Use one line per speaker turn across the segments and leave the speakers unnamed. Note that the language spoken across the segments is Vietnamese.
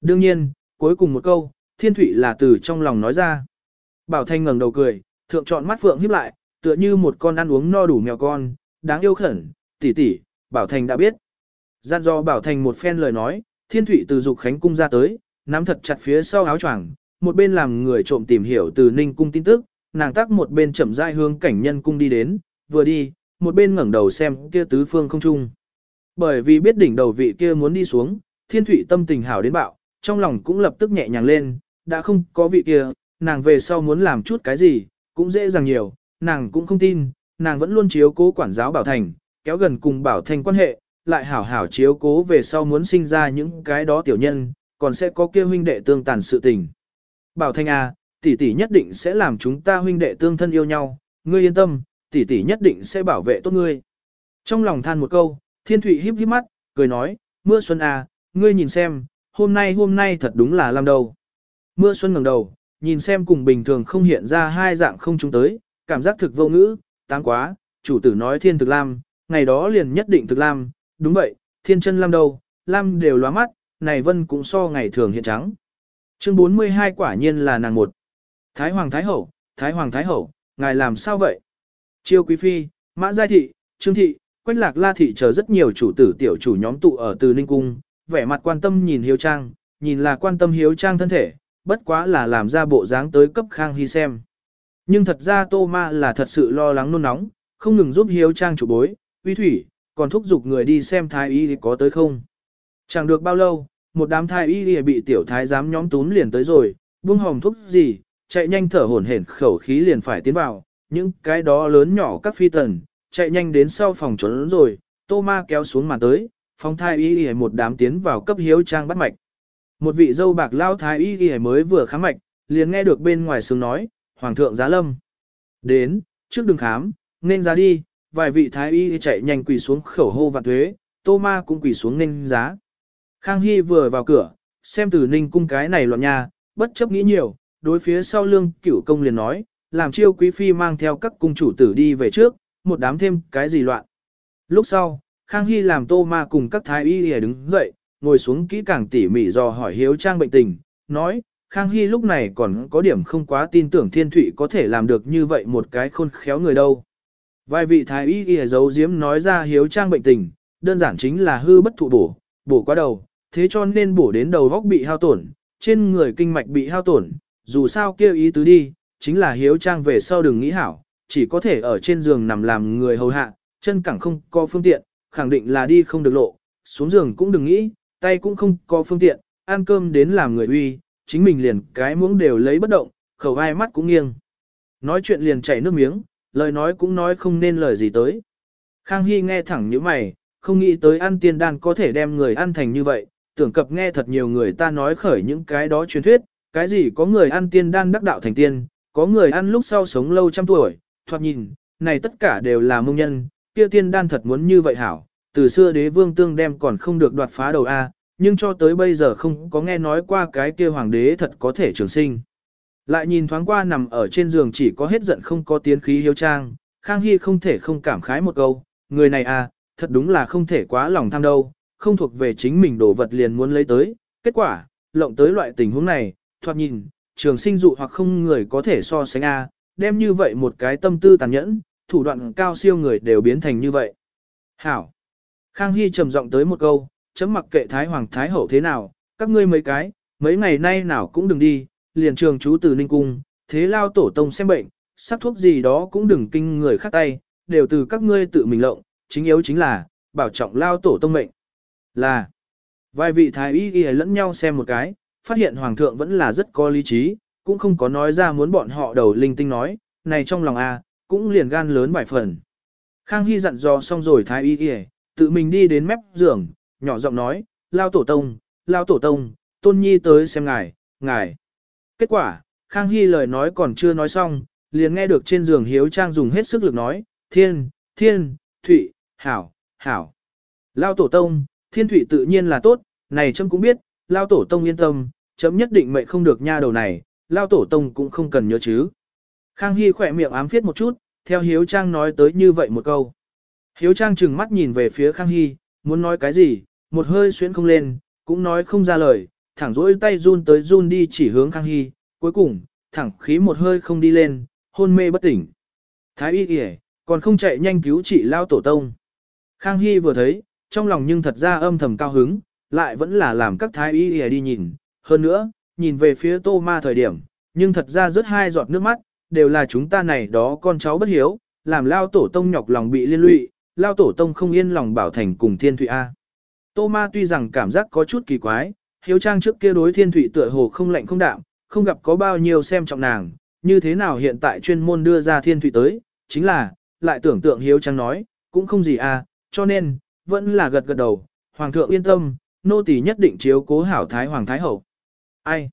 Đương nhiên, cuối cùng một câu, thiên Thụy là từ trong lòng nói ra. Bảo Thanh ngẩng đầu cười, thượng chọn mắt phượng híp lại, tựa như một con ăn uống no đủ mèo con, đáng yêu khẩn, tỷ tỷ, Bảo Thành đã biết. Gian do Bảo Thành một phen lời nói, thiên Thụy từ dục khánh cung ra tới, nắm thật chặt phía sau áo choàng, một bên làm người trộm tìm hiểu từ ninh cung tin tức, nàng tác một bên chậm rãi hướng cảnh nhân cung đi đến, vừa đi, một bên ngẩng đầu xem kia tứ phương không trung. Bởi vì biết đỉnh đầu vị kia muốn đi xuống, thiên Thụy tâm tình hảo đến bạo, trong lòng cũng lập tức nhẹ nhàng lên, đã không có vị kia, nàng về sau muốn làm chút cái gì, cũng dễ dàng nhiều, nàng cũng không tin, nàng vẫn luôn chiếu cố quản giáo Bảo Thành, kéo gần cùng Bảo Thành quan hệ, lại hảo hảo chiếu cố về sau muốn sinh ra những cái đó tiểu nhân, còn sẽ có kia huynh đệ tương tàn sự tình. Bảo Thành à, tỷ tỷ nhất định sẽ làm chúng ta huynh đệ tương thân yêu nhau, ngươi yên tâm, tỷ tỷ nhất định sẽ bảo vệ tốt ngươi. Trong lòng than một câu, Thiên Thụy híp híp mắt, cười nói, mưa xuân à, ngươi nhìn xem, hôm nay hôm nay thật đúng là làm đầu. Mưa xuân ngẩng đầu, nhìn xem cùng bình thường không hiện ra hai dạng không chúng tới, cảm giác thực vô ngữ, táng quá, chủ tử nói thiên thực lam, ngày đó liền nhất định thực lam, đúng vậy, thiên chân lam đâu, lam đều lóa mắt, này vân cũng so ngày thường hiện trắng. Chương 42 quả nhiên là nàng một. Thái Hoàng Thái Hậu, Thái Hoàng Thái Hậu, ngài làm sao vậy? Chiêu Quý Phi, Mã Giai Thị, Trương Thị, Quách Lạc La Thị chờ rất nhiều chủ tử tiểu chủ nhóm tụ ở từ Ninh Cung, vẻ mặt quan tâm nhìn Hiếu Trang, nhìn là quan tâm Hiếu Trang thân thể, bất quá là làm ra bộ dáng tới cấp Khang Hy xem. Nhưng thật ra Tô Ma là thật sự lo lắng nôn nóng, không ngừng giúp Hiếu Trang chủ bối, uy thủy, còn thúc giục người đi xem thái y có tới không. Chẳng được bao lâu, một đám thái y bị tiểu thái giám nhóm tún liền tới rồi, buông hồng thúc gì, chạy nhanh thở hổn hển khẩu khí liền phải tiến vào, những cái đó lớn nhỏ các phi tần, chạy nhanh đến sau phòng trốn rồi, Tô Ma kéo xuống mà tới, Phong thái y một đám tiến vào cấp Hiếu Trang bắt mạch. Một vị dâu bạc lao thái y y mới vừa khám mạch, liền nghe được bên ngoài sướng nói, Hoàng thượng giá lâm. Đến, trước đừng khám, nên ra đi, vài vị thái y chạy nhanh quỳ xuống khẩu hô vạn thuế, tô ma cũng quỳ xuống nên giá. Khang Hy vừa vào cửa, xem từ ninh cung cái này loạn nha, bất chấp nghĩ nhiều, đối phía sau lương cửu công liền nói, làm chiêu quý phi mang theo các cung chủ tử đi về trước, một đám thêm cái gì loạn. Lúc sau, Khang Hy làm tô ma cùng các thái y đứng dậy, ngồi xuống kỹ càng tỉ mỉ dò hỏi hiếu trang bệnh tình, nói, Khang Hy lúc này còn có điểm không quá tin tưởng thiên thụy có thể làm được như vậy một cái khôn khéo người đâu. Vài vị thái y y giấu diếm nói ra hiếu trang bệnh tình, đơn giản chính là hư bất thụ bổ, bổ quá đầu, thế cho nên bổ đến đầu góc bị hao tổn, trên người kinh mạch bị hao tổn, dù sao kêu ý tứ đi, chính là hiếu trang về sau đừng nghĩ hảo, chỉ có thể ở trên giường nằm làm người hầu hạ, chân cẳng không có phương tiện, khẳng định là đi không được lộ, xuống giường cũng đừng nghĩ, tay cũng không có phương tiện, ăn cơm đến làm người uy, chính mình liền cái muỗng đều lấy bất động, khẩu vai mắt cũng nghiêng. Nói chuyện liền chảy nước miếng, lời nói cũng nói không nên lời gì tới. Khang Hy nghe thẳng như mày, không nghĩ tới ăn tiên đan có thể đem người ăn thành như vậy, tưởng cập nghe thật nhiều người ta nói khởi những cái đó truyền thuyết, cái gì có người ăn tiên đan đắc đạo thành tiên, có người ăn lúc sau sống lâu trăm tuổi, thoạt nhìn, này tất cả đều là mông nhân, kia tiên đan thật muốn như vậy hảo, từ xưa đế vương tương đem còn không được đoạt phá đầu A, nhưng cho tới bây giờ không có nghe nói qua cái kia hoàng đế thật có thể trường sinh. Lại nhìn thoáng qua nằm ở trên giường chỉ có hết giận không có tiến khí hiếu trang, Khang Hy không thể không cảm khái một câu, người này à, thật đúng là không thể quá lòng tham đâu, không thuộc về chính mình đồ vật liền muốn lấy tới, kết quả, lộng tới loại tình huống này, thoạt nhìn, trường sinh dụ hoặc không người có thể so sánh a, đem như vậy một cái tâm tư tàn nhẫn, thủ đoạn cao siêu người đều biến thành như vậy. Hảo! Khang Hy trầm giọng tới một câu, chấm mặc kệ Thái Hoàng Thái Hậu thế nào, các ngươi mấy cái, mấy ngày nay nào cũng đừng đi, liền trường chú từ Ninh Cung, thế lao tổ tông xem bệnh, sắc thuốc gì đó cũng đừng kinh người khác tay, đều từ các ngươi tự mình lộng, chính yếu chính là, bảo trọng lao tổ tông mệnh. Là, vài vị thái y y lẫn nhau xem một cái, phát hiện hoàng thượng vẫn là rất có lý trí, cũng không có nói ra muốn bọn họ đầu linh tinh nói, này trong lòng a cũng liền gan lớn vài phần. Khang Hy dặn dò xong rồi thái y kìa, tự mình đi đến mép giường, nhỏ giọng nói, lao tổ tông, lao tổ tông, tôn nhi tới xem ngài, ngài. Kết quả, Khang Hy lời nói còn chưa nói xong, liền nghe được trên giường hiếu trang dùng hết sức lực nói, thiên, thiên, thụy, hảo, hảo. Lao tổ tông, thiên thụy tự nhiên là tốt, này chấm cũng biết, lao tổ tông yên tâm, chấm nhất định mệnh không được nha đầu này, lao tổ tông cũng không cần nhớ chứ. Khang Hy khỏe miệng ám phiết một chút, theo hiếu trang nói tới như vậy một câu. Hiếu trang trừng mắt nhìn về phía Khang Hy, muốn nói cái gì, một hơi xuyến không lên, cũng nói không ra lời, thẳng rỗi tay run tới run đi chỉ hướng Khang Hy, cuối cùng, thẳng khí một hơi không đi lên, hôn mê bất tỉnh. Thái y kìa, còn không chạy nhanh cứu trị lao tổ tông. Khang Hy vừa thấy, trong lòng nhưng thật ra âm thầm cao hứng, lại vẫn là làm các thái y kìa đi nhìn. Hơn nữa, nhìn về phía tô ma thời điểm, nhưng thật ra rớt hai giọt nước mắt, đều là chúng ta này đó con cháu bất hiếu, làm lao tổ tông nhọc lòng bị liên lụy, lao tổ tông không yên lòng bảo thành cùng thiên thụy A. Tô ma tuy rằng cảm giác có chút kỳ quái, hiếu trang trước kia đối thiên thụy tựa hồ không lạnh không đạm, không gặp có bao nhiêu xem trọng nàng, như thế nào hiện tại chuyên môn đưa ra thiên thụy tới, chính là, lại tưởng tượng hiếu trang nói, cũng không gì à, cho nên, vẫn là gật gật đầu, hoàng thượng yên tâm, nô tỳ nhất định chiếu cố hảo thái hoàng thái hậu. Ai?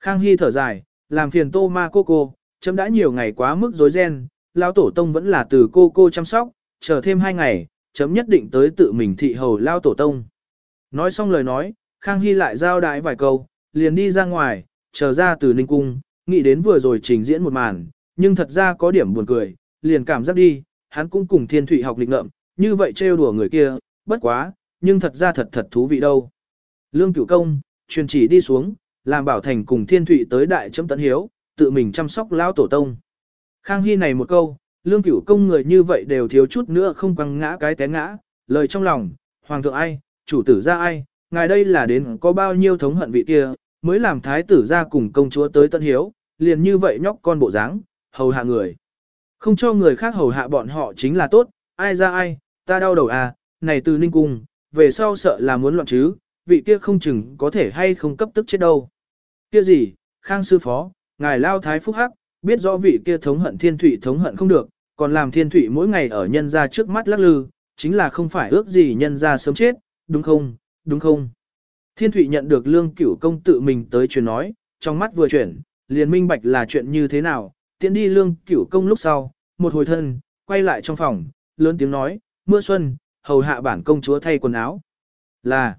Khang Hy thở dài, làm phiền tô ma cô cô, chấm đã nhiều ngày quá mức rối ren, lao tổ tông vẫn là từ cô cô chăm sóc, chờ thêm hai ngày, chấm nhất định tới tự mình thị hầu lao tổ tông. Nói xong lời nói, Khang Hy lại giao đái vài câu, liền đi ra ngoài, chờ ra từ Ninh Cung, nghĩ đến vừa rồi trình diễn một màn, nhưng thật ra có điểm buồn cười, liền cảm giác đi, hắn cũng cùng thiên thủy học lịch ngợm, như vậy trêu đùa người kia, bất quá, nhưng thật ra thật thật thú vị đâu. Lương cửu công, truyền chỉ đi xuống, làm bảo thành cùng thiên thủy tới đại chấm tấn hiếu, tự mình chăm sóc lão tổ tông. Khang Hy này một câu, lương cửu công người như vậy đều thiếu chút nữa không quăng ngã cái té ngã, lời trong lòng, hoàng thượng ai, chủ tử ra ai, ngài đây là đến có bao nhiêu thống hận vị kia, mới làm thái tử ra cùng công chúa tới tân hiếu, liền như vậy nhóc con bộ dáng, hầu hạ người. Không cho người khác hầu hạ bọn họ chính là tốt, ai ra ai, ta đau đầu à, này từ ninh cung, về sau sợ là muốn loạn chứ, vị kia không chừng có thể hay không cấp tức chết đâu. Kia gì, khang sư phó, ngài lao thái phúc hắc, biết rõ vị kia thống hận thiên thủy thống hận không được, còn làm thiên thủy mỗi ngày ở nhân ra trước mắt lắc lư, chính là không phải ước gì nhân ra sớm chết, đúng không, đúng không? Thiên thủy nhận được lương cửu công tự mình tới truyền nói, trong mắt vừa chuyển, liền minh bạch là chuyện như thế nào, tiện đi lương cửu công lúc sau, một hồi thân, quay lại trong phòng, lớn tiếng nói, mưa xuân, hầu hạ bản công chúa thay quần áo. Là,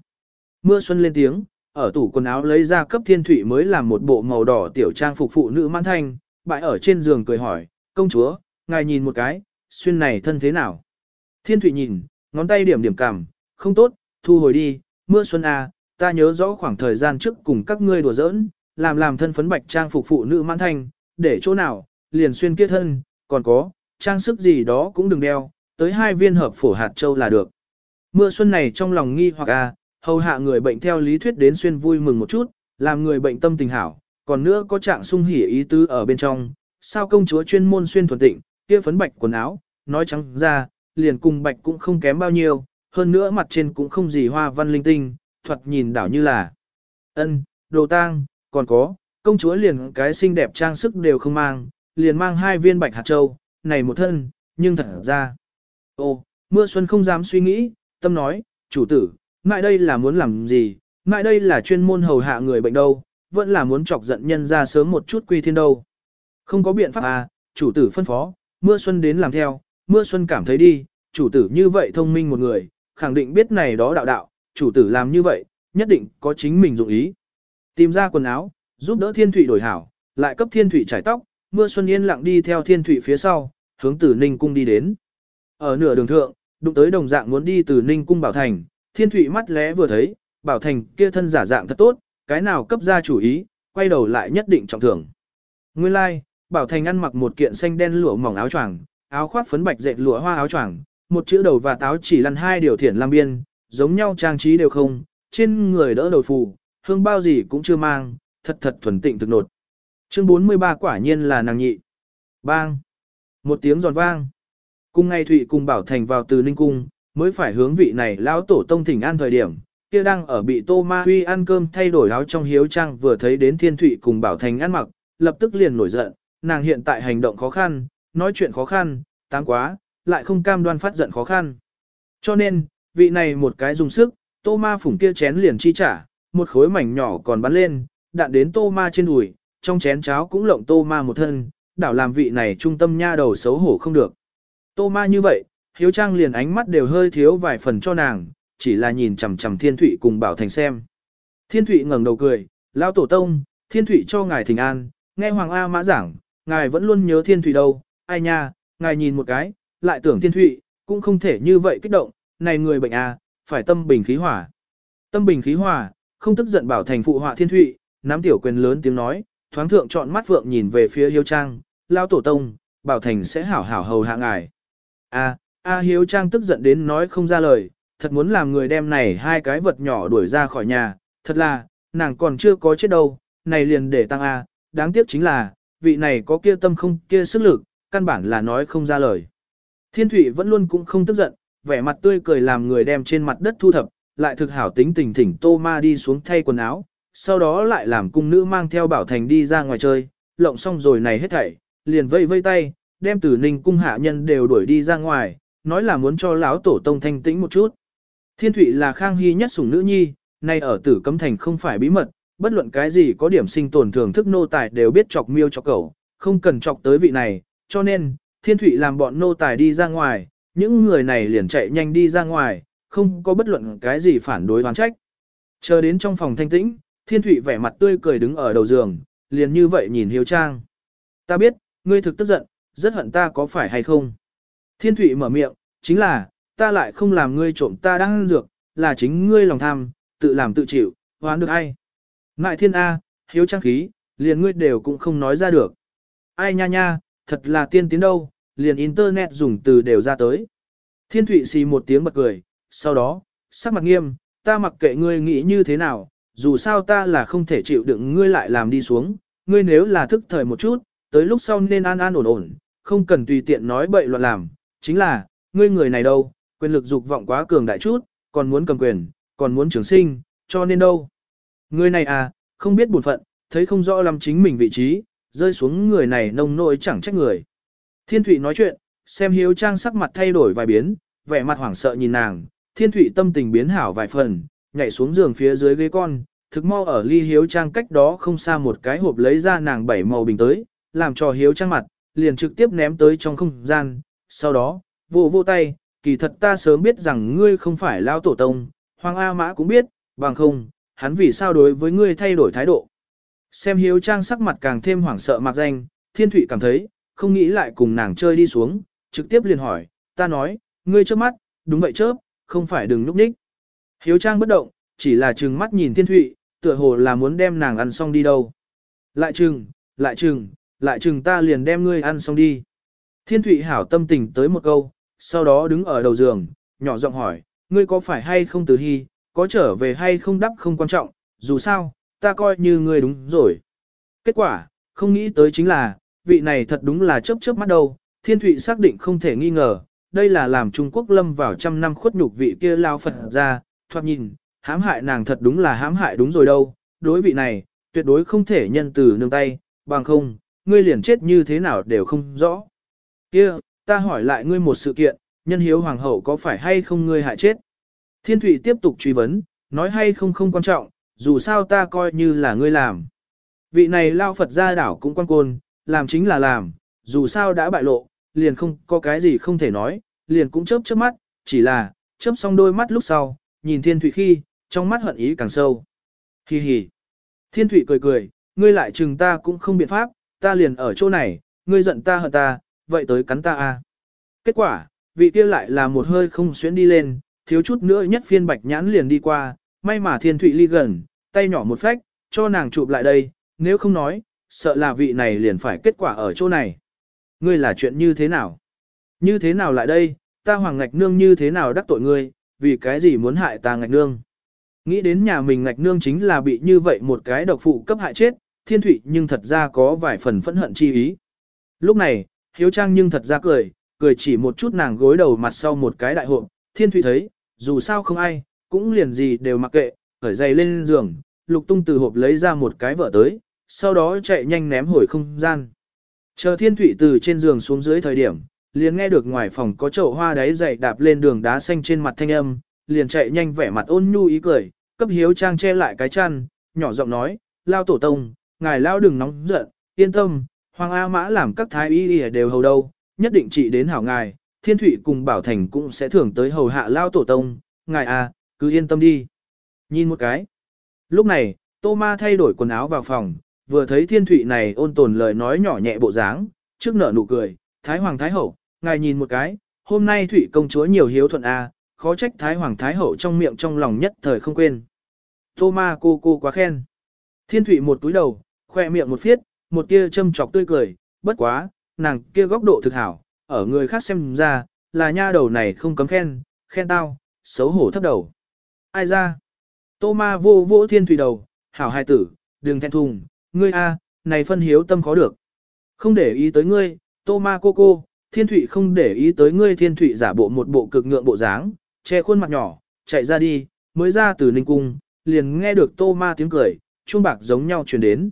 mưa xuân lên tiếng, ở tủ quần áo lấy ra cấp thiên thủy mới làm một bộ màu đỏ tiểu trang phục phụ nữ mãn thanh, bại ở trên giường cười hỏi, công chúa, ngài nhìn một cái, xuyên này thân thế nào? Thiên thủy nhìn, ngón tay điểm điểm cảm, không tốt, thu hồi đi, mưa xuân à, ta nhớ rõ khoảng thời gian trước cùng các ngươi đùa giỡn, làm làm thân phấn bạch trang phục phụ nữ mãn thanh, để chỗ nào, liền xuyên kia thân, còn có, trang sức gì đó cũng đừng đeo, tới hai viên hợp phổ hạt châu là được. Mưa xuân này trong lòng nghi hoặc à, hầu hạ người bệnh theo lý thuyết đến xuyên vui mừng một chút, làm người bệnh tâm tình hảo, còn nữa có trạng sung hỉ ý tứ ở bên trong, sao công chúa chuyên môn xuyên thuần tịnh, kia phấn bạch quần áo, nói trắng ra, liền cùng bạch cũng không kém bao nhiêu, hơn nữa mặt trên cũng không gì hoa văn linh tinh, thuật nhìn đảo như là ân đồ tang, còn có, công chúa liền cái xinh đẹp trang sức đều không mang, liền mang hai viên bạch hạt châu, này một thân, nhưng thật ra. Ô, mưa xuân không dám suy nghĩ, tâm nói, chủ tử, ngại đây là muốn làm gì, ngại đây là chuyên môn hầu hạ người bệnh đâu, vẫn là muốn chọc giận nhân ra sớm một chút quy thiên đâu. Không có biện pháp à, chủ tử phân phó, mưa xuân đến làm theo, mưa xuân cảm thấy đi, chủ tử như vậy thông minh một người, khẳng định biết này đó đạo đạo, chủ tử làm như vậy, nhất định có chính mình dụng ý. Tìm ra quần áo, giúp đỡ thiên thủy đổi hảo, lại cấp thiên thủy trải tóc, mưa xuân yên lặng đi theo thiên thủy phía sau, hướng từ ninh cung đi đến. Ở nửa đường thượng, đụng tới đồng dạng muốn đi từ ninh cung bảo thành, thiên Thụy mắt lẽ vừa thấy, bảo thành kia thân giả dạng thật tốt, cái nào cấp ra chủ ý, quay đầu lại nhất định trọng thưởng. Nguyên lai, like, bảo thành ăn mặc một kiện xanh đen lụa mỏng áo choàng, áo khoác phấn bạch dệt lụa hoa áo choàng, một chữ đầu và táo chỉ lăn hai điều thiển lam biên, giống nhau trang trí đều không, trên người đỡ đầu phù, hương bao gì cũng chưa mang, thật thật thuần tịnh thực nột. Chương 43 quả nhiên là nàng nhị. Bang! Một tiếng giòn vang. Cùng ngày Thụy cùng Bảo Thành vào từ Ninh Cung, mới phải hướng vị này lão tổ tông thỉnh an thời điểm, kia đang ở bị Tô Ma Huy ăn cơm thay đổi áo trong hiếu trang vừa thấy đến Thiên Thụy cùng Bảo Thành ăn mặc, lập tức liền nổi giận, nàng hiện tại hành động khó khăn, nói chuyện khó khăn, tăng quá, lại không cam đoan phát giận khó khăn. Cho nên, vị này một cái dùng sức, tô ma phủng kia chén liền chi trả, một khối mảnh nhỏ còn bắn lên, đạn đến tô ma trên đùi, trong chén cháo cũng lộng tô ma một thân, đảo làm vị này trung tâm nha đầu xấu hổ không được. Tô ma như vậy, hiếu trang liền ánh mắt đều hơi thiếu vài phần cho nàng, chỉ là nhìn chằm chằm thiên Thụy cùng bảo thành xem. Thiên Thụy ngẩng đầu cười, Lão tổ tông, thiên Thụy cho ngài thỉnh an, nghe hoàng A mã giảng, ngài vẫn luôn nhớ thiên Thụy đâu, ai nha, ngài nhìn một cái, lại tưởng thiên Thụy cũng không thể như vậy kích động, này người bệnh a, phải tâm bình khí hòa. Tâm bình khí hòa, không tức giận bảo thành phụ họa thiên thụy, nắm tiểu quyền lớn tiếng nói, thoáng thượng chọn mắt vượng nhìn về phía hiếu trang, Lão tổ tông, bảo thành sẽ hảo hảo hầu hạ ngài. A, A hiếu trang tức giận đến nói không ra lời, thật muốn làm người đem này hai cái vật nhỏ đuổi ra khỏi nhà, thật là, nàng còn chưa có chết đâu, này liền để tăng A, đáng tiếc chính là, vị này có kia tâm không kia sức lực, căn bản là nói không ra lời. Thiên Thụy vẫn luôn cũng không tức giận, vẻ mặt tươi cười làm người đem trên mặt đất thu thập, lại thực hảo tính tình thỉnh Tô Ma đi xuống thay quần áo, sau đó lại làm cung nữ mang theo Bảo Thành đi ra ngoài chơi, lộng xong rồi này hết thảy, liền vây vây tay, đem tử ninh cung hạ nhân đều đuổi đi ra ngoài, nói là muốn cho lão tổ tông thanh tĩnh một chút. Thiên Thụy là Khang Hy nhất sủng nữ nhi, nay ở tử cấm thành không phải bí mật, bất luận cái gì có điểm sinh tồn thường thức nô tài đều biết chọc miêu chọc cẩu, không cần chọc tới vị này, cho nên, Thiên Thụy làm bọn nô tài đi ra ngoài, những người này liền chạy nhanh đi ra ngoài, không có bất luận cái gì phản đối oán trách. Chờ đến trong phòng thanh tĩnh, Thiên Thụy vẻ mặt tươi cười đứng ở đầu giường, liền như vậy nhìn Hiếu Trang. Ta biết, ngươi thực tức giận, rất hận ta có phải hay không? Thiên Thụy mở miệng, chính là, ta lại không làm ngươi trộm ta đang ăn dược, là chính ngươi lòng tham, tự làm tự chịu, hoán được ai? Ngại thiên A, Hiếu Trang khí, liền ngươi đều cũng không nói ra được. Ai nha nha, thật là tiên tiến đâu, liền internet dùng từ đều ra tới. Thiên Thụy xì một tiếng bật cười, sau đó, sắc mặt nghiêm, ta mặc kệ ngươi nghĩ như thế nào, dù sao ta là không thể chịu đựng ngươi lại làm đi xuống, ngươi nếu là thức thời một chút, tới lúc sau nên an an ổn ổn, không cần tùy tiện nói bậy loạn làm, chính là, ngươi người này đâu, quyền lực dục vọng quá cường đại chút, còn muốn cầm quyền, còn muốn trường sinh, cho nên đâu. Ngươi này à, không biết buồn phận, thấy không rõ lắm chính mình vị trí, rơi xuống người này nông nỗi chẳng trách người. Thiên Thụy nói chuyện, xem Hiếu Trang sắc mặt thay đổi vài biến, vẻ mặt hoảng sợ nhìn nàng, Thiên Thụy tâm tình biến hảo vài phần, nhảy xuống giường phía dưới ghế con, thực mau ở ly Hiếu Trang cách đó không xa một cái hộp lấy ra nàng bảy màu bình tới, làm cho Hiếu Trang mặt, liền trực tiếp ném tới trong không gian, sau đó, vô vô tay, kỳ thật ta sớm biết rằng ngươi không phải lao tổ tông, Hoàng A Mã cũng biết, bằng không, hắn vì sao đối với ngươi thay đổi thái độ. Xem Hiếu Trang sắc mặt càng thêm hoảng sợ mặc danh, Thiên Thụy cảm thấy, không nghĩ lại cùng nàng chơi đi xuống, trực tiếp liền hỏi, ta nói, ngươi chớp mắt, đúng vậy chớp, không phải đừng núp ních. Hiếu Trang bất động, chỉ là trừng mắt nhìn Thiên Thụy, tựa hồ là muốn đem nàng ăn xong đi đâu. Lại trừng, lại trừng, lại trừng ta liền đem ngươi ăn xong đi. Thiên Thụy hảo tâm tình tới một câu, sau đó đứng ở đầu giường, nhỏ giọng hỏi, ngươi có phải hay không từ hy, có trở về hay không đắp không quan trọng, dù sao, ta coi như ngươi đúng rồi. Kết quả, không nghĩ tới chính là, vị này thật đúng là chớp chớp mắt đâu, thiên thụy xác định không thể nghi ngờ, đây là làm Trung Quốc lâm vào trăm năm khuất nhục vị kia lao Phật ra, thoạt nhìn, hãm hại nàng thật đúng là hãm hại đúng rồi đâu, đối vị này, tuyệt đối không thể nhân từ nương tay, bằng không, ngươi liền chết như thế nào đều không rõ. Kia, ta hỏi lại ngươi một sự kiện, nhân hiếu hoàng hậu có phải hay không ngươi hại chết? Thiên Thụy tiếp tục truy vấn, nói hay không không quan trọng, dù sao ta coi như là ngươi làm. Vị này lao Phật gia đảo cũng quan côn, làm chính là làm, dù sao đã bại lộ, liền không có cái gì không thể nói, liền cũng chớp chớp mắt, chỉ là, chớp xong đôi mắt lúc sau, nhìn Thiên Thụy khi, trong mắt hận ý càng sâu. Hi hi. Thiên Thụy cười cười, ngươi lại chừng ta cũng không biện pháp, ta liền ở chỗ này, ngươi giận ta hận ta, vậy tới cắn ta a. À. Kết quả, vị kia lại là một hơi không xuyến đi lên, thiếu chút nữa nhất phiên bạch nhãn liền đi qua, may mà Thiên Thụy ly gần, tay nhỏ một phách, cho nàng chụp lại đây, nếu không nói, sợ là vị này liền phải kết quả ở chỗ này. Ngươi là chuyện như thế nào? Như thế nào lại đây, ta hoàng ngạch nương như thế nào đắc tội ngươi, vì cái gì muốn hại ta ngạch nương? Nghĩ đến nhà mình ngạch nương chính là bị như vậy một cái độc phụ cấp hại chết, thiên thủy nhưng thật ra có vài phần phẫn hận chi ý. Lúc này, hiếu trang nhưng thật ra cười, cười chỉ một chút nàng gối đầu mặt sau một cái đại hộp, thiên thủy thấy, dù sao không ai, cũng liền gì đều mặc kệ, khởi giày lên giường, lục tung từ hộp lấy ra một cái vợ tới, sau đó chạy nhanh ném hồi không gian. Chờ thiên thủy từ trên giường xuống dưới thời điểm, liền nghe được ngoài phòng có chậu hoa đáy dày đạp lên đường đá xanh trên mặt thanh âm, liền chạy nhanh vẻ mặt ôn nhu ý cười, cấp hiếu trang che lại cái chăn, nhỏ giọng nói, lao tổ tông, ngài lao đừng nóng giận, yên tâm, hoàng A mã làm các thái y đều hầu đâu, nhất định trị đến hảo ngài, thiên thủy cùng bảo thành cũng sẽ thưởng tới hầu hạ lao tổ tông, ngài A, cứ yên tâm đi. Nhìn một cái. Lúc này, tô ma thay đổi quần áo vào phòng, vừa thấy thiên thụy này ôn tồn lời nói nhỏ nhẹ bộ dáng, trước nở nụ cười, Thái Hoàng Thái Hậu, ngài nhìn một cái, hôm nay thụy công chúa nhiều hiếu thuận a, khó trách Thái Hoàng Thái Hậu trong miệng trong lòng nhất thời không quên. Tô ma cô cô quá khen. Thiên thủy một túi đầu, khoe miệng một phiết, một tia châm chọc tươi cười, bất quá, nàng kia góc độ thực hảo, ở người khác xem ra, là nha đầu này không cấm khen, khen tao, xấu hổ thấp đầu. Ai ra? Tô ma vô vô thiên thủy đầu, hảo hai tử, đừng thẹn thùng, ngươi a, này phân hiếu tâm khó được. Không để ý tới ngươi, tô ma cô cô, thiên thủy không để ý tới ngươi thiên thủy giả bộ một bộ cực ngượng bộ dáng, che khuôn mặt nhỏ, chạy ra đi, mới ra từ ninh cung, liền nghe được tô ma tiếng cười, chuông bạc giống nhau truyền đến.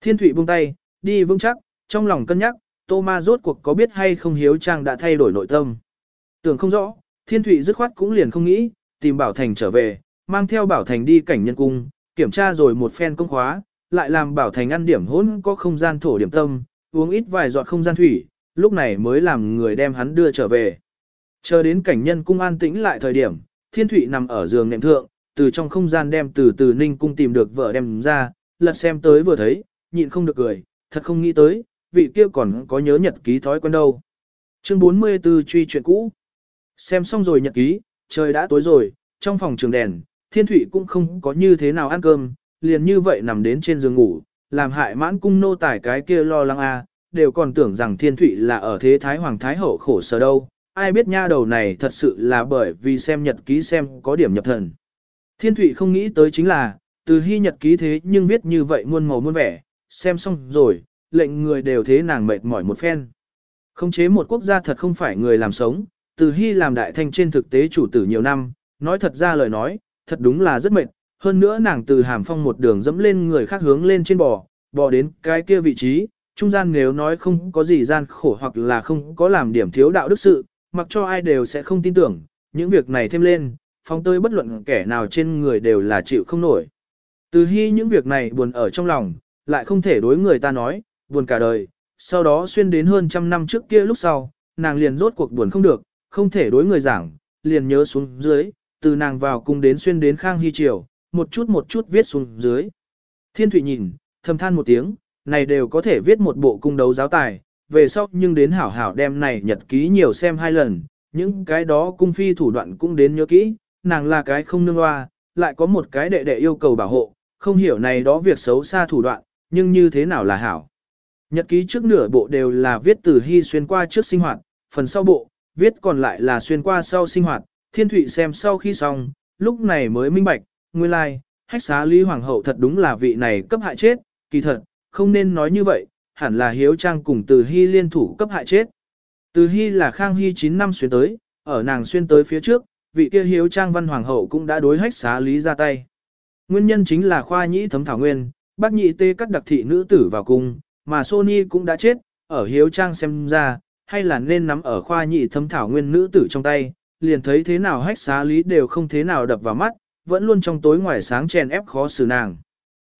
Thiên Thụy buông tay, đi vững chắc, trong lòng cân nhắc, tô ma rốt cuộc có biết hay không hiếu trang đã thay đổi nội tâm. Tưởng không rõ, thiên Thụy dứt khoát cũng liền không nghĩ, tìm bảo thành trở về, mang theo bảo thành đi cảnh nhân cung, kiểm tra rồi một phen công khóa, lại làm bảo thành ăn điểm hỗn có không gian thổ điểm tâm, uống ít vài giọt không gian thủy, lúc này mới làm người đem hắn đưa trở về. Chờ đến cảnh nhân cung an tĩnh lại thời điểm, thiên Thụy nằm ở giường nệm thượng, từ trong không gian đem từ từ ninh cung tìm được vợ đem ra, lật xem tới vừa thấy, nhịn không được cười, thật không nghĩ tới, vị kia còn có nhớ nhật ký thói quen đâu. Chương 44 truy chuyện cũ. Xem xong rồi nhật ký, trời đã tối rồi, trong phòng trường đèn, thiên thủy cũng không có như thế nào ăn cơm, liền như vậy nằm đến trên giường ngủ, làm hại mãn cung nô tài cái kia lo lắng a, đều còn tưởng rằng thiên thủy là ở thế thái hoàng thái hậu khổ sở đâu, ai biết nha đầu này thật sự là bởi vì xem nhật ký xem có điểm nhập thần. Thiên thủy không nghĩ tới chính là, từ hy nhật ký thế nhưng viết như vậy muôn màu muôn vẻ, xem xong rồi, lệnh người đều thế nàng mệt mỏi một phen. Không chế một quốc gia thật không phải người làm sống, từ hy làm đại thanh trên thực tế chủ tử nhiều năm, nói thật ra lời nói, thật đúng là rất mệt, hơn nữa nàng từ hàm phong một đường dẫm lên người khác hướng lên trên bò, bò đến cái kia vị trí, trung gian nếu nói không có gì gian khổ hoặc là không có làm điểm thiếu đạo đức sự, mặc cho ai đều sẽ không tin tưởng, những việc này thêm lên, phong tơi bất luận kẻ nào trên người đều là chịu không nổi. Từ hy những việc này buồn ở trong lòng, lại không thể đối người ta nói, buồn cả đời, sau đó xuyên đến hơn trăm năm trước kia lúc sau, nàng liền rốt cuộc buồn không được, không thể đối người giảng, liền nhớ xuống dưới, từ nàng vào cung đến xuyên đến Khang Hy Triều, một chút một chút viết xuống dưới. Thiên Thụy nhìn, thầm than một tiếng, này đều có thể viết một bộ cung đấu giáo tài, về sau nhưng đến hảo hảo đem này nhật ký nhiều xem hai lần, những cái đó cung phi thủ đoạn cũng đến nhớ kỹ, nàng là cái không nương hoa, lại có một cái đệ đệ yêu cầu bảo hộ, không hiểu này đó việc xấu xa thủ đoạn, nhưng như thế nào là hảo. Nhật ký trước nửa bộ đều là viết từ hy xuyên qua trước sinh hoạt, phần sau bộ, viết còn lại là xuyên qua sau sinh hoạt, thiên thụy xem sau khi xong, lúc này mới minh bạch, nguyên lai, like, hách xá lý hoàng hậu thật đúng là vị này cấp hại chết, kỳ thật, không nên nói như vậy, hẳn là hiếu trang cùng từ hy liên thủ cấp hại chết. Từ hy là khang hy 9 năm xuyên tới, ở nàng xuyên tới phía trước, vị kia hiếu trang văn hoàng hậu cũng đã đối hách xá lý ra tay. Nguyên nhân chính là khoa nhĩ thấm thảo nguyên, bác nhị tê cắt đặc thị nữ tử vào cung, mà Sony cũng đã chết, ở hiếu trang xem ra, hay là nên nắm ở khoa nhị thâm thảo nguyên nữ tử trong tay, liền thấy thế nào hách xá lý đều không thế nào đập vào mắt, vẫn luôn trong tối ngoài sáng chèn ép khó xử nàng.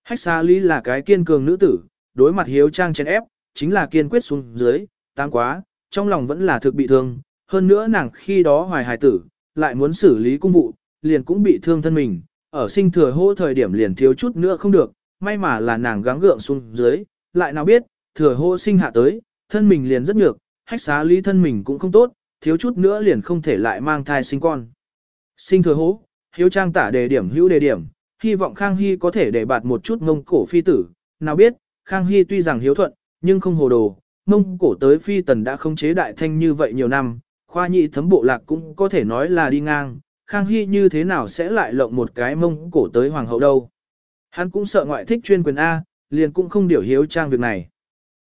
Hách xá lý là cái kiên cường nữ tử, đối mặt hiếu trang chèn ép, chính là kiên quyết xuống dưới, tăng quá, trong lòng vẫn là thực bị thương, hơn nữa nàng khi đó hoài hài tử, lại muốn xử lý cung vụ, liền cũng bị thương thân mình, ở sinh thừa hô thời điểm liền thiếu chút nữa không được, may mà là nàng gắng gượng xuống dưới, lại nào biết, thừa hô sinh hạ tới, thân mình liền rất nhược, hách xá lý thân mình cũng không tốt, thiếu chút nữa liền không thể lại mang thai sinh con. Sinh thừa hố, hiếu trang tả đề điểm hữu đề điểm, hy vọng Khang Hy có thể để bạt một chút mông cổ phi tử, nào biết, Khang Hy tuy rằng hiếu thuận, nhưng không hồ đồ, mông cổ tới phi tần đã không chế đại thanh như vậy nhiều năm, khoa nhị thấm bộ lạc cũng có thể nói là đi ngang, Khang Hy như thế nào sẽ lại lộng một cái mông cổ tới hoàng hậu đâu. Hắn cũng sợ ngoại thích chuyên quyền A, liền cũng không điều hiếu trang việc này.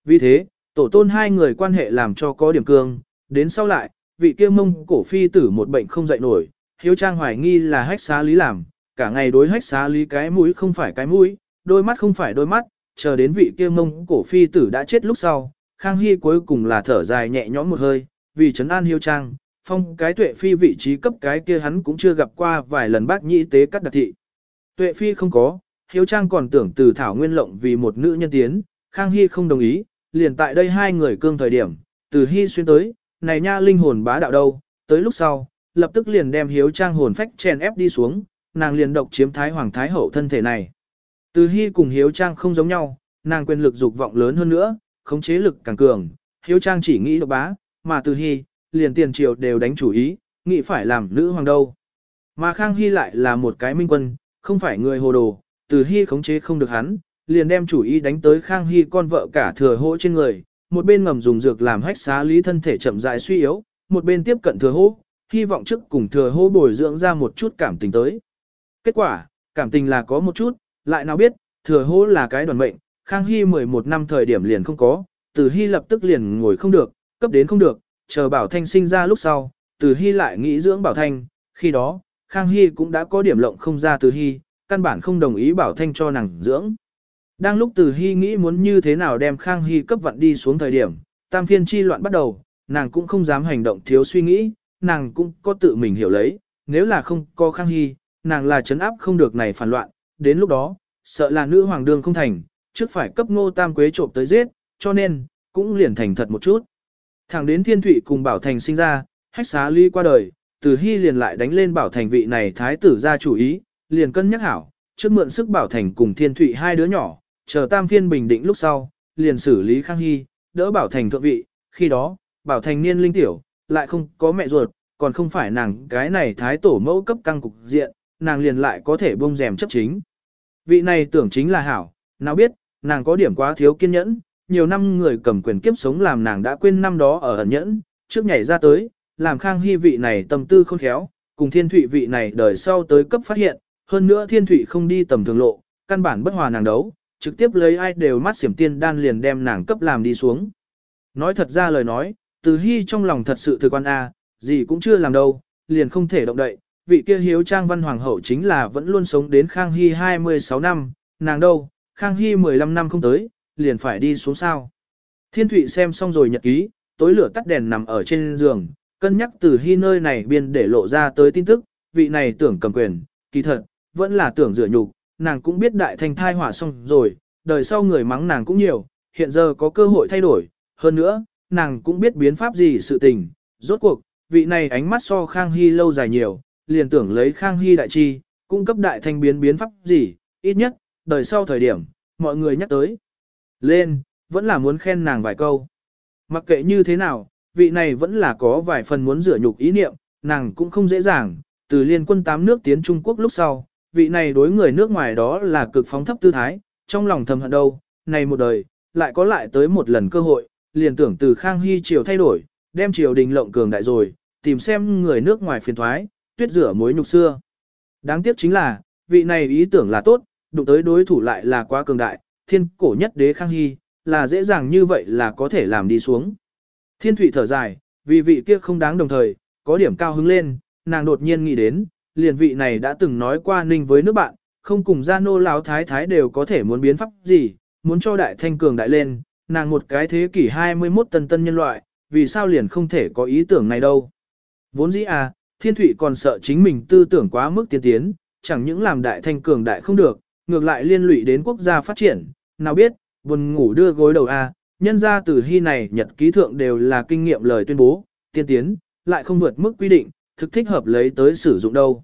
Vì thế, tổ tôn hai người quan hệ làm cho có điểm cương, đến sau lại, vị kia mông cổ phi tử một bệnh không dậy nổi, hiếu trang hoài nghi là hách xá lý làm, cả ngày đối hách xá lý cái mũi không phải cái mũi, đôi mắt không phải đôi mắt, chờ đến vị kia mông cổ phi tử đã chết lúc sau, Khang Hy cuối cùng là thở dài nhẹ nhõm một hơi, vì trấn an hiếu trang, phong cái tuệ phi vị trí cấp cái kia hắn cũng chưa gặp qua vài lần bác nhị tế cắt đặc thị. Tuệ phi không có, hiếu trang còn tưởng từ thảo nguyên lộng vì một nữ nhân tiến, Khang Hy không đồng ý, liền tại đây hai người cương thời điểm, từ Hy xuyên tới, này nha linh hồn bá đạo đâu, tới lúc sau, lập tức liền đem hiếu trang hồn phách chèn ép đi xuống, nàng liền độc chiếm thái hoàng thái hậu thân thể này. Từ Hy cùng hiếu trang không giống nhau, nàng quyền lực dục vọng lớn hơn nữa, khống chế lực càng cường, hiếu trang chỉ nghĩ độc bá, mà từ Hy, liền tiền triều đều đánh chủ ý, nghĩ phải làm nữ hoàng đâu. Mà Khang Hy lại là một cái minh quân, không phải người hồ đồ, từ hy khống chế không được hắn, liền đem chủ ý đánh tới Khang Hy con vợ cả thừa hỗ trên người, một bên ngầm dùng dược làm hách xá lý thân thể chậm rãi suy yếu, một bên tiếp cận thừa hỗ, hy vọng trước cùng thừa hỗ bồi dưỡng ra một chút cảm tình tới. Kết quả, cảm tình là có một chút, lại nào biết, thừa hỗ là cái đoàn mệnh, Khang Hy 11 năm thời điểm liền không có, từ hy lập tức liền ngồi không được, cấp đến không được, chờ Bảo Thanh sinh ra lúc sau, từ hy lại nghĩ dưỡng Bảo Thanh, khi đó, Khang Hy cũng đã có điểm lộng không ra từ hy, căn bản không đồng ý Bảo Thanh cho nàng dưỡng. Đang lúc từ hy nghĩ muốn như thế nào đem Khang Hy cấp vận đi xuống thời điểm, tam phiên chi loạn bắt đầu, nàng cũng không dám hành động thiếu suy nghĩ, nàng cũng có tự mình hiểu lấy, nếu là không có Khang Hy, nàng là chấn áp không được này phản loạn, đến lúc đó, sợ là nữ hoàng đương không thành, trước phải cấp ngô tam quế trộm tới giết, cho nên, cũng liền thành thật một chút. Thẳng đến thiên thụy cùng bảo thành sinh ra, hách xá ly qua đời, từ hy liền lại đánh lên bảo thành vị này thái tử ra chủ ý, liền cân nhắc hảo, trước mượn sức bảo thành cùng thiên thụy hai đứa nhỏ, chờ tam phiên bình định lúc sau, liền xử lý khang hy, đỡ bảo thành thượng vị, khi đó, bảo thành niên linh tiểu, lại không có mẹ ruột, còn không phải nàng cái này thái tổ mẫu cấp căng cục diện, nàng liền lại có thể bông rèm chấp chính. Vị này tưởng chính là hảo, nào biết, nàng có điểm quá thiếu kiên nhẫn, nhiều năm người cầm quyền kiếp sống làm nàng đã quên năm đó ở ẩn nhẫn, trước nhảy ra tới, làm khang hy vị này tâm tư khôn khéo, cùng thiên thụy vị này đời sau tới cấp phát hiện, hơn nữa thiên thụy không đi tầm thường lộ, căn bản bất hòa nàng đấu, trực tiếp lấy ai đều mắt xiểm tiên đan liền đem nàng cấp làm đi xuống. Nói thật ra lời nói, từ hy trong lòng thật sự thực quan A, gì cũng chưa làm đâu, liền không thể động đậy, vị kia hiếu trang văn hoàng hậu chính là vẫn luôn sống đến Khang Hy 26 năm, nàng đâu, Khang Hy 15 năm không tới, liền phải đi xuống sao. Thiên Thụy xem xong rồi nhật ký, tối lửa tắt đèn nằm ở trên giường, cân nhắc từ Hy nơi này biên để lộ ra tới tin tức, vị này tưởng cầm quyền, kỳ thật, vẫn là tưởng rửa nhục, nàng cũng biết đại thành thai hỏa xong rồi, đời sau người mắng nàng cũng nhiều, hiện giờ có cơ hội thay đổi, hơn nữa, nàng cũng biết biến pháp gì sự tình, rốt cuộc, vị này ánh mắt so Khang Hy lâu dài nhiều, liền tưởng lấy Khang Hy đại chi, cung cấp đại thanh biến biến pháp gì, ít nhất, đời sau thời điểm, mọi người nhắc tới. Lên, vẫn là muốn khen nàng vài câu. Mặc kệ như thế nào, vị này vẫn là có vài phần muốn rửa nhục ý niệm, nàng cũng không dễ dàng, từ liên quân tám nước tiến Trung Quốc lúc sau, vị này đối người nước ngoài đó là cực phóng thấp tư thái, trong lòng thầm hận đâu, này một đời, lại có lại tới một lần cơ hội, liền tưởng từ Khang Hy triều thay đổi, đem triều đình lộng cường đại rồi, tìm xem người nước ngoài phiền thoái, tuyết rửa mối nhục xưa. Đáng tiếc chính là, vị này ý tưởng là tốt, đụng tới đối thủ lại là quá cường đại, thiên cổ nhất đế Khang Hy, là dễ dàng như vậy là có thể làm đi xuống. Thiên thủy thở dài, vì vị kia không đáng đồng thời, có điểm cao hứng lên, nàng đột nhiên nghĩ đến, liền vị này đã từng nói qua ninh với nước bạn, không cùng gia nô lão thái thái đều có thể muốn biến pháp gì, muốn cho đại thanh cường đại lên, nàng một cái thế kỷ 21 tân tân nhân loại, vì sao liền không thể có ý tưởng này đâu. Vốn dĩ à, thiên thủy còn sợ chính mình tư tưởng quá mức tiên tiến, chẳng những làm đại thanh cường đại không được, ngược lại liên lụy đến quốc gia phát triển, nào biết, buồn ngủ đưa gối đầu a, nhân ra từ hy này nhật ký thượng đều là kinh nghiệm lời tuyên bố, tiên tiến, lại không vượt mức quy định, thực thích hợp lấy tới sử dụng đâu.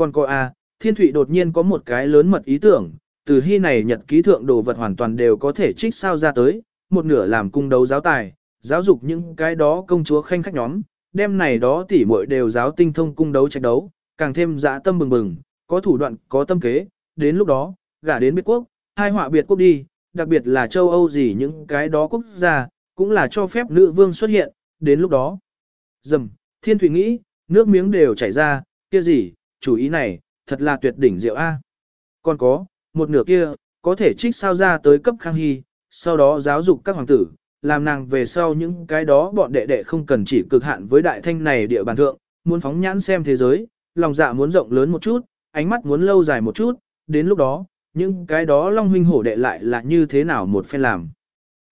Còn coi a, thiên thụy đột nhiên có một cái lớn mật ý tưởng, từ hy này nhật ký thượng đồ vật hoàn toàn đều có thể trích sao ra tới, một nửa làm cung đấu giáo tài, giáo dục những cái đó công chúa khanh khách nhóm, đêm này đó tỉ muội đều giáo tinh thông cung đấu trạch đấu, càng thêm dã tâm bừng bừng, có thủ đoạn, có tâm kế, đến lúc đó, gả đến biệt quốc, hai họa biệt quốc đi, đặc biệt là châu Âu gì những cái đó quốc gia, cũng là cho phép nữ vương xuất hiện, đến lúc đó. Dầm, thiên thủy nghĩ, nước miếng đều chảy ra, kia gì, chủ ý này, thật là tuyệt đỉnh diệu A. Còn có, một nửa kia, có thể trích sao ra tới cấp khang hy, sau đó giáo dục các hoàng tử, làm nàng về sau những cái đó bọn đệ đệ không cần chỉ cực hạn với đại thanh này địa bàn thượng, muốn phóng nhãn xem thế giới, lòng dạ muốn rộng lớn một chút, ánh mắt muốn lâu dài một chút, đến lúc đó, những cái đó long huynh hổ đệ lại là như thế nào một phen làm.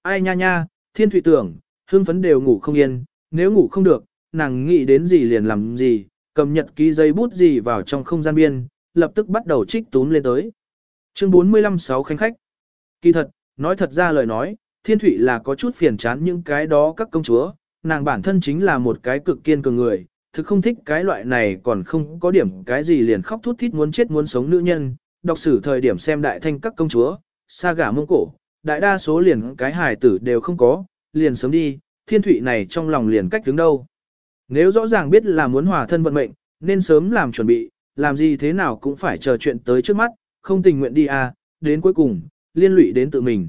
Ai nha nha, thiên thủy tưởng, hương phấn đều ngủ không yên, nếu ngủ không được, nàng nghĩ đến gì liền làm gì, cầm nhật ký giấy bút gì vào trong không gian biên, lập tức bắt đầu trích túm lên tới. Chương 45 sáu khánh khách. Kỳ thật, nói thật ra lời nói, thiên thụy là có chút phiền chán những cái đó các công chúa, nàng bản thân chính là một cái cực kiên cường người, thực không thích cái loại này còn không có điểm cái gì liền khóc thút thít muốn chết muốn sống nữ nhân, đọc sử thời điểm xem đại thanh các công chúa, xa gả mông cổ, đại đa số liền cái hài tử đều không có, liền sớm đi, thiên thụy này trong lòng liền cách đứng đâu. Nếu rõ ràng biết là muốn hòa thân vận mệnh, nên sớm làm chuẩn bị, làm gì thế nào cũng phải chờ chuyện tới trước mắt, không tình nguyện đi à, đến cuối cùng, liên lụy đến tự mình.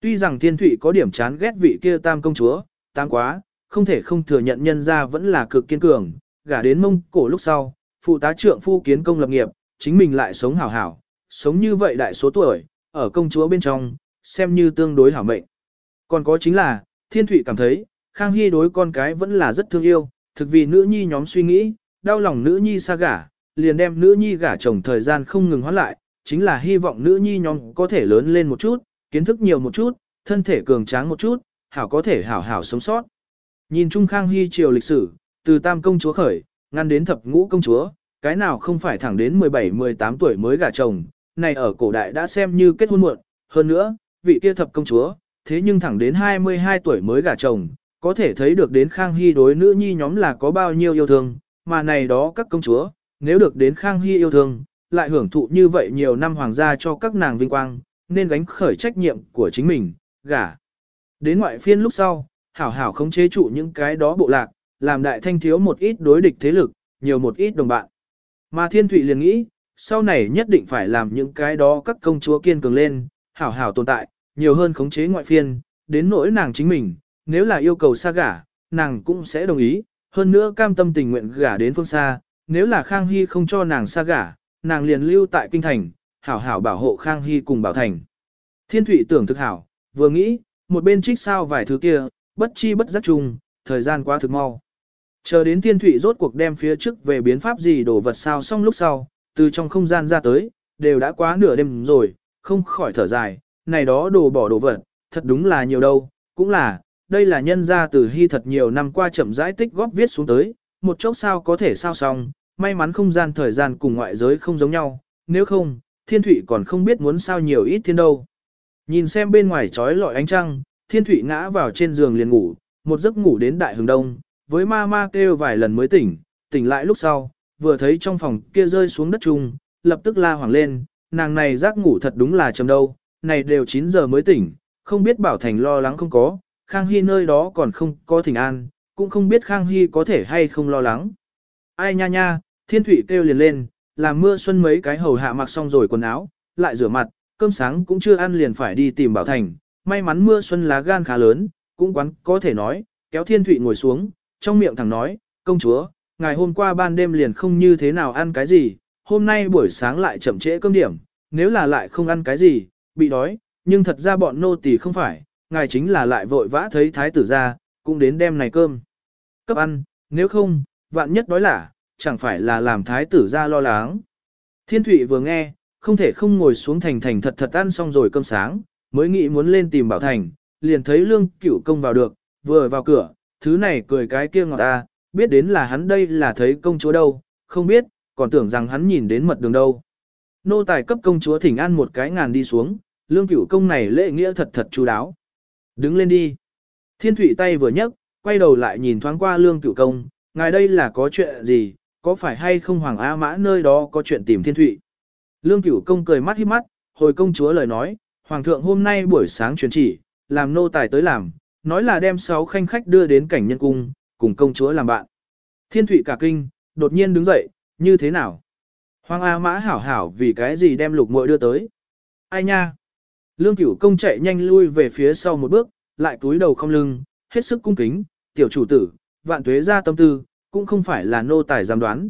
Tuy rằng thiên thụy có điểm chán ghét vị kia tam công chúa, tam quá, không thể không thừa nhận nhân ra vẫn là cực kiên cường, gả đến mông cổ lúc sau, phụ tá trượng phu kiến công lập nghiệp, chính mình lại sống hảo hảo, sống như vậy đại số tuổi, ở công chúa bên trong, xem như tương đối hảo mệnh. Còn có chính là, thiên thụy cảm thấy, Khang Hy đối con cái vẫn là rất thương yêu, thực vì nữ nhi nhóm suy nghĩ, đau lòng nữ nhi xa gả, liền đem nữ nhi gả chồng thời gian không ngừng hoãn lại, chính là hy vọng nữ nhi nhóm có thể lớn lên một chút, kiến thức nhiều một chút, thân thể cường tráng một chút, hảo có thể hảo hảo sống sót. Nhìn Trung Khang Hy triều lịch sử, từ tam công chúa khởi, ngăn đến thập ngũ công chúa, cái nào không phải thẳng đến 17-18 tuổi mới gả chồng, này ở cổ đại đã xem như kết hôn muộn, hơn nữa, vị kia thập công chúa, thế nhưng thẳng đến 22 tuổi mới gả chồng, có thể thấy được đến Khang Hy đối nữ nhi nhóm là có bao nhiêu yêu thương, mà này đó các công chúa, nếu được đến Khang Hy yêu thương, lại hưởng thụ như vậy nhiều năm hoàng gia cho các nàng vinh quang, nên gánh khởi trách nhiệm của chính mình, gả. Đến ngoại phiên lúc sau, hảo hảo khống chế trụ những cái đó bộ lạc, làm đại thanh thiếu một ít đối địch thế lực, nhiều một ít đồng bạn. Mà thiên thụy liền nghĩ, sau này nhất định phải làm những cái đó các công chúa kiên cường lên, hảo hảo tồn tại, nhiều hơn khống chế ngoại phiên, đến nỗi nàng chính mình, nếu là yêu cầu xa gả, nàng cũng sẽ đồng ý, hơn nữa cam tâm tình nguyện gả đến phương xa, nếu là Khang Hy không cho nàng xa gả, nàng liền lưu tại kinh thành, hảo hảo bảo hộ Khang Hy cùng bảo thành. Thiên Thụy tưởng thực hảo, vừa nghĩ, một bên trích sao vài thứ kia, bất chi bất giác chung, thời gian quá thực mau. Chờ đến Thiên Thụy rốt cuộc đem phía trước về biến pháp gì đổ vật sao xong lúc sau, từ trong không gian ra tới, đều đã quá nửa đêm rồi, không khỏi thở dài, này đó đồ bỏ đồ vật, thật đúng là nhiều đâu, cũng là, đây là nhân ra từ hy thật nhiều năm qua chậm rãi tích góp viết xuống tới, một chốc sao có thể sao xong, may mắn không gian thời gian cùng ngoại giới không giống nhau, nếu không, thiên thủy còn không biết muốn sao nhiều ít thiên đâu. Nhìn xem bên ngoài trói lọi ánh trăng, thiên thủy ngã vào trên giường liền ngủ, một giấc ngủ đến đại hướng đông, với ma ma kêu vài lần mới tỉnh, tỉnh lại lúc sau, vừa thấy trong phòng kia rơi xuống đất chung, lập tức la hoảng lên, nàng này giác ngủ thật đúng là chầm đâu, này đều 9 giờ mới tỉnh, không biết Bảo Thành lo lắng không có, Khang Hy nơi đó còn không có thỉnh an, cũng không biết Khang Hy có thể hay không lo lắng. Ai nha nha, thiên thủy kêu liền lên, làm mưa xuân mấy cái hầu hạ mặc xong rồi quần áo, lại rửa mặt, cơm sáng cũng chưa ăn liền phải đi tìm Bảo Thành, may mắn mưa xuân lá gan khá lớn, cũng quán có thể nói, kéo thiên thủy ngồi xuống, trong miệng thẳng nói, công chúa, ngày hôm qua ban đêm liền không như thế nào ăn cái gì, hôm nay buổi sáng lại chậm trễ cơm điểm, nếu là lại không ăn cái gì, bị đói, nhưng thật ra bọn nô tỳ không phải, ngài chính là lại vội vã thấy thái tử ra, cũng đến đem này cơm. Cấp ăn, nếu không, vạn nhất đói lả, chẳng phải là làm thái tử ra lo lắng. Thiên thủy vừa nghe, không thể không ngồi xuống thành thành thật thật ăn xong rồi cơm sáng, mới nghĩ muốn lên tìm Bảo Thành, liền thấy lương cửu công vào được, vừa vào cửa, thứ này cười cái kia ngọt ta, biết đến là hắn đây là thấy công chúa đâu, không biết, còn tưởng rằng hắn nhìn đến mật đường đâu. Nô tài cấp công chúa thỉnh an một cái ngàn đi xuống, lương cửu công này lễ nghĩa thật thật chú đáo. Đứng lên đi. Thiên thủy tay vừa nhấc, quay đầu lại nhìn thoáng qua lương cửu công, ngài đây là có chuyện gì, có phải hay không Hoàng A Mã nơi đó có chuyện tìm thiên thủy. Lương cửu công cười mắt hít mắt, hồi công chúa lời nói, Hoàng thượng hôm nay buổi sáng truyền chỉ, làm nô tài tới làm, nói là đem sáu khanh khách đưa đến cảnh nhân cung, cùng công chúa làm bạn. Thiên thủy cả kinh, đột nhiên đứng dậy, như thế nào? Hoàng A Mã hảo hảo vì cái gì đem lục muội đưa tới? Ai nha? Lương cửu công chạy nhanh lui về phía sau một bước, lại túi đầu không lưng, hết sức cung kính, tiểu chủ tử, vạn tuế ra tâm tư, cũng không phải là nô tài dám đoán.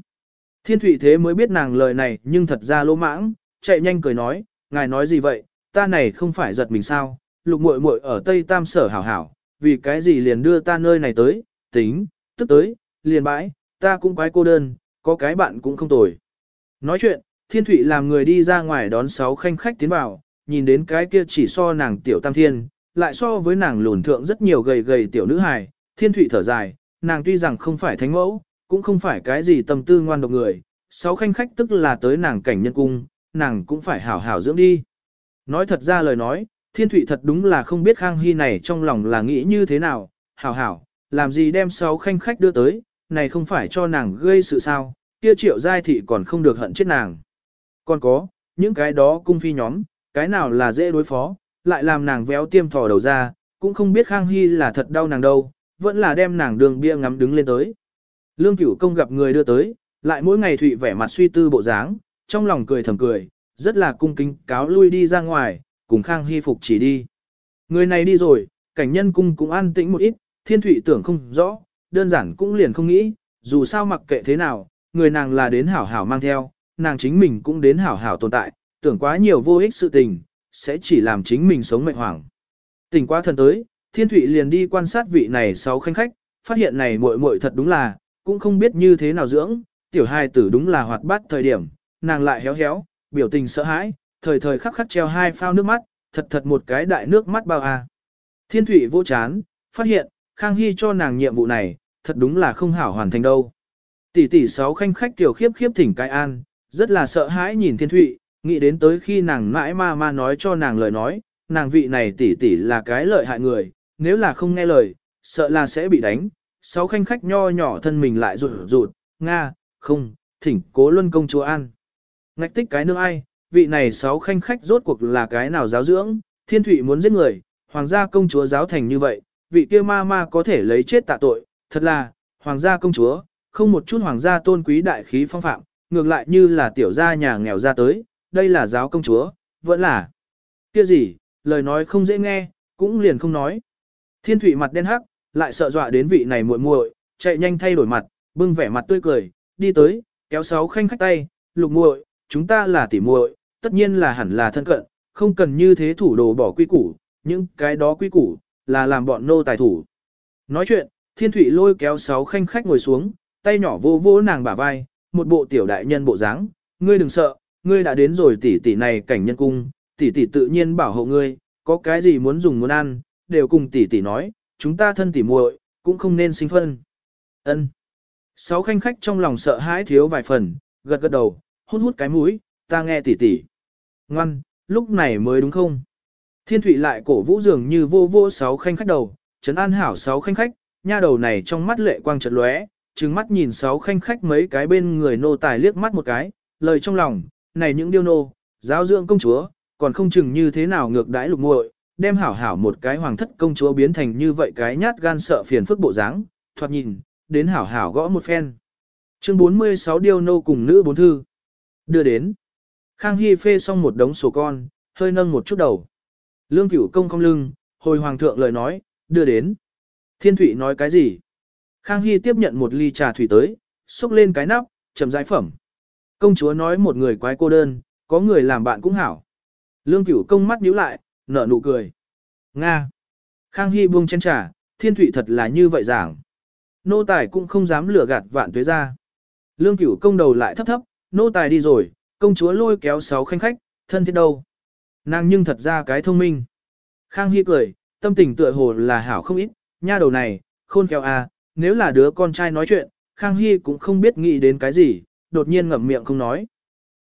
Thiên thủy thế mới biết nàng lời này nhưng thật ra lỗ mãng, chạy nhanh cười nói, ngài nói gì vậy, ta này không phải giật mình sao, lục muội muội ở Tây Tam sở hảo hảo, vì cái gì liền đưa ta nơi này tới, tính, tức tới, liền bãi, ta cũng quái cô đơn, có cái bạn cũng không tồi. Nói chuyện, thiên thủy làm người đi ra ngoài đón sáu khanh khách tiến vào, nhìn đến cái kia chỉ so nàng tiểu tam thiên, lại so với nàng lùn thượng rất nhiều gầy gầy tiểu nữ hài, thiên thủy thở dài, nàng tuy rằng không phải thánh mẫu, cũng không phải cái gì tâm tư ngoan độc người, sáu khanh khách tức là tới nàng cảnh nhân cung, nàng cũng phải hảo hảo dưỡng đi. Nói thật ra lời nói, thiên thủy thật đúng là không biết khang hy này trong lòng là nghĩ như thế nào, hảo hảo, làm gì đem sáu khanh khách đưa tới, này không phải cho nàng gây sự sao, kia triệu giai thị còn không được hận chết nàng. Còn có, những cái đó cung phi nhóm, cái nào là dễ đối phó, lại làm nàng véo tiêm thò đầu ra, cũng không biết Khang Hy là thật đau nàng đâu, vẫn là đem nàng đường bia ngắm đứng lên tới. Lương cửu công gặp người đưa tới, lại mỗi ngày Thụy vẻ mặt suy tư bộ dáng, trong lòng cười thầm cười, rất là cung kính cáo lui đi ra ngoài, cùng Khang Hy phục chỉ đi. Người này đi rồi, cảnh nhân cung cũng an tĩnh một ít, thiên thụy tưởng không rõ, đơn giản cũng liền không nghĩ, dù sao mặc kệ thế nào, người nàng là đến hảo hảo mang theo, nàng chính mình cũng đến hảo hảo tồn tại, tưởng quá nhiều vô ích sự tình, sẽ chỉ làm chính mình sống mệnh hoảng. Tỉnh quá thần tới, thiên thụy liền đi quan sát vị này sáu khanh khách, phát hiện này muội muội thật đúng là, cũng không biết như thế nào dưỡng, tiểu hai tử đúng là hoạt bát thời điểm, nàng lại héo héo, biểu tình sợ hãi, thời thời khắc khắc treo hai phao nước mắt, thật thật một cái đại nước mắt bao à. Thiên Thụy vô chán, phát hiện, Khang Hy cho nàng nhiệm vụ này, thật đúng là không hảo hoàn thành đâu. Tỷ tỷ sáu khanh khách tiểu khiếp khiếp thỉnh cai an, rất là sợ hãi nhìn thiên thụy, nghĩ đến tới khi nàng mãi ma ma nói cho nàng lời nói, nàng vị này tỷ tỷ là cái lợi hại người, nếu là không nghe lời, sợ là sẽ bị đánh. Sáu khanh khách nho nhỏ thân mình lại rụt rụt, Nga, không, thỉnh cố luân công chúa an. Ngạch tích cái nương ai, vị này sáu khanh khách rốt cuộc là cái nào giáo dưỡng, thiên thủy muốn giết người, hoàng gia công chúa giáo thành như vậy, vị kia ma ma có thể lấy chết tạ tội, thật là, hoàng gia công chúa, không một chút hoàng gia tôn quý đại khí phong phạm, ngược lại như là tiểu gia nhà nghèo ra tới, đây là giáo công chúa, vẫn là. Kia gì, lời nói không dễ nghe, cũng liền không nói. Thiên thủy mặt đen hắc, lại sợ dọa đến vị này muội muội, chạy nhanh thay đổi mặt, bưng vẻ mặt tươi cười, đi tới, kéo sáu khanh khách tay, lục muội, chúng ta là tỉ muội, tất nhiên là hẳn là thân cận, không cần như thế thủ đồ bỏ quy củ, những cái đó quy củ, là làm bọn nô tài thủ. Nói chuyện, thiên thủy lôi kéo sáu khanh khách ngồi xuống, tay nhỏ vô vô nàng bả vai, một bộ tiểu đại nhân bộ dáng, ngươi đừng sợ, ngươi đã đến rồi tỷ tỷ này cảnh nhân cung, tỷ tỷ tự nhiên bảo hộ ngươi, có cái gì muốn dùng muốn ăn, đều cùng tỷ tỷ nói, chúng ta thân tỷ muội, cũng không nên sinh phân. Ân. Sáu khanh khách trong lòng sợ hãi thiếu vài phần, gật gật đầu, hút hút cái mũi, ta nghe tỷ tỷ. Ngoan, lúc này mới đúng không? Thiên Thụy lại cổ vũ dường như vô vô sáu khanh khách đầu, trấn an hảo sáu khanh khách, nha đầu này trong mắt lệ quang chợt lóe, trừng mắt nhìn sáu khanh khách mấy cái bên người nô tài liếc mắt một cái, lời trong lòng, này những điêu nô, giáo dưỡng công chúa, còn không chừng như thế nào ngược đãi lục muội, đem hảo hảo một cái hoàng thất công chúa biến thành như vậy cái nhát gan sợ phiền phức bộ dáng, thoạt nhìn, đến hảo hảo gõ một phen. Chương 46 điêu nô cùng nữ bốn thư. Đưa đến. Khang Hy phê xong một đống sổ con, hơi nâng một chút đầu. Lương cửu công không lưng, hồi hoàng thượng lời nói, đưa đến. Thiên thủy nói cái gì? Khang Hy tiếp nhận một ly trà thủy tới, xúc lên cái nắp, chậm rãi phẩm. Công chúa nói một người quái cô đơn, có người làm bạn cũng hảo. Lương cửu công mắt nhíu lại, nở nụ cười. Nga. Khang Hy buông chén trà, thiên thủy thật là như vậy giảng. Nô tài cũng không dám lừa gạt vạn tuế ra. Lương cửu công đầu lại thấp thấp, nô tài đi rồi, công chúa lôi kéo sáu khanh khách, thân thiết đâu. Nàng nhưng thật ra cái thông minh. Khang Hy cười, tâm tình tựa hồ là hảo không ít, nha đầu này, khôn khéo à, nếu là đứa con trai nói chuyện, Khang Hy cũng không biết nghĩ đến cái gì, đột nhiên ngậm miệng không nói.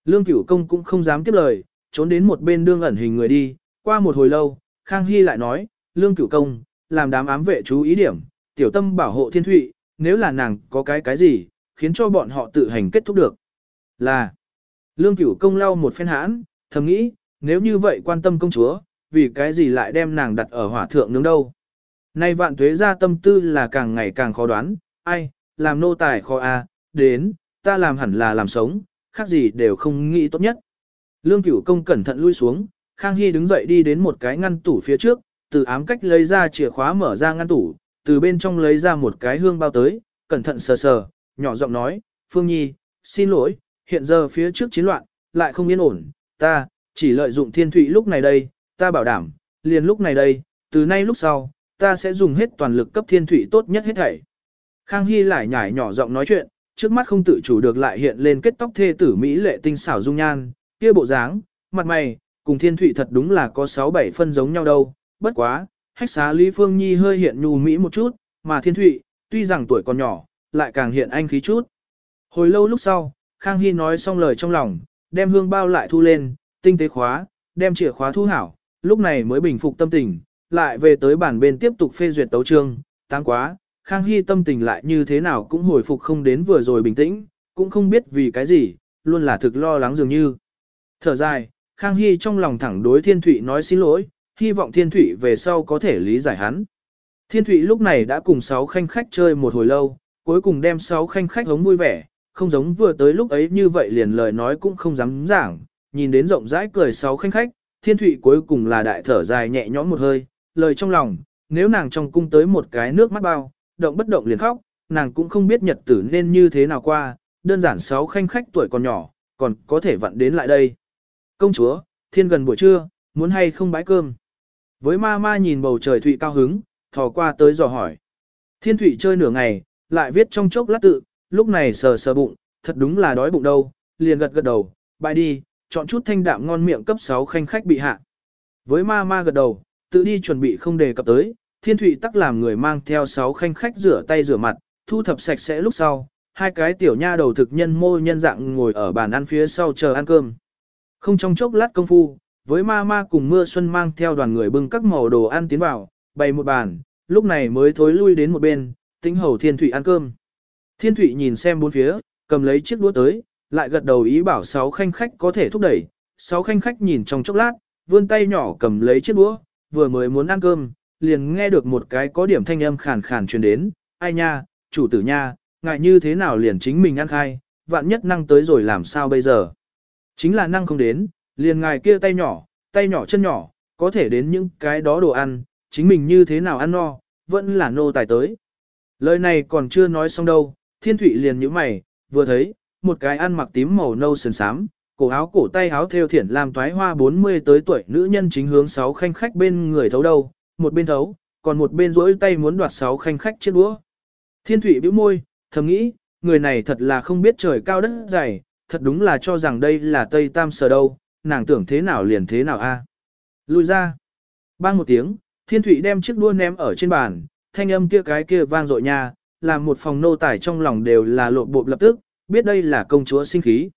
Lương Cửu Công cũng không dám tiếp lời, trốn đến một bên đương ẩn hình người đi, qua một hồi lâu, Khang Hy lại nói, Lương Cửu Công, làm đám ám vệ chú ý điểm, tiểu tâm bảo hộ thiên thụy, nếu là nàng có cái cái gì, khiến cho bọn họ tự hành kết thúc được. Là, Lương Cửu Công lau một phen hãn, thầm nghĩ, nếu như vậy quan tâm công chúa, vì cái gì lại đem nàng đặt ở hỏa thượng nướng đâu. Nay vạn tuế ra tâm tư là càng ngày càng khó đoán, ai, làm nô tài khó a, à, đến, ta làm hẳn là làm sống, khác gì đều không nghĩ tốt nhất. Lương cửu công cẩn thận lui xuống, Khang Hy đứng dậy đi đến một cái ngăn tủ phía trước, từ ám cách lấy ra chìa khóa mở ra ngăn tủ, từ bên trong lấy ra một cái hương bao tới, cẩn thận sờ sờ, nhỏ giọng nói, Phương Nhi, xin lỗi, hiện giờ phía trước chiến loạn, lại không yên ổn, ta, chỉ lợi dụng thiên thụy lúc này đây, ta bảo đảm, liền lúc này đây, từ nay lúc sau, ta sẽ dùng hết toàn lực cấp thiên thủy tốt nhất hết thảy. Khang Hy lại nhảy nhỏ giọng nói chuyện, trước mắt không tự chủ được lại hiện lên kết tóc thê tử Mỹ lệ tinh xảo dung nhan, kia bộ dáng, mặt mày, cùng thiên thủy thật đúng là có 6-7 phân giống nhau đâu, bất quá, hách xá Lý Phương Nhi hơi hiện nhu Mỹ một chút, mà thiên thủy, tuy rằng tuổi còn nhỏ, lại càng hiện anh khí chút. Hồi lâu lúc sau, Khang Hy nói xong lời trong lòng, đem hương bao lại thu lên, tinh tế khóa, đem chìa khóa thu hảo, lúc này mới bình phục tâm tình, lại về tới bản bên tiếp tục phê duyệt tấu chương tăng quá, Khang Hy tâm tình lại như thế nào cũng hồi phục không đến vừa rồi bình tĩnh, cũng không biết vì cái gì, luôn là thực lo lắng dường như. Thở dài, Khang Hy trong lòng thẳng đối Thiên Thụy nói xin lỗi, hy vọng Thiên Thụy về sau có thể lý giải hắn. Thiên Thụy lúc này đã cùng sáu khanh khách chơi một hồi lâu, cuối cùng đem sáu khanh khách hống vui vẻ, không giống vừa tới lúc ấy như vậy liền lời nói cũng không dám giảng, nhìn đến rộng rãi cười sáu khanh khách, thiên thụy cuối cùng là đại thở dài nhẹ nhõm một hơi, lời trong lòng, nếu nàng trong cung tới một cái nước mắt bao, động bất động liền khóc, nàng cũng không biết nhật tử nên như thế nào qua, đơn giản sáu khanh khách tuổi còn nhỏ, còn có thể vặn đến lại đây. Công chúa, thiên gần buổi trưa, muốn hay không bãi cơm. Với ma ma nhìn bầu trời thụy cao hứng, thò qua tới dò hỏi. Thiên thụy chơi nửa ngày, lại viết trong chốc lát tự, lúc này sờ sờ bụng, thật đúng là đói bụng đâu, liền gật gật đầu, bãi đi, chọn chút thanh đạm ngon miệng cấp 6 khanh khách bị hạ. Với ma ma gật đầu, tự đi chuẩn bị không đề cập tới, thiên thụy tắc làm người mang theo 6 khanh khách rửa tay rửa mặt, thu thập sạch sẽ lúc sau, hai cái tiểu nha đầu thực nhân mô nhân dạng ngồi ở bàn ăn phía sau chờ ăn cơm. Không trong chốc lát công phu, với ma ma cùng mưa xuân mang theo đoàn người bưng các màu đồ ăn tiến vào, bày một bàn, lúc này mới thối lui đến một bên, tính hầu thiên thụy ăn cơm. Thiên thụy nhìn xem bốn phía, cầm lấy chiếc đũa tới, lại gật đầu ý bảo sáu khanh khách có thể thúc đẩy, sáu khanh khách nhìn trong chốc lát, vươn tay nhỏ cầm lấy chiếc đũa, vừa mới muốn ăn cơm, liền nghe được một cái có điểm thanh âm khàn khàn truyền đến, ai nha, chủ tử nha, ngại như thế nào liền chính mình ăn khai, vạn nhất năng tới rồi làm sao bây giờ. Chính là năng không đến, liền ngài kia tay nhỏ, tay nhỏ chân nhỏ, có thể đến những cái đó đồ ăn, chính mình như thế nào ăn no, vẫn là nô tài tới. Lời này còn chưa nói xong đâu, thiên thủy liền nhíu mày, vừa thấy, một cái ăn mặc tím màu nâu sườn sám, cổ áo cổ tay áo theo thiển làm toái hoa 40 tới tuổi nữ nhân chính hướng sáu khanh khách bên người thấu đâu, một bên thấu, còn một bên rỗi tay muốn đoạt sáu khanh khách chiếc đũa. Thiên thủy bĩu môi, thầm nghĩ, người này thật là không biết trời cao đất dày, thật đúng là cho rằng đây là Tây Tam Sở đâu, nàng tưởng thế nào liền thế nào a. À? Lùi ra. Bang một tiếng, thiên thủy đem chiếc đua ném ở trên bàn, thanh âm kia cái kia vang dội nha, làm một phòng nô tài trong lòng đều là lộn bộ lập tức, biết đây là công chúa sinh khí.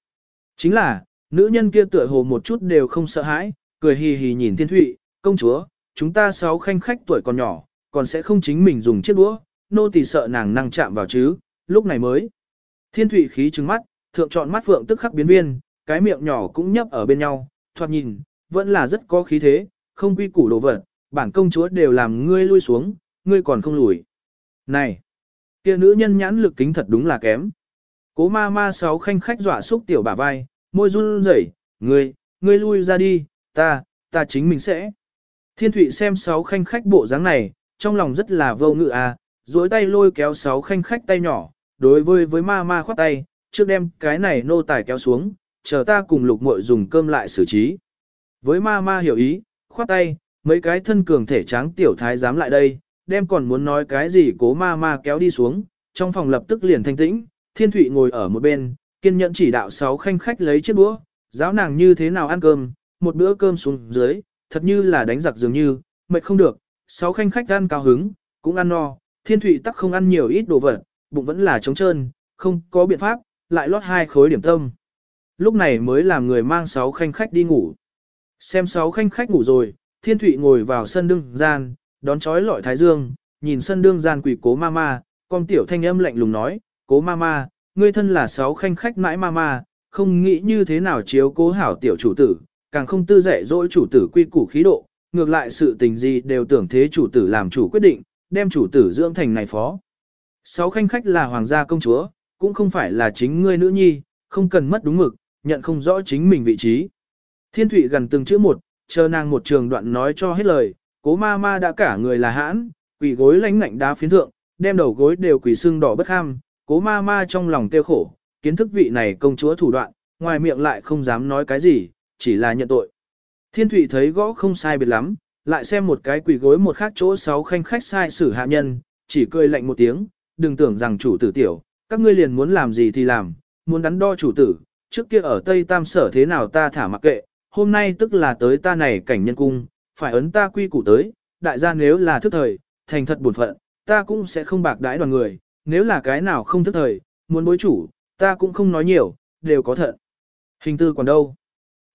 Chính là, nữ nhân kia tựa hồ một chút đều không sợ hãi, cười hì hì nhìn thiên thụy, công chúa, chúng ta sáu khanh khách tuổi còn nhỏ, còn sẽ không chính mình dùng chiếc đũa, nô tỳ sợ nàng năng chạm vào chứ, lúc này mới. Thiên thủy khí trừng mắt, thượng chọn mắt phượng tức khắc biến viên, cái miệng nhỏ cũng nhấp ở bên nhau, thoạt nhìn, vẫn là rất có khí thế, không quy củ đồ vật, bản công chúa đều làm ngươi lui xuống, ngươi còn không lùi. Này, kia nữ nhân nhãn lực kính thật đúng là kém. Cố ma ma sáu khanh khách dọa xúc tiểu bả vai, môi run rẩy, ngươi, ngươi lui ra đi, ta, ta chính mình sẽ. Thiên thụy xem sáu khanh khách bộ dáng này, trong lòng rất là vô ngự à, duỗi tay lôi kéo sáu khanh khách tay nhỏ, đối với với ma ma khoát tay, trước đem cái này nô tài kéo xuống, chờ ta cùng lục muội dùng cơm lại xử trí. Với ma ma hiểu ý, khoát tay, mấy cái thân cường thể tráng tiểu thái dám lại đây, đem còn muốn nói cái gì cố ma ma kéo đi xuống, trong phòng lập tức liền thanh tĩnh, thiên thụy ngồi ở một bên, kiên nhẫn chỉ đạo sáu khanh khách lấy chiếc đũa, giáo nàng như thế nào ăn cơm, một bữa cơm xuống dưới, thật như là đánh giặc dường như, mệt không được, sáu khanh khách ăn cao hứng, cũng ăn no, thiên thụy tắc không ăn nhiều ít đồ vật, bụng vẫn là trống trơn, không có biện pháp, lại lót hai khối điểm tâm. Lúc này mới làm người mang sáu khanh khách đi ngủ. Xem sáu khanh khách ngủ rồi, thiên thụy ngồi vào sân đương gian, đón chói lọi thái dương, nhìn sân đương gian quỷ cố ma ma, con tiểu thanh âm lạnh lùng nói, cố ma ma, ngươi thân là sáu khanh khách mãi ma ma, không nghĩ như thế nào chiếu cố hảo tiểu chủ tử, càng không tư dạy dỗi chủ tử quy củ khí độ, ngược lại sự tình gì đều tưởng thế chủ tử làm chủ quyết định, đem chủ tử dưỡng thành này phó. Sáu khanh khách là hoàng gia công chúa, cũng không phải là chính ngươi nữ nhi, không cần mất đúng mực, nhận không rõ chính mình vị trí. Thiên thủy gần từng chữ một, chờ nàng một trường đoạn nói cho hết lời, cố ma ma đã cả người là hãn, quỷ gối lánh ngạnh đá phiến thượng, đem đầu gối đều quỷ xương đỏ bất ham, cố ma ma trong lòng tiêu khổ, kiến thức vị này công chúa thủ đoạn, ngoài miệng lại không dám nói cái gì, chỉ là nhận tội. Thiên thủy thấy gõ không sai biệt lắm, lại xem một cái quỷ gối một khác chỗ sáu khanh khách sai xử hạ nhân, chỉ cười lạnh một tiếng, đừng tưởng rằng chủ tử tiểu, các ngươi liền muốn làm gì thì làm, muốn đắn đo chủ tử, trước kia ở Tây Tam Sở thế nào ta thả mặc kệ, hôm nay tức là tới ta này cảnh nhân cung, phải ấn ta quy củ tới, đại gia nếu là thức thời, thành thật buồn phận, ta cũng sẽ không bạc đãi đoàn người, nếu là cái nào không thức thời, muốn bối chủ, ta cũng không nói nhiều, đều có thận. Hình tư còn đâu?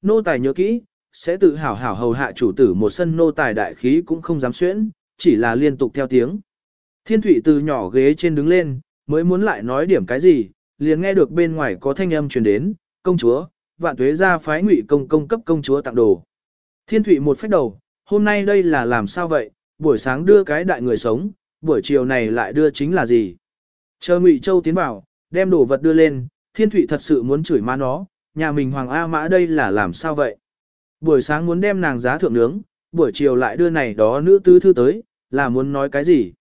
Nô tài nhớ kỹ, sẽ tự hảo hảo hầu hạ chủ tử một sân nô tài đại khí cũng không dám xuyễn, chỉ là liên tục theo tiếng. Thiên thủy từ nhỏ ghế trên đứng lên, mới muốn lại nói điểm cái gì, liền nghe được bên ngoài có thanh âm truyền đến, công chúa, vạn tuế ra phái ngụy công công cấp công chúa tặng đồ. Thiên thủy một phép đầu, hôm nay đây là làm sao vậy, buổi sáng đưa cái đại người sống, buổi chiều này lại đưa chính là gì. Chờ ngụy châu tiến vào, đem đồ vật đưa lên, Thiên Thụy thật sự muốn chửi má nó, nhà mình Hoàng A Mã đây là làm sao vậy? Buổi sáng muốn đem nàng giá thượng nướng, buổi chiều lại đưa này đó nữ tư thư tới, là muốn nói cái gì?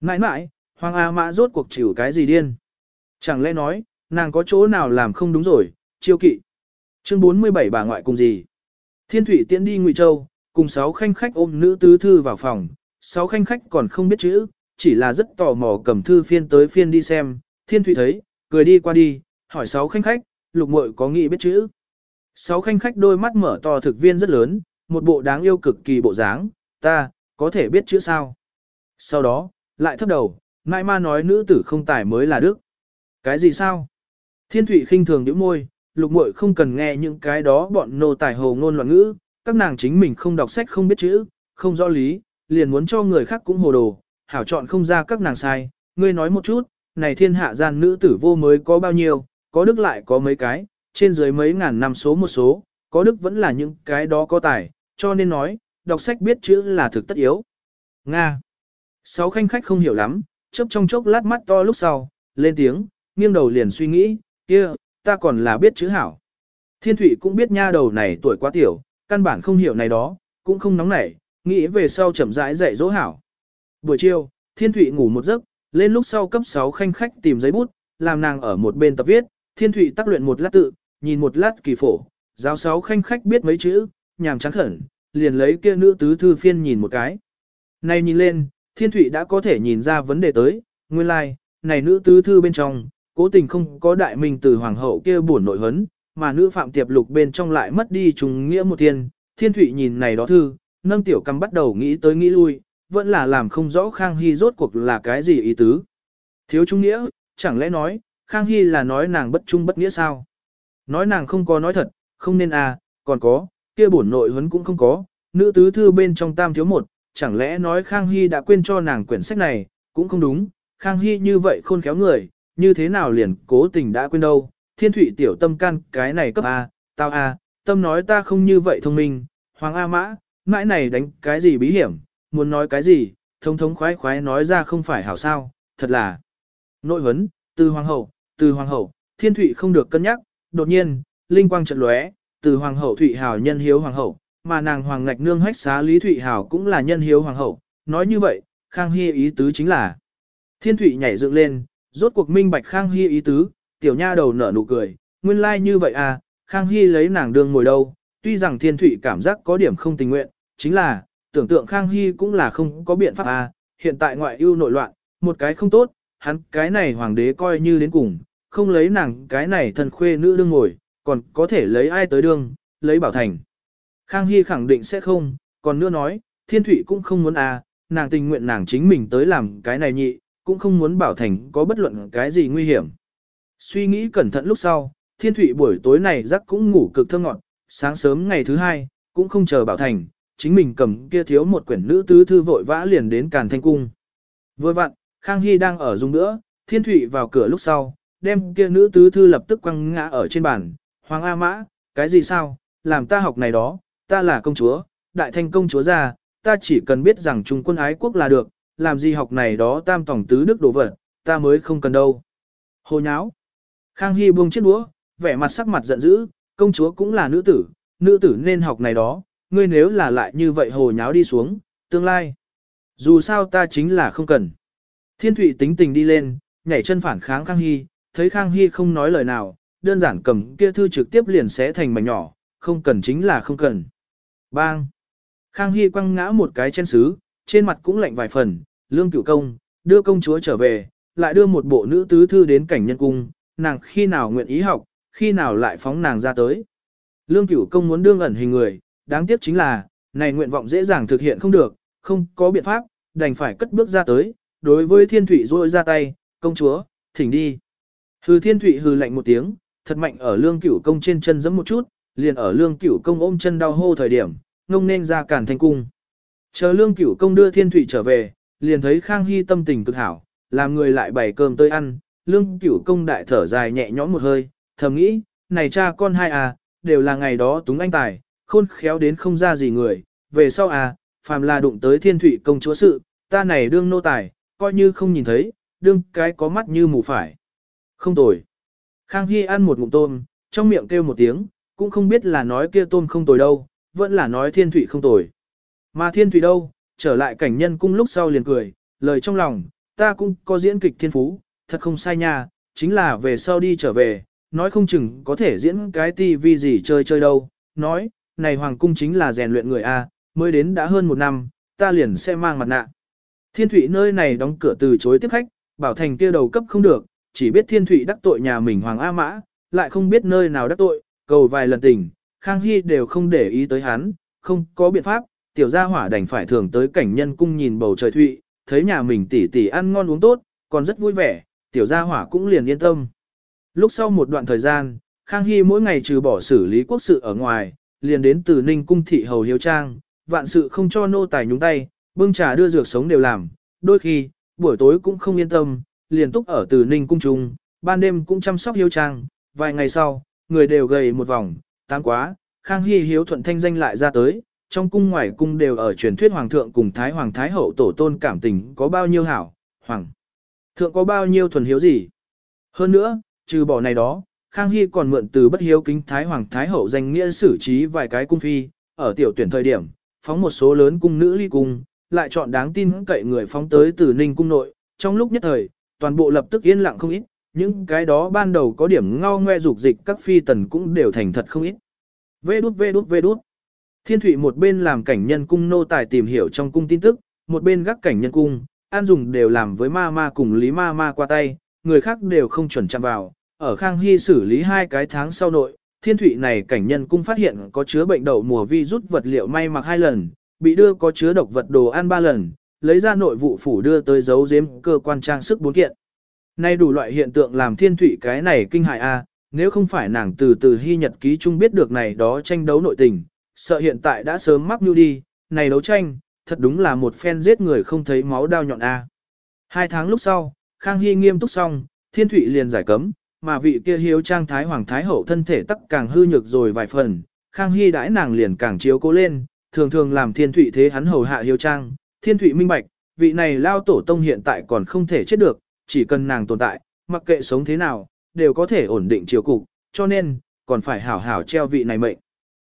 Nãi nãi, Hoàng A Mã rốt cuộc chịu cái gì điên? Chẳng lẽ nói, nàng có chỗ nào làm không đúng rồi, chiêu kỵ. Chương 47 bà ngoại cùng gì? Thiên Thụy tiễn đi Ngụy Châu, cùng sáu khanh khách ôm nữ tứ thư vào phòng, sáu khanh khách còn không biết chữ, chỉ là rất tò mò cầm thư phiên tới phiên đi xem, Thiên Thụy thấy, cười đi qua đi, hỏi sáu khanh khách, lục muội có nghĩ biết chữ. Sáu khanh khách đôi mắt mở to thực viên rất lớn, một bộ đáng yêu cực kỳ bộ dáng, ta, có thể biết chữ sao. Sau đó, lại thấp đầu, ngại ma nói nữ tử không tài mới là đức. Cái gì sao? Thiên Thụy khinh thường nhíu môi, lục muội không cần nghe những cái đó bọn nô tài hồ ngôn loạn ngữ, các nàng chính mình không đọc sách không biết chữ, không rõ lý, liền muốn cho người khác cũng hồ đồ, hảo chọn không ra các nàng sai, ngươi nói một chút, này thiên hạ gian nữ tử vô mới có bao nhiêu, có đức lại có mấy cái, trên dưới mấy ngàn năm số một số, có đức vẫn là những cái đó có tài, cho nên nói, đọc sách biết chữ là thực tất yếu. Nga. Sáu khanh khách không hiểu lắm, chớp trong chốc lát mắt to lúc sau, lên tiếng, nghiêng đầu liền suy nghĩ, kia, ta còn là biết chữ hảo. Thiên thủy cũng biết nha đầu này tuổi quá tiểu, căn bản không hiểu này đó, cũng không nóng nảy, nghĩ về sau chậm rãi dạy dỗ hảo. Buổi chiều, Thiên thủy ngủ một giấc, lên lúc sau cấp 6 khanh khách tìm giấy bút, làm nàng ở một bên tập viết, Thiên Thụy tác luyện một lát tự, nhìn một lát kỳ phổ, giáo sáu khanh khách biết mấy chữ, nhàm chán khẩn, liền lấy kia nữ tứ thư phiên nhìn một cái. Này nhìn lên, Thiên Thụy đã có thể nhìn ra vấn đề tới, nguyên lai, like, này nữ tứ thư bên trong, cố tình không có đại minh từ hoàng hậu kia buồn nội hấn, mà nữ phạm tiệp lục bên trong lại mất đi trùng nghĩa một thiên, thiên thụy nhìn này đó thư, nâng tiểu cầm bắt đầu nghĩ tới nghĩ lui, vẫn là làm không rõ Khang Hy rốt cuộc là cái gì ý tứ. Thiếu trung nghĩa, chẳng lẽ nói, Khang Hy là nói nàng bất trung bất nghĩa sao? Nói nàng không có nói thật, không nên à, còn có, kia bổn nội huấn cũng không có, nữ tứ thư bên trong tam thiếu một, chẳng lẽ nói Khang Hy đã quên cho nàng quyển sách này, cũng không đúng, Khang Hy như vậy khôn khéo người, như thế nào liền cố tình đã quên đâu, thiên thủy tiểu tâm can cái này cấp A, tao A, tâm nói ta không như vậy thông minh, hoàng A mã, mãi này đánh cái gì bí hiểm, muốn nói cái gì, thông thống khoái khoái nói ra không phải hảo sao, thật là. Nội vấn, từ hoàng hậu, từ hoàng hậu, thiên Thụy không được cân nhắc, đột nhiên, linh quang trận lóe, từ hoàng hậu thụy hảo nhân hiếu hoàng hậu, mà nàng hoàng ngạch nương hách xá lý thụy hảo cũng là nhân hiếu hoàng hậu, nói như vậy, khang hy ý tứ chính là. Thiên Thụy nhảy dựng lên, rốt cuộc minh bạch Khang Hy ý tứ, tiểu nha đầu nở nụ cười, nguyên lai like như vậy à, Khang Hy lấy nàng đương ngồi đâu, tuy rằng thiên Thụy cảm giác có điểm không tình nguyện, chính là, tưởng tượng Khang Hy cũng là không có biện pháp à, hiện tại ngoại ưu nội loạn, một cái không tốt, hắn cái này hoàng đế coi như đến cùng, không lấy nàng cái này thần khuê nữ đương ngồi, còn có thể lấy ai tới đương, lấy bảo thành. Khang Hy khẳng định sẽ không, còn nữa nói, thiên thủy cũng không muốn à, nàng tình nguyện nàng chính mình tới làm cái này nhị, cũng không muốn bảo thành có bất luận cái gì nguy hiểm. Suy nghĩ cẩn thận lúc sau, thiên thụy buổi tối này giấc cũng ngủ cực thơm ngọt, sáng sớm ngày thứ hai, cũng không chờ bảo thành, chính mình cầm kia thiếu một quyển nữ tứ thư vội vã liền đến Càn Thanh Cung. Vừa vặn, Khang Hy đang ở dùng nữa, thiên thụy vào cửa lúc sau, đem kia nữ tứ thư lập tức quăng ngã ở trên bàn, Hoàng A Mã, cái gì sao, làm ta học này đó, ta là công chúa, đại thanh công chúa ra, ta chỉ cần biết rằng trung quân ái quốc là được, làm gì học này đó tam tổng tứ đức đồ vật, ta mới không cần đâu. Hồ nháo. Khang Hy buông chiếc đũa, vẻ mặt sắc mặt giận dữ, công chúa cũng là nữ tử, nữ tử nên học này đó, ngươi nếu là lại như vậy hồ nháo đi xuống, tương lai. Dù sao ta chính là không cần. Thiên Thụy tính tình đi lên, nhảy chân phản kháng Khang Hy, thấy Khang Hy không nói lời nào, đơn giản cầm kia thư trực tiếp liền xé thành mảnh nhỏ, không cần chính là không cần. Bang! Khang Hy quăng ngã một cái trên xứ, trên mặt cũng lạnh vài phần, lương cửu công, đưa công chúa trở về, lại đưa một bộ nữ tứ thư đến cảnh nhân cung, nàng khi nào nguyện ý học, khi nào lại phóng nàng ra tới. Lương cửu công muốn đương ẩn hình người, đáng tiếc chính là, này nguyện vọng dễ dàng thực hiện không được, không có biện pháp, đành phải cất bước ra tới, đối với thiên thủy rôi ra tay, công chúa, thỉnh đi. Hư thiên Thụy hư lạnh một tiếng, thật mạnh ở lương cửu công trên chân giẫm một chút, liền ở lương cửu công ôm chân đau hô thời điểm, ngông nên ra cản thành cung. Chờ lương cửu công đưa thiên Thụy trở về, liền thấy Khang Hy tâm tình cực hảo, làm người lại bày cơm tới ăn, lương cửu công đại thở dài nhẹ nhõm một hơi, thầm nghĩ, này cha con hai à, đều là ngày đó túng anh tài, khôn khéo đến không ra gì người, về sau à, phàm là đụng tới thiên Thụy công chúa sự, ta này đương nô tài, coi như không nhìn thấy, đương cái có mắt như mù phải. Không tồi. Khang Hy ăn một ngụm tôm, trong miệng kêu một tiếng, cũng không biết là nói kia tôm không tồi đâu, vẫn là nói thiên thủy không tồi. Mà thiên thủy đâu, trở lại cảnh nhân cung lúc sau liền cười, lời trong lòng, ta cũng có diễn kịch thiên phú, thật không sai nha, chính là về sau đi trở về, nói không chừng có thể diễn cái tivi gì chơi chơi đâu, nói, này hoàng cung chính là rèn luyện người A, mới đến đã hơn một năm, ta liền sẽ mang mặt nạ. Thiên thủy nơi này đóng cửa từ chối tiếp khách, bảo thành kia đầu cấp không được, chỉ biết thiên thụy đắc tội nhà mình hoàng A mã, lại không biết nơi nào đắc tội, cầu vài lần tình, Khang Hy đều không để ý tới hắn, không có biện pháp, tiểu gia hỏa đành phải thường tới cảnh nhân cung nhìn bầu trời thụy, thấy nhà mình tỉ tỉ ăn ngon uống tốt, còn rất vui vẻ, tiểu gia hỏa cũng liền yên tâm. Lúc sau một đoạn thời gian, Khang Hy mỗi ngày trừ bỏ xử lý quốc sự ở ngoài, liền đến từ Ninh cung thị hầu hiếu trang, vạn sự không cho nô tài nhúng tay, bưng trà đưa dược sống đều làm, đôi khi, buổi tối cũng không yên tâm, liền túc ở từ Ninh cung trung, ban đêm cũng chăm sóc hiếu trang, vài ngày sau, người đều gầy một vòng, tám quá, Khang Hy hiếu thuận thanh danh lại ra tới, trong cung ngoài cung đều ở truyền thuyết hoàng thượng cùng thái hoàng thái hậu tổ tôn cảm tình có bao nhiêu hảo, hoàng thượng có bao nhiêu thuần hiếu gì. Hơn nữa, trừ bỏ này đó, Khang Hy còn mượn từ bất hiếu kính thái hoàng thái hậu danh nghĩa xử trí vài cái cung phi, ở tiểu tuyển thời điểm, phóng một số lớn cung nữ ly cung, lại chọn đáng tin cậy người phóng tới từ ninh cung nội, trong lúc nhất thời, toàn bộ lập tức yên lặng không ít, những cái đó ban đầu có điểm ngao ngoe dục dịch các phi tần cũng đều thành thật không ít. Vê đút vê đút vê đút. Thiên Thụy một bên làm cảnh nhân cung nô tài tìm hiểu trong cung tin tức, một bên gác cảnh nhân cung, an dùng đều làm với ma ma cùng lý ma ma qua tay, người khác đều không chuẩn chạm vào. Ở Khang Hy xử lý hai cái tháng sau nội, Thiên Thụy này cảnh nhân cung phát hiện có chứa bệnh đậu mùa vi rút vật liệu may mặc hai lần, bị đưa có chứa độc vật đồ ăn ba lần, lấy ra nội vụ phủ đưa tới dấu giếm cơ quan trang sức bốn kiện. Nay đủ loại hiện tượng làm Thiên thủy cái này kinh hại a, à, nếu không phải nàng từ từ hy nhật ký chung biết được này đó tranh đấu nội tình, sợ hiện tại đã sớm mắc nhu đi, này đấu tranh, thật đúng là một phen giết người không thấy máu đau nhọn A. À. Hai tháng lúc sau, Khang Hy nghiêm túc xong, thiên thủy liền giải cấm, mà vị kia hiếu trang thái hoàng thái hậu thân thể tắc càng hư nhược rồi vài phần, Khang Hy đãi nàng liền càng chiếu cố lên, thường thường làm thiên thủy thế hắn hầu hạ hiếu trang, thiên thụy minh bạch, vị này lao tổ tông hiện tại còn không thể chết được, chỉ cần nàng tồn tại, mặc kệ sống thế nào, đều có thể ổn định chiều cục, cho nên, còn phải hảo hảo treo vị này mệnh.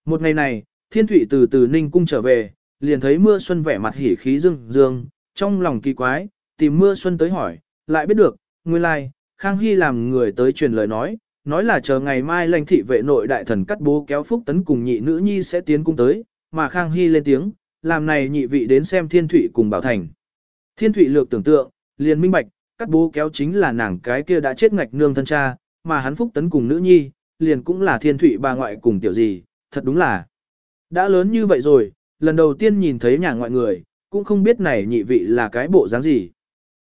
Một ngày này, Thiên Thụy từ từ Ninh Cung trở về, liền thấy mưa xuân vẻ mặt hỉ khí dương dương, trong lòng kỳ quái, tìm mưa xuân tới hỏi, lại biết được, nguyên lai, like, Khang Hy làm người tới truyền lời nói, nói là chờ ngày mai lãnh thị vệ nội đại thần cắt bố kéo phúc tấn cùng nhị nữ nhi sẽ tiến cung tới, mà Khang Hy lên tiếng, làm này nhị vị đến xem Thiên Thụy cùng Bảo Thành. Thiên Thụy lược tưởng tượng, liền minh bạch, cắt bố kéo chính là nàng cái kia đã chết ngạch nương thân cha, mà hắn phúc tấn cùng nữ nhi, liền cũng là Thiên Thụy bà ngoại cùng tiểu gì, thật đúng là. Đã lớn như vậy rồi, lần đầu tiên nhìn thấy nhà ngoại người, cũng không biết này nhị vị là cái bộ dáng gì.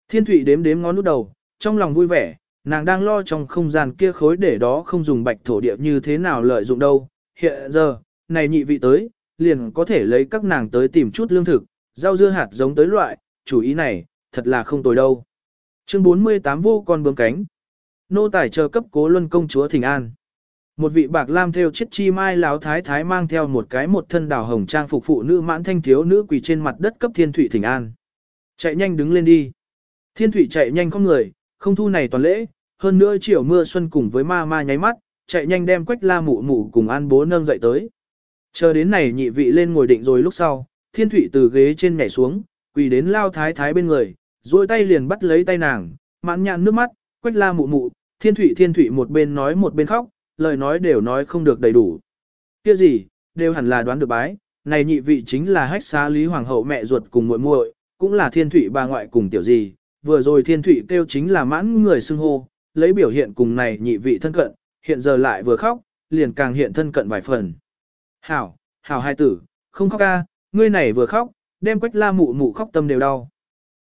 Thiên Thụy đếm đếm ngón nút đầu, trong lòng vui vẻ, nàng đang lo trong không gian kia khối để đó không dùng bạch thổ địa như thế nào lợi dụng đâu. Hiện giờ, này nhị vị tới, liền có thể lấy các nàng tới tìm chút lương thực, rau dưa hạt giống tới loại, chủ ý này, thật là không tồi đâu. Chương 48 vô con bướm cánh. Nô tài chờ cấp cố luân công chúa Thịnh An. Một vị bạc lam theo chiếc chi mai láo thái thái mang theo một cái một thân đào hồng trang phục phụ nữ mãn thanh thiếu nữ quỳ trên mặt đất cấp thiên thủy thỉnh an. Chạy nhanh đứng lên đi. Thiên thủy chạy nhanh không người, không thu này toàn lễ, hơn nữa chiều mưa xuân cùng với ma ma nháy mắt, chạy nhanh đem quách la mụ mụ cùng an bố nâng dậy tới. Chờ đến này nhị vị lên ngồi định rồi lúc sau, thiên thủy từ ghế trên nhảy xuống, quỳ đến lao thái thái bên người, duỗi tay liền bắt lấy tay nàng, mãn nhạn nước mắt, quách la mụ mụ, thiên thủy thiên thủy một bên nói một bên khóc, lời nói đều nói không được đầy đủ. Kia gì, đều hẳn là đoán được bái, này nhị vị chính là hách xá lý hoàng hậu mẹ ruột cùng muội muội, cũng là thiên thủy bà ngoại cùng tiểu gì, vừa rồi thiên thủy kêu chính là mãn người xưng hô, lấy biểu hiện cùng này nhị vị thân cận, hiện giờ lại vừa khóc, liền càng hiện thân cận vài phần. Hảo, hảo hai tử, không khóc ca, ngươi này vừa khóc, đem quách la mụ mụ khóc tâm đều đau.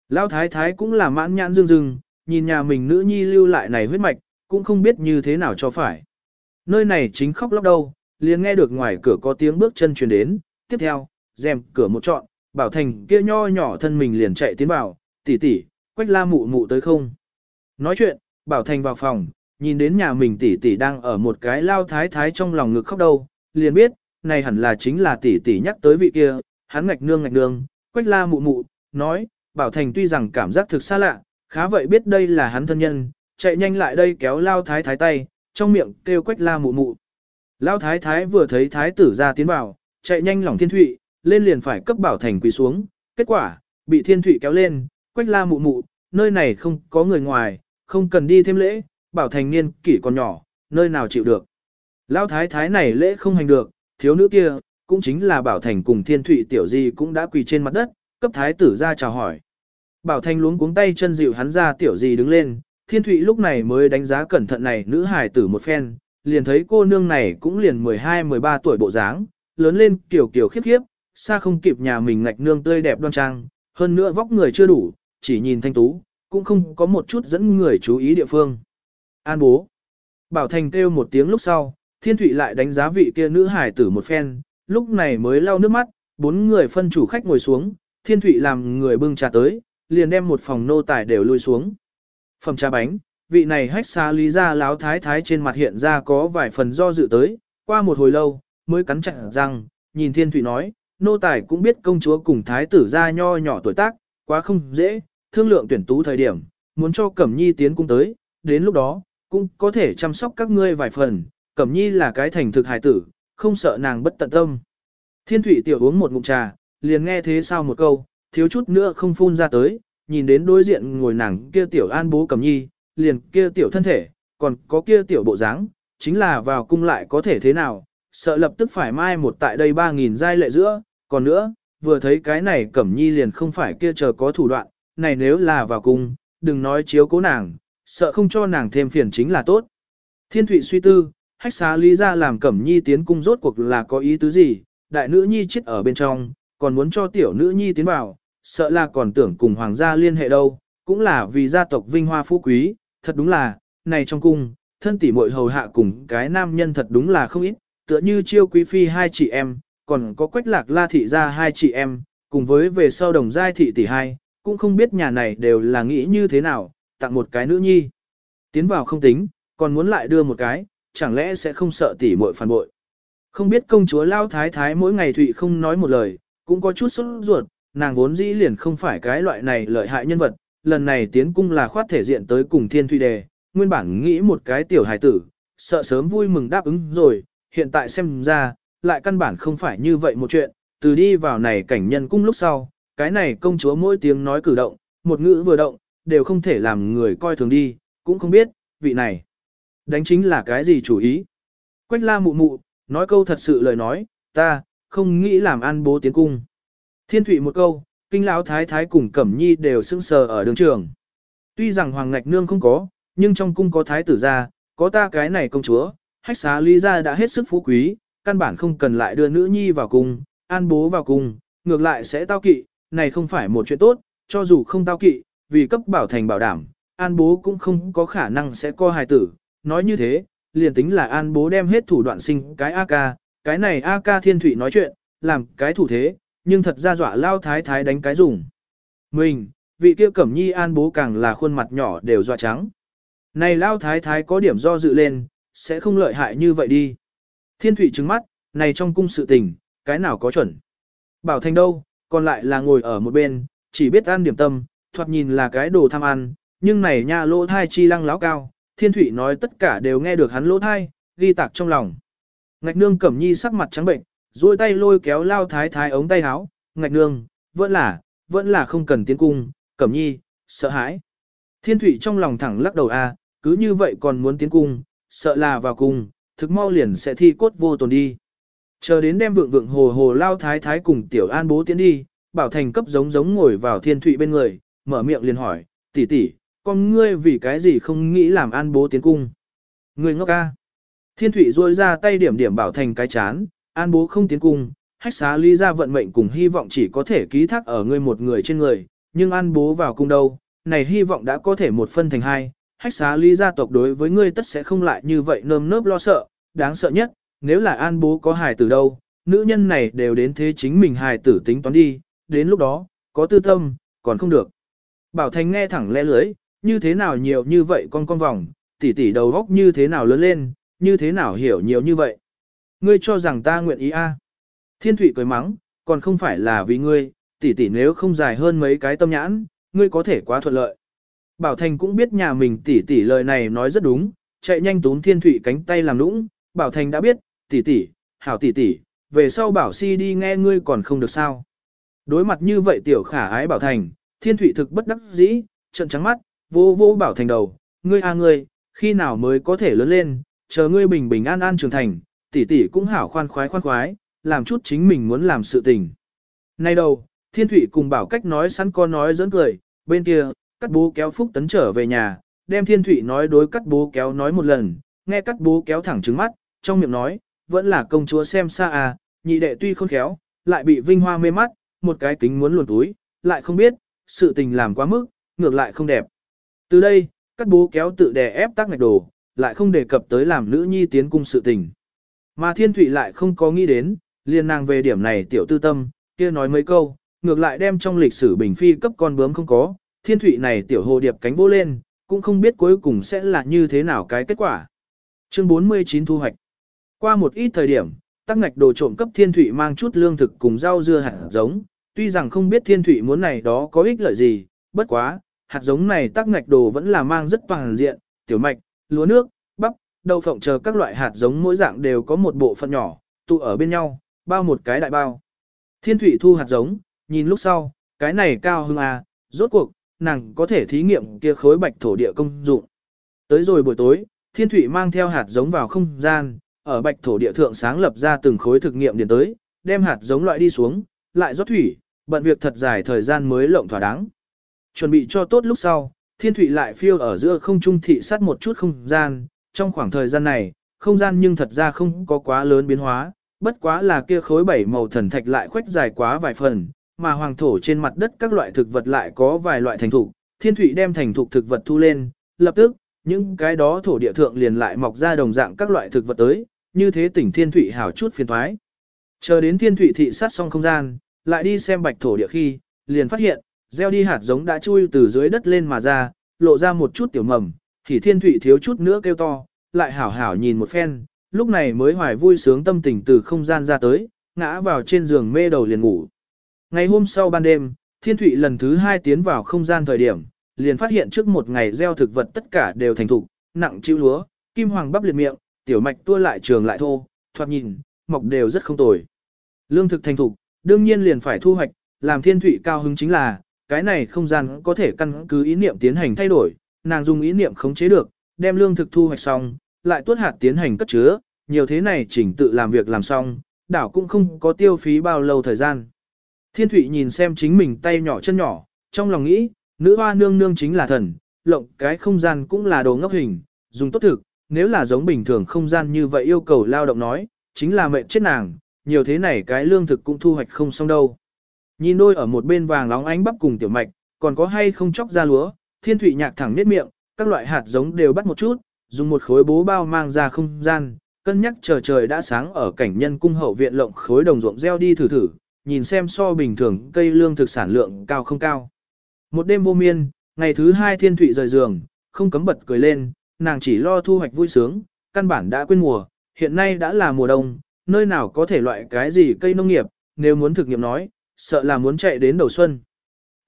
Lão thái thái cũng là mãn nhãn dương dương, nhìn nhà mình nữ nhi lưu lại này huyết mạch, cũng không biết như thế nào cho phải. Nơi này chính khóc lóc đâu, liền nghe được ngoài cửa có tiếng bước chân truyền đến, tiếp theo, rèm cửa một trọn, bảo thành kia nho nhỏ thân mình liền chạy tiến vào, tỷ tỷ, quách la mụ mụ tới không. Nói chuyện, bảo thành vào phòng, nhìn đến nhà mình tỷ tỷ đang ở một cái lao thái thái trong lòng ngực khóc đâu, liền biết, này hẳn là chính là tỷ tỷ nhắc tới vị kia, hắn ngạch nương ngạch nương, quách la mụ mụ, nói, bảo thành tuy rằng cảm giác thực xa lạ, khá vậy biết đây là hắn thân nhân, chạy nhanh lại đây kéo lao thái thái tay, trong miệng kêu quách la mụ mụ. Lao thái thái vừa thấy thái tử ra tiến vào, chạy nhanh lòng thiên thụy, lên liền phải cấp bảo thành quỳ xuống, kết quả, bị thiên thụy kéo lên, quách la mụ mụ, nơi này không có người ngoài, không cần đi thêm lễ, bảo thành niên kỷ còn nhỏ, nơi nào chịu được. lao thái thái này lễ không hành được, thiếu nữ kia, cũng chính là bảo thành cùng thiên thụy tiểu di cũng đã quỳ trên mặt đất, cấp thái tử ra chào hỏi. Bảo thành luống cuống tay chân dịu hắn ra tiểu di đứng lên, thiên thụy lúc này mới đánh giá cẩn thận này nữ hài tử một phen, liền thấy cô nương này cũng liền 12-13 tuổi bộ dáng, lớn lên kiểu kiểu khiếp khiếp, xa không kịp nhà mình ngạch nương tươi đẹp đoan trang, hơn nữa vóc người chưa đủ, chỉ nhìn thanh tú, cũng không có một chút dẫn người chú ý địa phương. An bố. Bảo Thành kêu một tiếng lúc sau, Thiên Thụy lại đánh giá vị kia nữ hải tử một phen, lúc này mới lau nước mắt, bốn người phân chủ khách ngồi xuống, Thiên Thụy làm người bưng trà tới, liền đem một phòng nô tài đều lui xuống. Phẩm trà bánh, vị này hách xa lý ra láo thái thái trên mặt hiện ra có vài phần do dự tới, qua một hồi lâu, mới cắn chặt răng, nhìn Thiên Thụy nói, nô tài cũng biết công chúa cùng thái tử ra nho nhỏ tuổi tác, quá không dễ, thương lượng tuyển tú thời điểm, muốn cho Cẩm Nhi tiến cung tới, đến lúc đó, cũng có thể chăm sóc các ngươi vài phần, Cẩm Nhi là cái thành thực hài tử, không sợ nàng bất tận tâm. Thiên Thụy tiểu uống một ngụm trà, liền nghe thế sao một câu, thiếu chút nữa không phun ra tới, nhìn đến đối diện ngồi nàng kia tiểu an bố Cẩm Nhi, liền kia tiểu thân thể, còn có kia tiểu bộ dáng, chính là vào cung lại có thể thế nào, sợ lập tức phải mai một tại đây 3.000 giai lệ giữa, còn nữa, vừa thấy cái này Cẩm Nhi liền không phải kia chờ có thủ đoạn, này nếu là vào cung, đừng nói chiếu cố nàng, sợ không cho nàng thêm phiền chính là tốt. Thiên Thụy suy tư, hách xá lý ra làm Cẩm Nhi tiến cung rốt cuộc là có ý tứ gì, đại nữ nhi chết ở bên trong, còn muốn cho tiểu nữ nhi tiến vào, sợ là còn tưởng cùng hoàng gia liên hệ đâu, cũng là vì gia tộc vinh hoa phú quý, thật đúng là, này trong cung, thân tỷ muội hầu hạ cùng cái nam nhân thật đúng là không ít, tựa như chiêu quý phi hai chị em, còn có quách lạc la thị ra hai chị em, cùng với về sau đồng giai thị tỷ hai, cũng không biết nhà này đều là nghĩ như thế nào, tặng một cái nữ nhi. Tiến vào không tính, còn muốn lại đưa một cái, chẳng lẽ sẽ không sợ tỷ muội phản bội. Không biết công chúa Lao Thái Thái mỗi ngày Thụy không nói một lời, cũng có chút sốt ruột, nàng vốn dĩ liền không phải cái loại này lợi hại nhân vật, lần này tiến cung là khoát thể diện tới cùng thiên thụy đề, nguyên bản nghĩ một cái tiểu hài tử, sợ sớm vui mừng đáp ứng rồi, hiện tại xem ra, lại căn bản không phải như vậy một chuyện, từ đi vào này cảnh nhân cung lúc sau, cái này công chúa mỗi tiếng nói cử động, một ngữ vừa động, đều không thể làm người coi thường đi, cũng không biết, vị này, đánh chính là cái gì chủ ý. Quách la mụ mụ, nói câu thật sự lời nói, ta, không nghĩ làm an bố tiến cung. Thiên thủy một câu, kinh lão thái thái cùng cẩm nhi đều sững sờ ở đường trường. Tuy rằng hoàng ngạch nương không có, nhưng trong cung có thái tử gia, có ta cái này công chúa, hách xá lý gia đã hết sức phú quý, căn bản không cần lại đưa nữ nhi vào cung, an bố vào cung, ngược lại sẽ tao kỵ, này không phải một chuyện tốt, cho dù không tao kỵ, vì cấp bảo thành bảo đảm, an bố cũng không có khả năng sẽ co hài tử, nói như thế, liền tính là an bố đem hết thủ đoạn sinh cái AK, cái này AK thiên thủy nói chuyện, làm cái thủ thế, nhưng thật ra dọa lao thái thái đánh cái dùng. Mình, vị kia cẩm nhi an bố càng là khuôn mặt nhỏ đều dọa trắng. Này lao thái thái có điểm do dự lên, sẽ không lợi hại như vậy đi. Thiên thủy trứng mắt, này trong cung sự tình, cái nào có chuẩn. Bảo thành đâu, còn lại là ngồi ở một bên, chỉ biết ăn điểm tâm, thoạt nhìn là cái đồ tham ăn, nhưng này nha lỗ thai chi lăng láo cao, thiên thủy nói tất cả đều nghe được hắn lỗ thai, ghi tạc trong lòng. Ngạch nương cẩm nhi sắc mặt trắng bệnh, duỗi tay lôi kéo lao thái thái ống tay áo, ngạch nương, vẫn là, vẫn là không cần tiến cung, cẩm nhi, sợ hãi. Thiên thủy trong lòng thẳng lắc đầu a, cứ như vậy còn muốn tiến cung, sợ là vào cung, thực mau liền sẽ thi cốt vô tồn đi. Chờ đến đem vượng vượng hồ hồ lao thái thái cùng tiểu an bố tiến đi, bảo thành cấp giống giống ngồi vào thiên thụy bên người, mở miệng liền hỏi, tỷ tỷ, con ngươi vì cái gì không nghĩ làm an bố tiến cung. Ngươi ngốc ca. Thiên thủy rôi ra tay điểm điểm bảo thành cái chán, an bố không tiến cung, hách xá ly ra vận mệnh cùng hy vọng chỉ có thể ký thác ở ngươi một người trên người, nhưng an bố vào cung đâu, này hy vọng đã có thể một phân thành hai, hách xá ly gia tộc đối với ngươi tất sẽ không lại như vậy nơm nớp lo sợ, đáng sợ nhất, nếu là an bố có hài tử đâu, nữ nhân này đều đến thế chính mình hài tử tính toán đi, đến lúc đó, có tư tâm, còn không được. Bảo Thành nghe thẳng lẽ lưới, như thế nào nhiều như vậy con con vòng, tỷ tỷ đầu góc như thế nào lớn lên, như thế nào hiểu nhiều như vậy. Ngươi cho rằng ta nguyện ý a? Thiên Thụy cười mắng, còn không phải là vì ngươi, tỷ tỷ nếu không dài hơn mấy cái tâm nhãn, ngươi có thể quá thuận lợi. Bảo Thành cũng biết nhà mình tỷ tỷ lời này nói rất đúng, chạy nhanh túm Thiên Thụy cánh tay làm nũng, Bảo Thành đã biết, tỷ tỷ, hảo tỷ tỷ, về sau Bảo Si đi nghe ngươi còn không được sao. Đối mặt như vậy tiểu khả ái Bảo Thành, Thiên Thụy thực bất đắc dĩ, trận trắng mắt, vô vô Bảo Thành đầu, ngươi a ngươi, khi nào mới có thể lớn lên, chờ ngươi bình bình an an trưởng thành, tỷ tỷ cũng hảo khoan khoái khoan khoái, làm chút chính mình muốn làm sự tình. Nay đầu, Thiên Thụy cùng Bảo Cách nói sẵn con nói dẫn cười, bên kia, cắt bố kéo Phúc Tấn trở về nhà, đem Thiên Thụy nói đối cắt bố kéo nói một lần, nghe cắt bố kéo thẳng trứng mắt, trong miệng nói, vẫn là công chúa xem xa à, nhị đệ tuy khôn khéo, lại bị vinh hoa mê mắt, một cái kính muốn luồn túi, lại không biết, sự tình làm quá mức, ngược lại không đẹp. Từ đây, cắt bố kéo tự đè ép tác ngạch đồ, lại không đề cập tới làm nữ nhi tiến cung sự tình. Mà Thiên Thụy lại không có nghĩ đến, liên nàng về điểm này tiểu tư tâm, kia nói mấy câu, ngược lại đem trong lịch sử bình phi cấp con bướm không có, Thiên Thụy này tiểu hồ điệp cánh vô lên, cũng không biết cuối cùng sẽ là như thế nào cái kết quả. Chương 49 thu hoạch. Qua một ít thời điểm, tắc ngạch đồ trộm cấp thiên thủy mang chút lương thực cùng rau dưa hạt giống, tuy rằng không biết thiên thủy muốn này đó có ích lợi gì, bất quá, hạt giống này tắc ngạch đồ vẫn là mang rất toàn diện, tiểu mạch, lúa nước, bắp, đậu phộng chờ các loại hạt giống mỗi dạng đều có một bộ phận nhỏ, tụ ở bên nhau, bao một cái đại bao. Thiên thủy thu hạt giống, nhìn lúc sau, cái này cao hưng à, rốt cuộc, nàng có thể thí nghiệm kia khối bạch thổ địa công dụng. Tới rồi buổi tối, Thiên Thụy mang theo hạt giống vào không gian, ở bạch thổ địa thượng sáng lập ra từng khối thực nghiệm điền tới, đem hạt giống loại đi xuống, lại rót thủy, bận việc thật dài thời gian mới lộng thỏa đáng. Chuẩn bị cho tốt lúc sau, Thiên thủy lại phiêu ở giữa không trung thị sát một chút không gian, trong khoảng thời gian này, không gian nhưng thật ra không có quá lớn biến hóa, bất quá là kia khối bảy màu thần thạch lại khoách dài quá vài phần, mà hoàng thổ trên mặt đất các loại thực vật lại có vài loại thành thục, Thiên thủy đem thành thục thực vật thu lên, lập tức, những cái đó thổ địa thượng liền lại mọc ra đồng dạng các loại thực vật tới, như thế tỉnh Thiên thủy hảo chút phiền thoái. Chờ đến Thiên thủy thị sát xong không gian, lại đi xem bạch thổ địa khi, liền phát hiện, gieo đi hạt giống đã chui từ dưới đất lên mà ra, lộ ra một chút tiểu mầm, thì Thiên Thụy thiếu chút nữa kêu to, lại hảo hảo nhìn một phen, lúc này mới hoài vui sướng tâm tình từ không gian ra tới, ngã vào trên giường mê đầu liền ngủ. Ngày hôm sau ban đêm, Thiên Thụy lần thứ hai tiến vào không gian thời điểm, liền phát hiện trước một ngày gieo thực vật tất cả đều thành thục, nặng chịu lúa, kim hoàng bắp liệt miệng, tiểu mạch tua lại trường lại thô, thoạt nhìn, mọc đều rất không tồi. Lương thực thành thục, đương nhiên liền phải thu hoạch, làm thiên thủy cao hứng chính là, cái này không gian có thể căn cứ ý niệm tiến hành thay đổi, nàng dùng ý niệm khống chế được, đem lương thực thu hoạch xong, lại tuốt hạt tiến hành cất chứa, nhiều thế này chỉnh tự làm việc làm xong, đảo cũng không có tiêu phí bao lâu thời gian. Thiên Thụy nhìn xem chính mình tay nhỏ chân nhỏ, trong lòng nghĩ, nữ hoa nương nương chính là thần, lộng cái không gian cũng là đồ ngốc hình, dùng tốt thực, nếu là giống bình thường không gian như vậy yêu cầu lao động nói, chính là mệnh chết nàng, nhiều thế này cái lương thực cũng thu hoạch không xong đâu. Nhìn đôi ở một bên vàng lóng ánh bắp cùng tiểu mạch, còn có hay không chóc ra lúa, thiên thủy nhạc thẳng nết miệng, các loại hạt giống đều bắt một chút, dùng một khối bố bao mang ra không gian, cân nhắc chờ trời đã sáng ở cảnh nhân cung hậu viện lộng khối đồng ruộng gieo đi thử thử, nhìn xem so bình thường cây lương thực sản lượng cao không cao. Một đêm vô miên, ngày thứ hai thiên thụy rời giường, không cấm bật cười lên, nàng chỉ lo thu hoạch vui sướng, căn bản đã quên mùa, hiện nay đã là mùa đông, nơi nào có thể loại cái gì cây nông nghiệp, nếu muốn thực nghiệm nói, sợ là muốn chạy đến đầu xuân.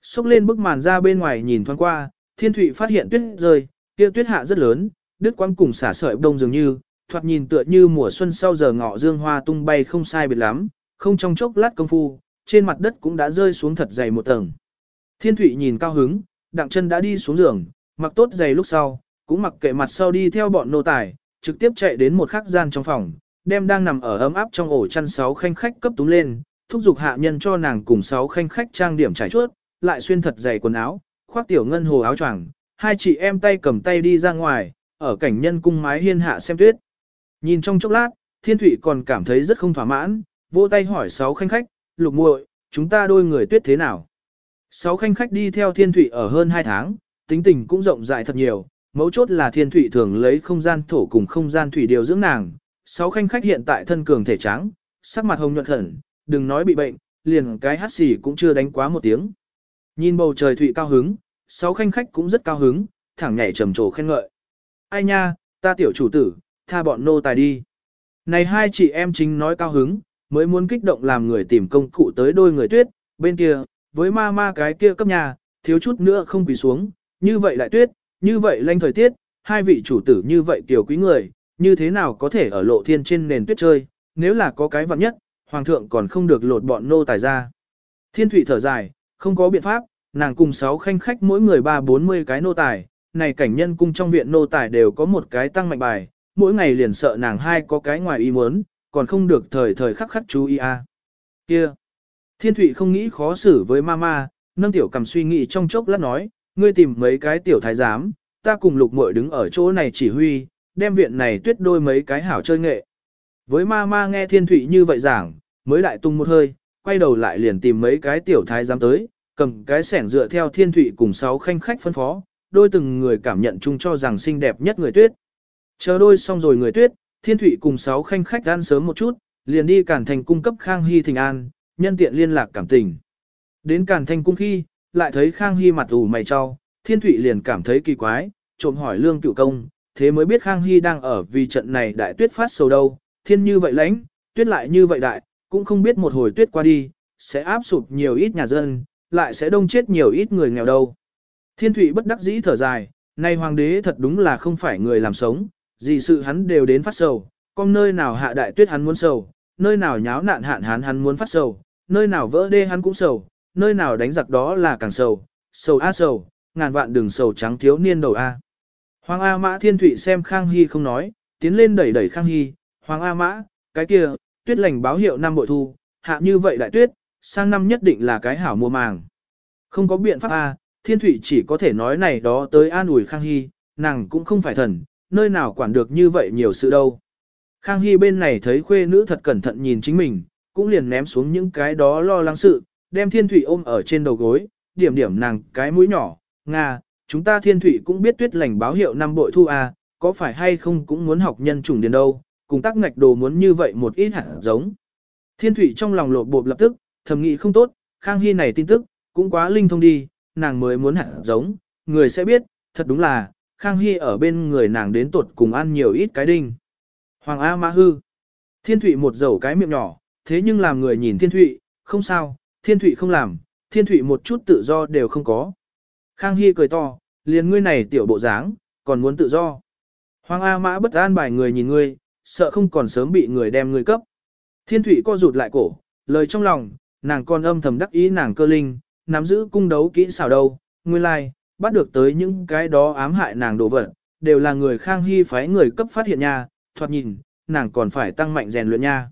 Xúc lên bức màn ra bên ngoài nhìn thoáng qua, thiên thụy phát hiện tuyết rơi, kia tuyết hạ rất lớn, đứt quang cùng xả sợi đông dường như, thoạt nhìn tựa như mùa xuân sau giờ ngọ dương hoa tung bay không sai biệt lắm, không trong chốc lát công phu, trên mặt đất cũng đã rơi xuống thật dày một tầng. Thiên Thụy nhìn cao hứng, đặng chân đã đi xuống giường, mặc tốt giày lúc sau, cũng mặc kệ mặt sau đi theo bọn nô tài, trực tiếp chạy đến một khắc gian trong phòng, đem đang nằm ở ấm áp trong ổ chăn sáu khanh khách cấp túm lên, thúc giục hạ nhân cho nàng cùng sáu khanh khách trang điểm trải chuốt, lại xuyên thật dày quần áo, khoác tiểu ngân hồ áo choàng, hai chị em tay cầm tay đi ra ngoài, ở cảnh nhân cung mái hiên hạ xem tuyết. Nhìn trong chốc lát, Thiên Thụy còn cảm thấy rất không thỏa mãn, vỗ tay hỏi sáu khanh khách, lục muội, chúng ta đôi người tuyết thế nào? Sáu khanh khách đi theo thiên Thụy ở hơn 2 tháng, tính tình cũng rộng rãi thật nhiều, mấu chốt là thiên Thụy thường lấy không gian thổ cùng không gian thủy điều dưỡng nàng. Sáu khanh khách hiện tại thân cường thể trắng, sắc mặt hồng nhuận khẩn, đừng nói bị bệnh, liền cái hát xì cũng chưa đánh quá một tiếng. Nhìn bầu trời thụy cao hứng, sáu khanh khách cũng rất cao hứng, thẳng nhảy trầm trồ khen ngợi. Ai nha, ta tiểu chủ tử, tha bọn nô tài đi. Này hai chị em chính nói cao hứng, mới muốn kích động làm người tìm công cụ tới đôi người tuyết, bên kia, với ma ma cái kia cấp nhà, thiếu chút nữa không quỳ xuống, như vậy lại tuyết, như vậy lanh thời tiết, hai vị chủ tử như vậy tiểu quý người, như thế nào có thể ở lộ thiên trên nền tuyết chơi, nếu là có cái vặn nhất, hoàng thượng còn không được lột bọn nô tài ra. Thiên thủy thở dài, không có biện pháp, nàng cùng sáu khanh khách mỗi người ba bốn mươi cái nô tài, này cảnh nhân cung trong viện nô tài đều có một cái tăng mạnh bài, mỗi ngày liền sợ nàng hai có cái ngoài ý muốn, còn không được thời thời khắc khắc chú ý a. À. Kia, thiên thủy không nghĩ khó xử với mama, nâng tiểu cầm suy nghĩ trong chốc lát nói, ngươi tìm mấy cái tiểu thái giám, ta cùng lục muội đứng ở chỗ này chỉ huy, đem viện này tuyết đôi mấy cái hảo chơi nghệ. Với ma ma nghe thiên thủy như vậy giảng, mới đại tung một hơi, quay đầu lại liền tìm mấy cái tiểu thái giám tới, cầm cái sẻng dựa theo thiên thủy cùng sáu khanh khách phân phó, đôi từng người cảm nhận chung cho rằng xinh đẹp nhất người tuyết. Chờ đôi xong rồi người tuyết, thiên thủy cùng sáu khanh khách ăn sớm một chút, liền đi cản thành cung cấp Khang Hy thình an, nhân tiện liên lạc cảm tình. Đến cản thành cung khi, lại thấy Khang Hy mặt ủ mày cho, thiên thủy liền cảm thấy kỳ quái, trộm hỏi lương cựu công, thế mới biết Khang Hy đang ở vì trận này đại tuyết phát sầu đâu, thiên như vậy lãnh, tuyết lại như vậy đại, cũng không biết một hồi tuyết qua đi, sẽ áp sụp nhiều ít nhà dân, lại sẽ đông chết nhiều ít người nghèo đâu. Thiên thủy bất đắc dĩ thở dài, nay hoàng đế thật đúng là không phải người làm sống, gì sự hắn đều đến phát sầu, con nơi nào hạ đại tuyết hắn muốn sầu, nơi nào nháo nạn hạn hắn hắn muốn phát sầu, nơi nào vỡ đê hắn cũng sầu, nơi nào đánh giặc đó là càng sầu, sầu a sầu, ngàn vạn đường sầu trắng thiếu niên đầu a. Hoàng A Mã Thiên Thụy xem Khang Hy không nói, tiến lên đẩy đẩy Khang Hy, Hoàng A Mã, cái kia, tuyết lành báo hiệu năm bội thu, hạ như vậy đại tuyết, sang năm nhất định là cái hảo mùa màng. Không có biện pháp A, Thiên Thụy chỉ có thể nói này đó tới an ủi Khang Hy, nàng cũng không phải thần, nơi nào quản được như vậy nhiều sự đâu. Khang Hy bên này thấy khuê nữ thật cẩn thận nhìn chính mình, cũng liền ném xuống những cái đó lo lắng sự, đem Thiên Thụy ôm ở trên đầu gối, điểm điểm nàng cái mũi nhỏ, Nga, chúng ta thiên thủy cũng biết tuyết lành báo hiệu năm bội thu à, có phải hay không cũng muốn học nhân chủng điền đâu, cùng tác ngạch đồ muốn như vậy một ít hạt giống. Thiên thủy trong lòng lộ bộp lập tức, thầm nghĩ không tốt, Khang Hy này tin tức, cũng quá linh thông đi, nàng mới muốn hạt giống, người sẽ biết, thật đúng là, Khang Hy ở bên người nàng đến tột cùng ăn nhiều ít cái đinh. Hoàng A Ma Hư Thiên Thụy một dầu cái miệng nhỏ, thế nhưng làm người nhìn Thiên Thụy, không sao, Thiên Thụy không làm, Thiên Thụy một chút tự do đều không có. Khang Hy cười to, liền ngươi này tiểu bộ dáng, còn muốn tự do. Hoàng A Mã bất an bài người nhìn ngươi, sợ không còn sớm bị người đem người cấp. Thiên Thụy co rụt lại cổ, lời trong lòng, nàng còn âm thầm đắc ý nàng cơ linh, nắm giữ cung đấu kỹ xảo đâu, nguyên lai, like, bắt được tới những cái đó ám hại nàng đồ vật, đều là người Khang Hy phái người cấp phát hiện nha, thoạt nhìn, nàng còn phải tăng mạnh rèn luyện nha.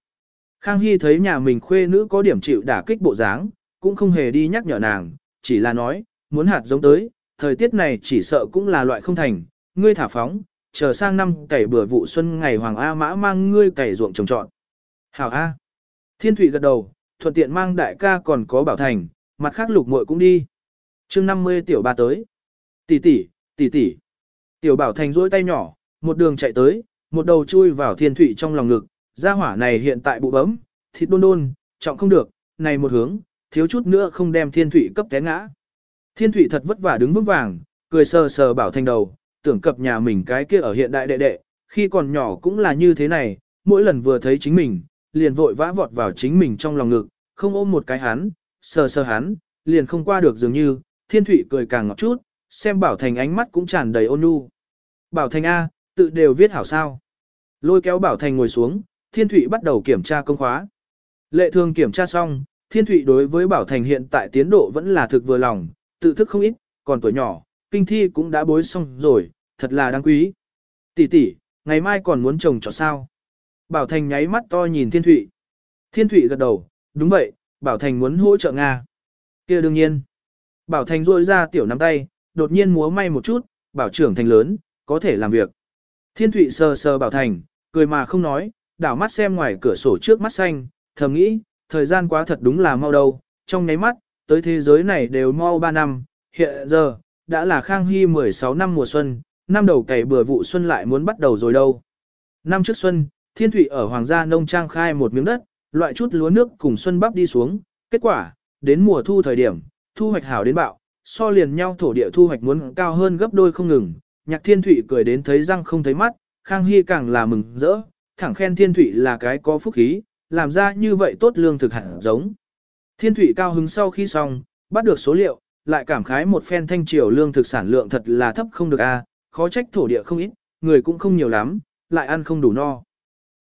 Khang Hy thấy nhà mình khuê nữ có điểm chịu đả kích bộ dáng, cũng không hề đi nhắc nhở nàng, chỉ là nói, muốn hạt giống tới, thời tiết này chỉ sợ cũng là loại không thành, ngươi thả phóng, chờ sang năm cày bừa vụ xuân ngày Hoàng A Mã mang ngươi cày ruộng trồng trọt Hảo A. Thiên Thụy gật đầu, thuận tiện mang đại ca còn có bảo thành, mặt khác lục muội cũng đi. chương 50 tiểu ba tới. Tỷ tỷ, tỷ tỷ. Tiểu bảo thành duỗi tay nhỏ, một đường chạy tới, một đầu chui vào thiên thụy trong lòng ngực, gia hỏa này hiện tại bụ bấm, thịt đôn đôn, trọng không được, này một hướng, thiếu chút nữa không đem thiên thụy cấp té ngã. Thiên Thụy thật vất vả đứng vững vàng, cười sờ sờ bảo thành đầu, tưởng cập nhà mình cái kia ở hiện đại đệ đệ, khi còn nhỏ cũng là như thế này, mỗi lần vừa thấy chính mình, liền vội vã vọt vào chính mình trong lòng ngực, không ôm một cái hắn, sờ sờ hắn, liền không qua được dường như, Thiên Thụy cười càng ngọt chút, xem Bảo Thành ánh mắt cũng tràn đầy ôn nhu. Bảo Thành A, tự đều viết hảo sao. Lôi kéo Bảo Thành ngồi xuống, Thiên Thụy bắt đầu kiểm tra công khóa. Lệ thường kiểm tra xong, Thiên Thụy đối với Bảo Thành hiện tại tiến độ vẫn là thực vừa lòng, tự thức không ít, còn tuổi nhỏ, kinh thi cũng đã bối xong rồi, thật là đáng quý. Tỷ tỷ, ngày mai còn muốn trồng trọt sao? Bảo Thành nháy mắt to nhìn Thiên Thụy. Thiên Thụy gật đầu, đúng vậy, Bảo Thành muốn hỗ trợ Nga. kia đương nhiên. Bảo Thành rôi ra tiểu nắm tay, đột nhiên múa may một chút, bảo trưởng thành lớn, có thể làm việc. Thiên Thụy sờ sờ Bảo Thành, cười mà không nói, đảo mắt xem ngoài cửa sổ trước mắt xanh, thầm nghĩ, thời gian quá thật đúng là mau đâu, trong nháy mắt, tới thế giới này đều mau 3 năm, hiện giờ, đã là Khang Hy 16 năm mùa xuân, năm đầu cày bừa vụ xuân lại muốn bắt đầu rồi đâu. Năm trước xuân, Thiên Thụy ở Hoàng gia nông trang khai một miếng đất, loại chút lúa nước cùng xuân bắp đi xuống, kết quả, đến mùa thu thời điểm, thu hoạch hảo đến bạo, so liền nhau thổ địa thu hoạch muốn cao hơn gấp đôi không ngừng, nhạc Thiên Thụy cười đến thấy răng không thấy mắt, Khang Hy càng là mừng rỡ, thẳng khen Thiên Thụy là cái có phúc khí, làm ra như vậy tốt lương thực hẳn giống. Thiên Thụy cao hứng sau khi xong, bắt được số liệu, lại cảm khái một phen thanh triều lương thực sản lượng thật là thấp không được a, khó trách thổ địa không ít, người cũng không nhiều lắm, lại ăn không đủ no.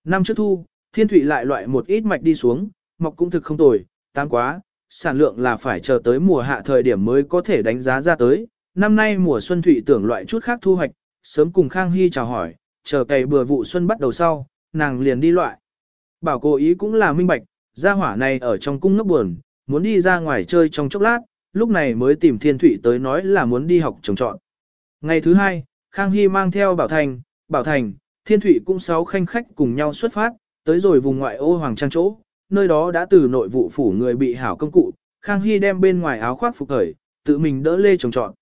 Năm trước thu, thiên thủy lại loại một ít mạch đi xuống, mọc cũng thực không tồi, tăng quá, sản lượng là phải chờ tới mùa hạ thời điểm mới có thể đánh giá ra tới. Năm nay mùa xuân thủy tưởng loại chút khác thu hoạch, sớm cùng Khang Hy chào hỏi, chờ cày bừa vụ xuân bắt đầu sau, nàng liền đi loại. Bảo cô ý cũng là minh bạch, gia hỏa này ở trong cung ngốc buồn, muốn đi ra ngoài chơi trong chốc lát, lúc này mới tìm thiên Thụy tới nói là muốn đi học trồng trọn. Ngày thứ hai, Khang Hy mang theo Bảo Thành, Bảo Thành, thiên Thụy cũng sáu khanh khách cùng nhau xuất phát, tới rồi vùng ngoại ô Hoàng Trang chỗ, nơi đó đã từ nội vụ phủ người bị hảo công cụ, Khang Hy đem bên ngoài áo khoác phục khởi, tự mình đỡ lê trồng trọn.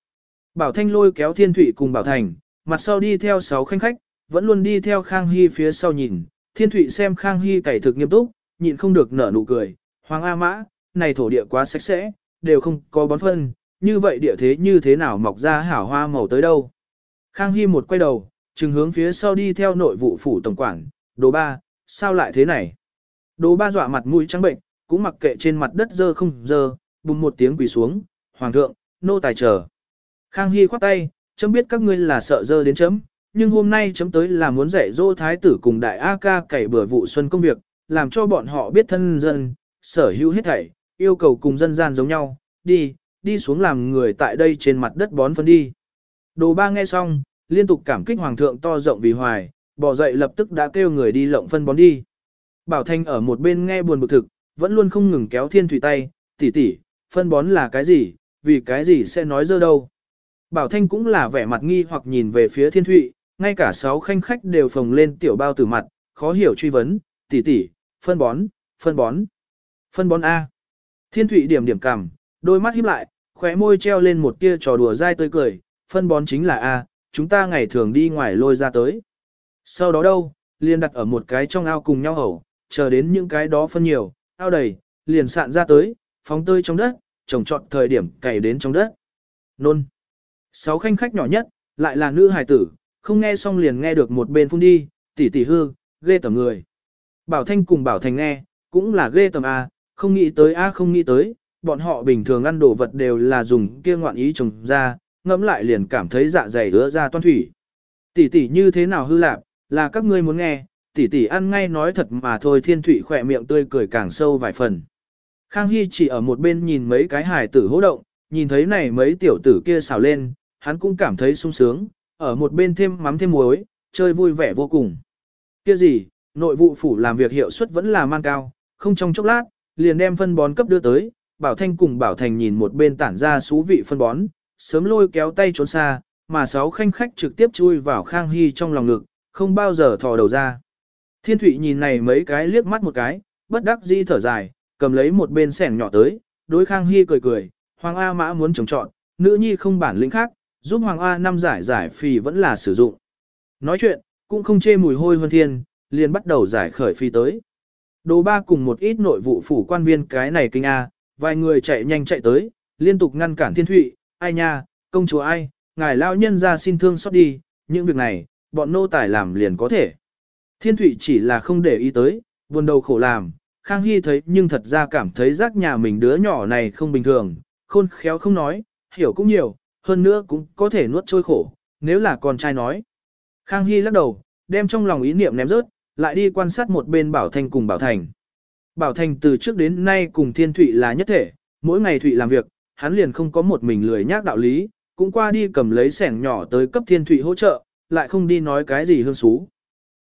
Bảo Thanh lôi kéo Thiên Thụy cùng Bảo Thành, mặt sau đi theo sáu khanh khách, vẫn luôn đi theo Khang Hy phía sau nhìn, Thiên Thụy xem Khang Hy cày thực nghiêm túc, nhịn không được nở nụ cười, Hoàng A Mã, này thổ địa quá sạch sẽ, đều không có bón phân, như vậy địa thế như thế nào mọc ra hảo hoa màu tới đâu. Khang Hy một quay đầu, trừng hướng phía sau đi theo nội vụ phủ tổng quản, đồ ba, sao lại thế này? Đồ ba dọa mặt mũi trắng bệnh, cũng mặc kệ trên mặt đất dơ không dơ, bùng một tiếng quỳ xuống, hoàng thượng, nô tài chờ. Khang Hy khoát tay, chấm biết các ngươi là sợ dơ đến chấm, nhưng hôm nay chấm tới là muốn dạy dỗ thái tử cùng đại A ca cày bừa vụ xuân công việc, làm cho bọn họ biết thân dân, sở hữu hết thảy, yêu cầu cùng dân gian giống nhau, đi, đi xuống làm người tại đây trên mặt đất bón phân đi. Đồ ba nghe xong, liên tục cảm kích hoàng thượng to rộng vì hoài, bỏ dậy lập tức đã kêu người đi lộng phân bón đi. Bảo Thanh ở một bên nghe buồn bực thực, vẫn luôn không ngừng kéo thiên thủy tay, tỷ tỷ, phân bón là cái gì, vì cái gì sẽ nói dơ đâu. Bảo Thanh cũng là vẻ mặt nghi hoặc nhìn về phía thiên thụy, ngay cả sáu khanh khách đều phồng lên tiểu bao tử mặt, khó hiểu truy vấn, tỷ tỷ, phân bón, phân bón, phân bón A. Thiên thụy điểm điểm cằm, đôi mắt híp lại, khóe môi treo lên một tia trò đùa dai tươi cười, phân bón chính là A, chúng ta ngày thường đi ngoài lôi ra tới. Sau đó đâu, liền đặt ở một cái trong ao cùng nhau hầu, chờ đến những cái đó phân nhiều, ao đầy, liền sạn ra tới, phóng tơi trong đất, trồng trọt thời điểm cày đến trong đất. Nôn. Sáu khanh khách nhỏ nhất, lại là nữ hài tử, không nghe xong liền nghe được một bên phun đi, tỷ tỷ hư, ghê tầm người. Bảo Thanh cùng Bảo Thành nghe, cũng là ghê tầm A, không nghĩ tới A không nghĩ tới, bọn họ bình thường ăn đồ vật đều là dùng kia ngoạn ý trồng ra, ngẫm lại liền cảm thấy dạ dày ứa ra toan thủy. Tỷ tỷ như thế nào hư lạc, là các ngươi muốn nghe, tỷ tỷ ăn ngay nói thật mà thôi thiên thủy khỏe miệng tươi cười càng sâu vài phần. Khang Hy chỉ ở một bên nhìn mấy cái hài tử hỗ động, nhìn thấy này mấy tiểu tử kia xào lên, hắn cũng cảm thấy sung sướng, ở một bên thêm mắm thêm muối, chơi vui vẻ vô cùng. Kia gì, nội vụ phủ làm việc hiệu suất vẫn là mang cao, không trong chốc lát, liền đem phân bón cấp đưa tới, Bảo Thanh cùng Bảo Thành nhìn một bên tản ra xú vị phân bón, sớm lôi kéo tay trốn xa, mà sáu khanh khách trực tiếp chui vào Khang Hy trong lòng ngực, không bao giờ thò đầu ra. Thiên Thụy nhìn này mấy cái liếc mắt một cái, bất đắc dĩ thở dài, cầm lấy một bên sẻng nhỏ tới, đối Khang Hy cười cười, Hoàng A Mã muốn trồng trọn, nữ nhi không bản lĩnh khác, giúp Hoàng A năm giải giải phì vẫn là sử dụng. Nói chuyện, cũng không chê mùi hôi hơn thiên, liền bắt đầu giải khởi phi tới. Đồ ba cùng một ít nội vụ phủ quan viên cái này kinh A, vài người chạy nhanh chạy tới, liên tục ngăn cản thiên thụy, ai nha, công chúa ai, ngài lao nhân ra xin thương xót đi, những việc này, bọn nô tài làm liền có thể. Thiên thụy chỉ là không để ý tới, buồn đầu khổ làm, Khang Hy thấy nhưng thật ra cảm thấy rác nhà mình đứa nhỏ này không bình thường, khôn khéo không nói, hiểu cũng nhiều, hơn nữa cũng có thể nuốt trôi khổ, nếu là con trai nói. Khang Hy lắc đầu, đem trong lòng ý niệm ném rớt, lại đi quan sát một bên Bảo Thanh cùng Bảo Thành. Bảo Thành từ trước đến nay cùng Thiên Thụy là nhất thể, mỗi ngày Thụy làm việc, hắn liền không có một mình lười nhác đạo lý, cũng qua đi cầm lấy sẻng nhỏ tới cấp Thiên Thụy hỗ trợ, lại không đi nói cái gì hương xú.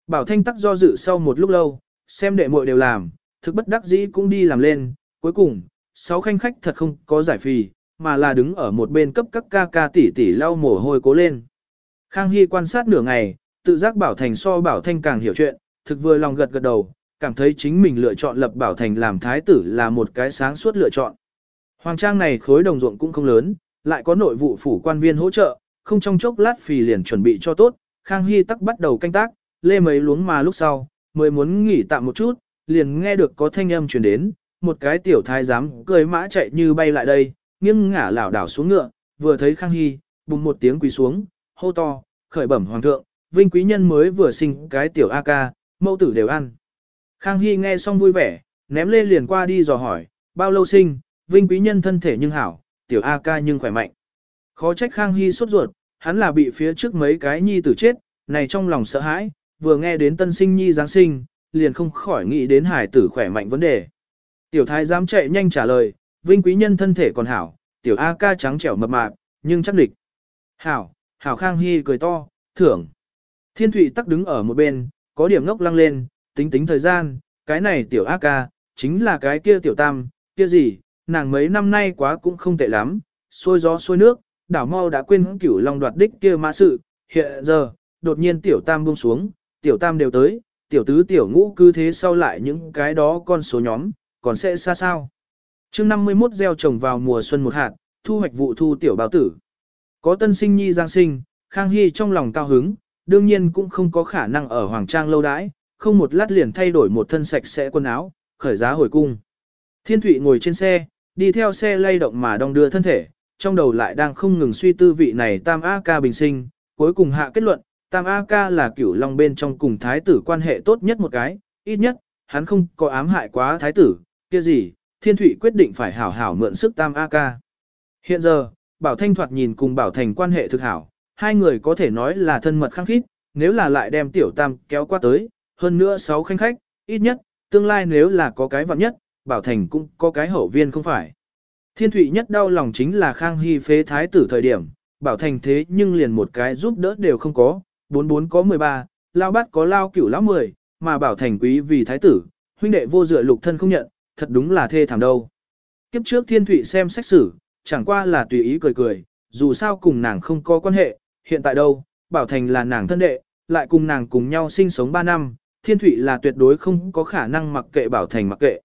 Bảo Thanh tắc do dự sau một lúc lâu, xem đệ muội đều làm, thực bất đắc dĩ cũng đi làm lên, cuối cùng, sáu khanh khách thật không có giải phì, mà là đứng ở một bên cấp các ca ca tỷ tỷ lau mồ hôi cố lên. Khang Hy quan sát nửa ngày, tự giác Bảo Thành so Bảo Thanh càng hiểu chuyện, thực vừa lòng gật gật đầu, cảm thấy chính mình lựa chọn lập Bảo Thành làm thái tử là một cái sáng suốt lựa chọn. Hoàng trang này khối đồng ruộng cũng không lớn, lại có nội vụ phủ quan viên hỗ trợ, không trong chốc lát phì liền chuẩn bị cho tốt, Khang Hy tắc bắt đầu canh tác, lê mấy luống mà lúc sau, mới muốn nghỉ tạm một chút, liền nghe được có thanh âm truyền đến, một cái tiểu thái giám cười mã chạy như bay lại đây, nghiêng ngả lảo đảo xuống ngựa, vừa thấy Khang Hy, bùng một tiếng quỳ xuống, hô to, khởi bẩm hoàng thượng, vinh quý nhân mới vừa sinh cái tiểu A ca, mẫu tử đều ăn. Khang Hy nghe xong vui vẻ, ném lên liền qua đi dò hỏi, bao lâu sinh, vinh quý nhân thân thể nhưng hảo, tiểu A ca nhưng khỏe mạnh. Khó trách Khang Hy sốt ruột, hắn là bị phía trước mấy cái nhi tử chết, này trong lòng sợ hãi, vừa nghe đến tân sinh nhi Giáng sinh, liền không khỏi nghĩ đến hải tử khỏe mạnh vấn đề. Tiểu thái dám chạy nhanh trả lời, vinh quý nhân thân thể còn hảo, tiểu A ca trắng trẻo mập mạp, nhưng chắc địch. Hảo, hảo khang hy cười to, thưởng. Thiên thụy tắc đứng ở một bên, có điểm ngốc lăng lên, tính tính thời gian, cái này tiểu A ca, chính là cái kia tiểu tam, kia gì, nàng mấy năm nay quá cũng không tệ lắm, xôi gió xôi nước, đảo mau đã quên cửu long đoạt đích kia mã sự, hiện giờ, đột nhiên tiểu tam buông xuống, tiểu tam đều tới, tiểu tứ tiểu ngũ cứ thế sau lại những cái đó con số nhóm, còn sẽ xa sao. chương 51 gieo trồng vào mùa xuân một hạt, thu hoạch vụ thu tiểu bào tử. Có tân sinh nhi giang sinh, Khang Hy trong lòng cao hứng, đương nhiên cũng không có khả năng ở Hoàng Trang lâu đãi, không một lát liền thay đổi một thân sạch sẽ quần áo, khởi giá hồi cung. Thiên Thụy ngồi trên xe, đi theo xe lay động mà đong đưa thân thể, trong đầu lại đang không ngừng suy tư vị này Tam A Ca bình sinh, cuối cùng hạ kết luận, Tam A Ca là cửu long bên trong cùng thái tử quan hệ tốt nhất một cái, ít nhất, hắn không có ám hại quá thái tử, kia gì, Thiên Thụy quyết định phải hảo hảo mượn sức Tam A Ca. Hiện giờ, Bảo Thanh Thoạt nhìn cùng Bảo Thành quan hệ thực hảo, hai người có thể nói là thân mật khăng khít, nếu là lại đem Tiểu Tam kéo qua tới, hơn nữa sáu khanh khách, ít nhất, tương lai nếu là có cái vạn nhất, Bảo Thành cũng có cái hậu viên không phải. Thiên Thụy nhất đau lòng chính là Khang Hy phế thái tử thời điểm, Bảo Thành thế nhưng liền một cái giúp đỡ đều không có, bốn bốn có 13, lao bát có lao cửu lão 10, mà Bảo Thành quý vì thái tử, huynh đệ vô dựa lục thân không nhận, thật đúng là thê thảm đâu. Kiếp trước Thiên Thụy xem sách sử, chẳng qua là tùy ý cười cười, dù sao cùng nàng không có quan hệ, hiện tại đâu, Bảo Thành là nàng thân đệ, lại cùng nàng cùng nhau sinh sống 3 năm, Thiên Thụy là tuyệt đối không có khả năng mặc kệ Bảo Thành mặc kệ.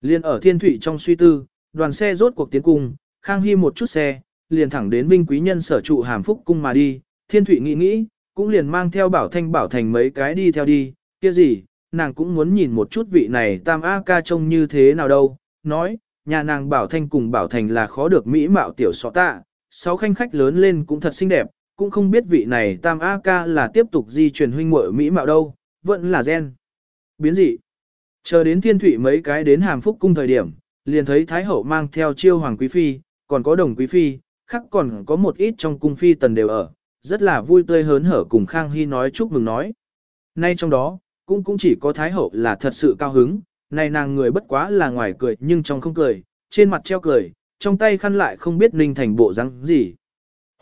Liên ở Thiên Thụy trong suy tư, đoàn xe rốt cuộc tiến cung, Khang Hy một chút xe, liền thẳng đến Vinh Quý Nhân sở trụ Hàm Phúc cung mà đi, Thiên Thụy nghĩ nghĩ, cũng liền mang theo Bảo Thanh Bảo Thành mấy cái đi theo đi, kia gì, nàng cũng muốn nhìn một chút vị này tam A ca trông như thế nào đâu, nói, nhà nàng Bảo Thanh cùng Bảo Thành là khó được mỹ mạo tiểu sọ tạ, sáu khanh khách lớn lên cũng thật xinh đẹp, cũng không biết vị này tam A ca là tiếp tục di truyền huynh muội mỹ mạo đâu, vẫn là gen. Biến dị. Chờ đến thiên thủy mấy cái đến hàm phúc cung thời điểm, liền thấy Thái Hậu mang theo chiêu hoàng quý phi, còn có đồng quý phi, khác còn có một ít trong cung phi tần đều ở, rất là vui tươi hớn hở cùng Khang Hy nói chúc mừng nói. Nay trong đó, cũng cũng chỉ có Thái Hậu là thật sự cao hứng, này nàng người bất quá là ngoài cười nhưng trong không cười, trên mặt treo cười, trong tay khăn lại không biết ninh thành bộ răng gì.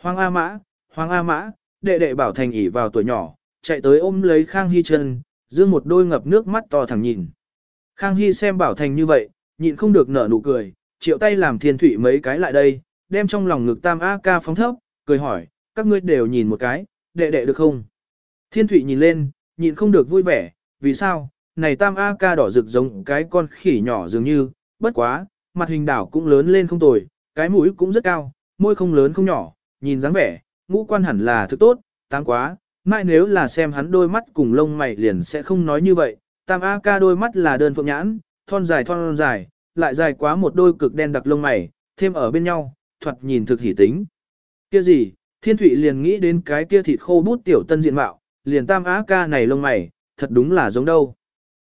Hoàng A Mã, Hoàng A Mã, đệ đệ bảo thành ỉ vào tuổi nhỏ, chạy tới ôm lấy Khang Hy chân, dương một đôi ngập nước mắt to thẳng nhìn. Khang Hy xem bảo thành như vậy, nhịn không được nở nụ cười, triệu tay làm thiên thủy mấy cái lại đây, đem trong lòng ngực tam A ca phóng thấp, cười hỏi, các ngươi đều nhìn một cái, đệ đệ được không? Thiên thủy nhìn lên, nhịn không được vui vẻ, vì sao, này tam A ca đỏ rực giống cái con khỉ nhỏ dường như, bất quá, mặt hình đảo cũng lớn lên không tồi, cái mũi cũng rất cao, môi không lớn không nhỏ, nhìn dáng vẻ, ngũ quan hẳn là thứ tốt, tăng quá, mai nếu là xem hắn đôi mắt cùng lông mày liền sẽ không nói như vậy, tam A ca đôi mắt là đơn phượng nhãn, thon dài thon dài, lại dài quá một đôi cực đen đặc lông mày, thêm ở bên nhau, thuật nhìn thực hỉ tính. Kia gì, thiên thụy liền nghĩ đến cái kia thịt khô bút tiểu tân diện mạo, liền tam á ca này lông mày, thật đúng là giống đâu.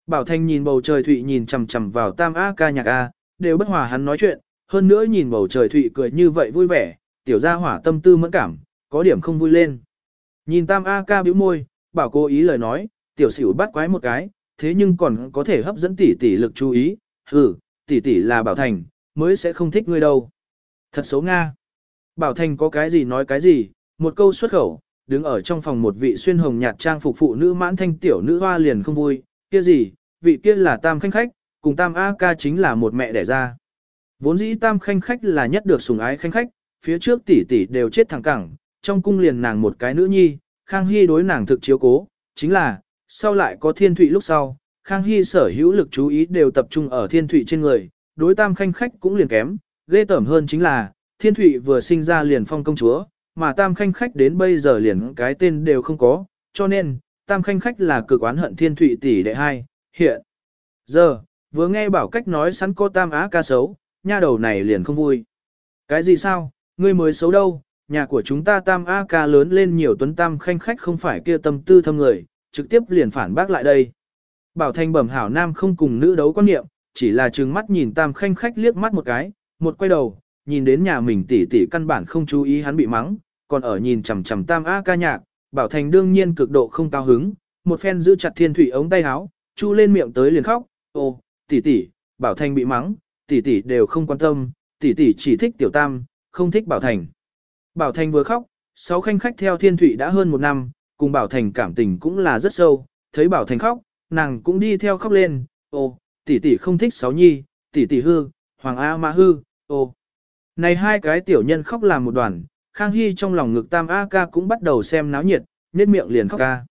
Bảo Thanh nhìn bầu trời thụy nhìn chằm chằm vào tam á ca nhạc A, đều bất hòa hắn nói chuyện, hơn nữa nhìn bầu trời thụy cười như vậy vui vẻ, tiểu gia hỏa tâm tư mẫn cảm, có điểm không vui lên. Nhìn tam A ca bĩu môi, bảo cô ý lời nói, tiểu xỉu bắt quái một cái, thế nhưng còn có thể hấp dẫn tỷ tỷ lực chú ý, ừ tỷ tỷ là Bảo Thành, mới sẽ không thích ngươi đâu. Thật xấu Nga. Bảo Thành có cái gì nói cái gì, một câu xuất khẩu, đứng ở trong phòng một vị xuyên hồng nhạt trang phục phụ nữ mãn thanh tiểu nữ hoa liền không vui, kia gì, vị kia là tam khanh khách, cùng tam A ca chính là một mẹ đẻ ra. Vốn dĩ tam khanh khách là nhất được sủng ái khanh khách, phía trước tỷ tỷ đều chết thẳng cẳng, trong cung liền nàng một cái nữ nhi, Khang Hy đối nàng thực chiếu cố, chính là, sau lại có thiên thụy lúc sau, Khang Hy sở hữu lực chú ý đều tập trung ở thiên thụy trên người, đối tam khanh khách cũng liền kém, ghê tởm hơn chính là, thiên thụy vừa sinh ra liền phong công chúa, mà tam khanh khách đến bây giờ liền cái tên đều không có, cho nên, tam khanh khách là cực oán hận thiên thụy tỷ đệ hai, hiện. Giờ, vừa nghe bảo cách nói sẵn có tam á ca xấu, nha đầu này liền không vui. Cái gì sao, ngươi mới xấu đâu, nhà của chúng ta tam A ca lớn lên nhiều tuấn tam khanh khách không phải kia tâm tư thâm người, trực tiếp liền phản bác lại đây. Bảo Thanh bẩm hảo nam không cùng nữ đấu quan niệm, chỉ là trừng mắt nhìn tam khanh khách liếc mắt một cái, một quay đầu, nhìn đến nhà mình tỷ tỷ căn bản không chú ý hắn bị mắng, còn ở nhìn chằm chằm tam A ca nhạc, Bảo Thành đương nhiên cực độ không cao hứng, một phen giữ chặt Thiên thủy ống tay áo, chu lên miệng tới liền khóc, ô, tỷ tỷ, Bảo Thành bị mắng, tỷ tỷ đều không quan tâm, tỷ tỷ chỉ thích Tiểu Tam, không thích Bảo Thành. Bảo Thành vừa khóc, sáu khanh khách theo Thiên Thụy đã hơn một năm, cùng Bảo Thành cảm tình cũng là rất sâu, thấy Bảo Thành khóc, nàng cũng đi theo khóc lên, ô, tỷ tỷ không thích sáu nhi, tỷ tỷ hư, Hoàng A Mã hư, ô. Này hai cái tiểu nhân khóc làm một đoàn, Khang Hy trong lòng ngực Tam A ca cũng bắt đầu xem náo nhiệt, nét miệng liền khóc ca.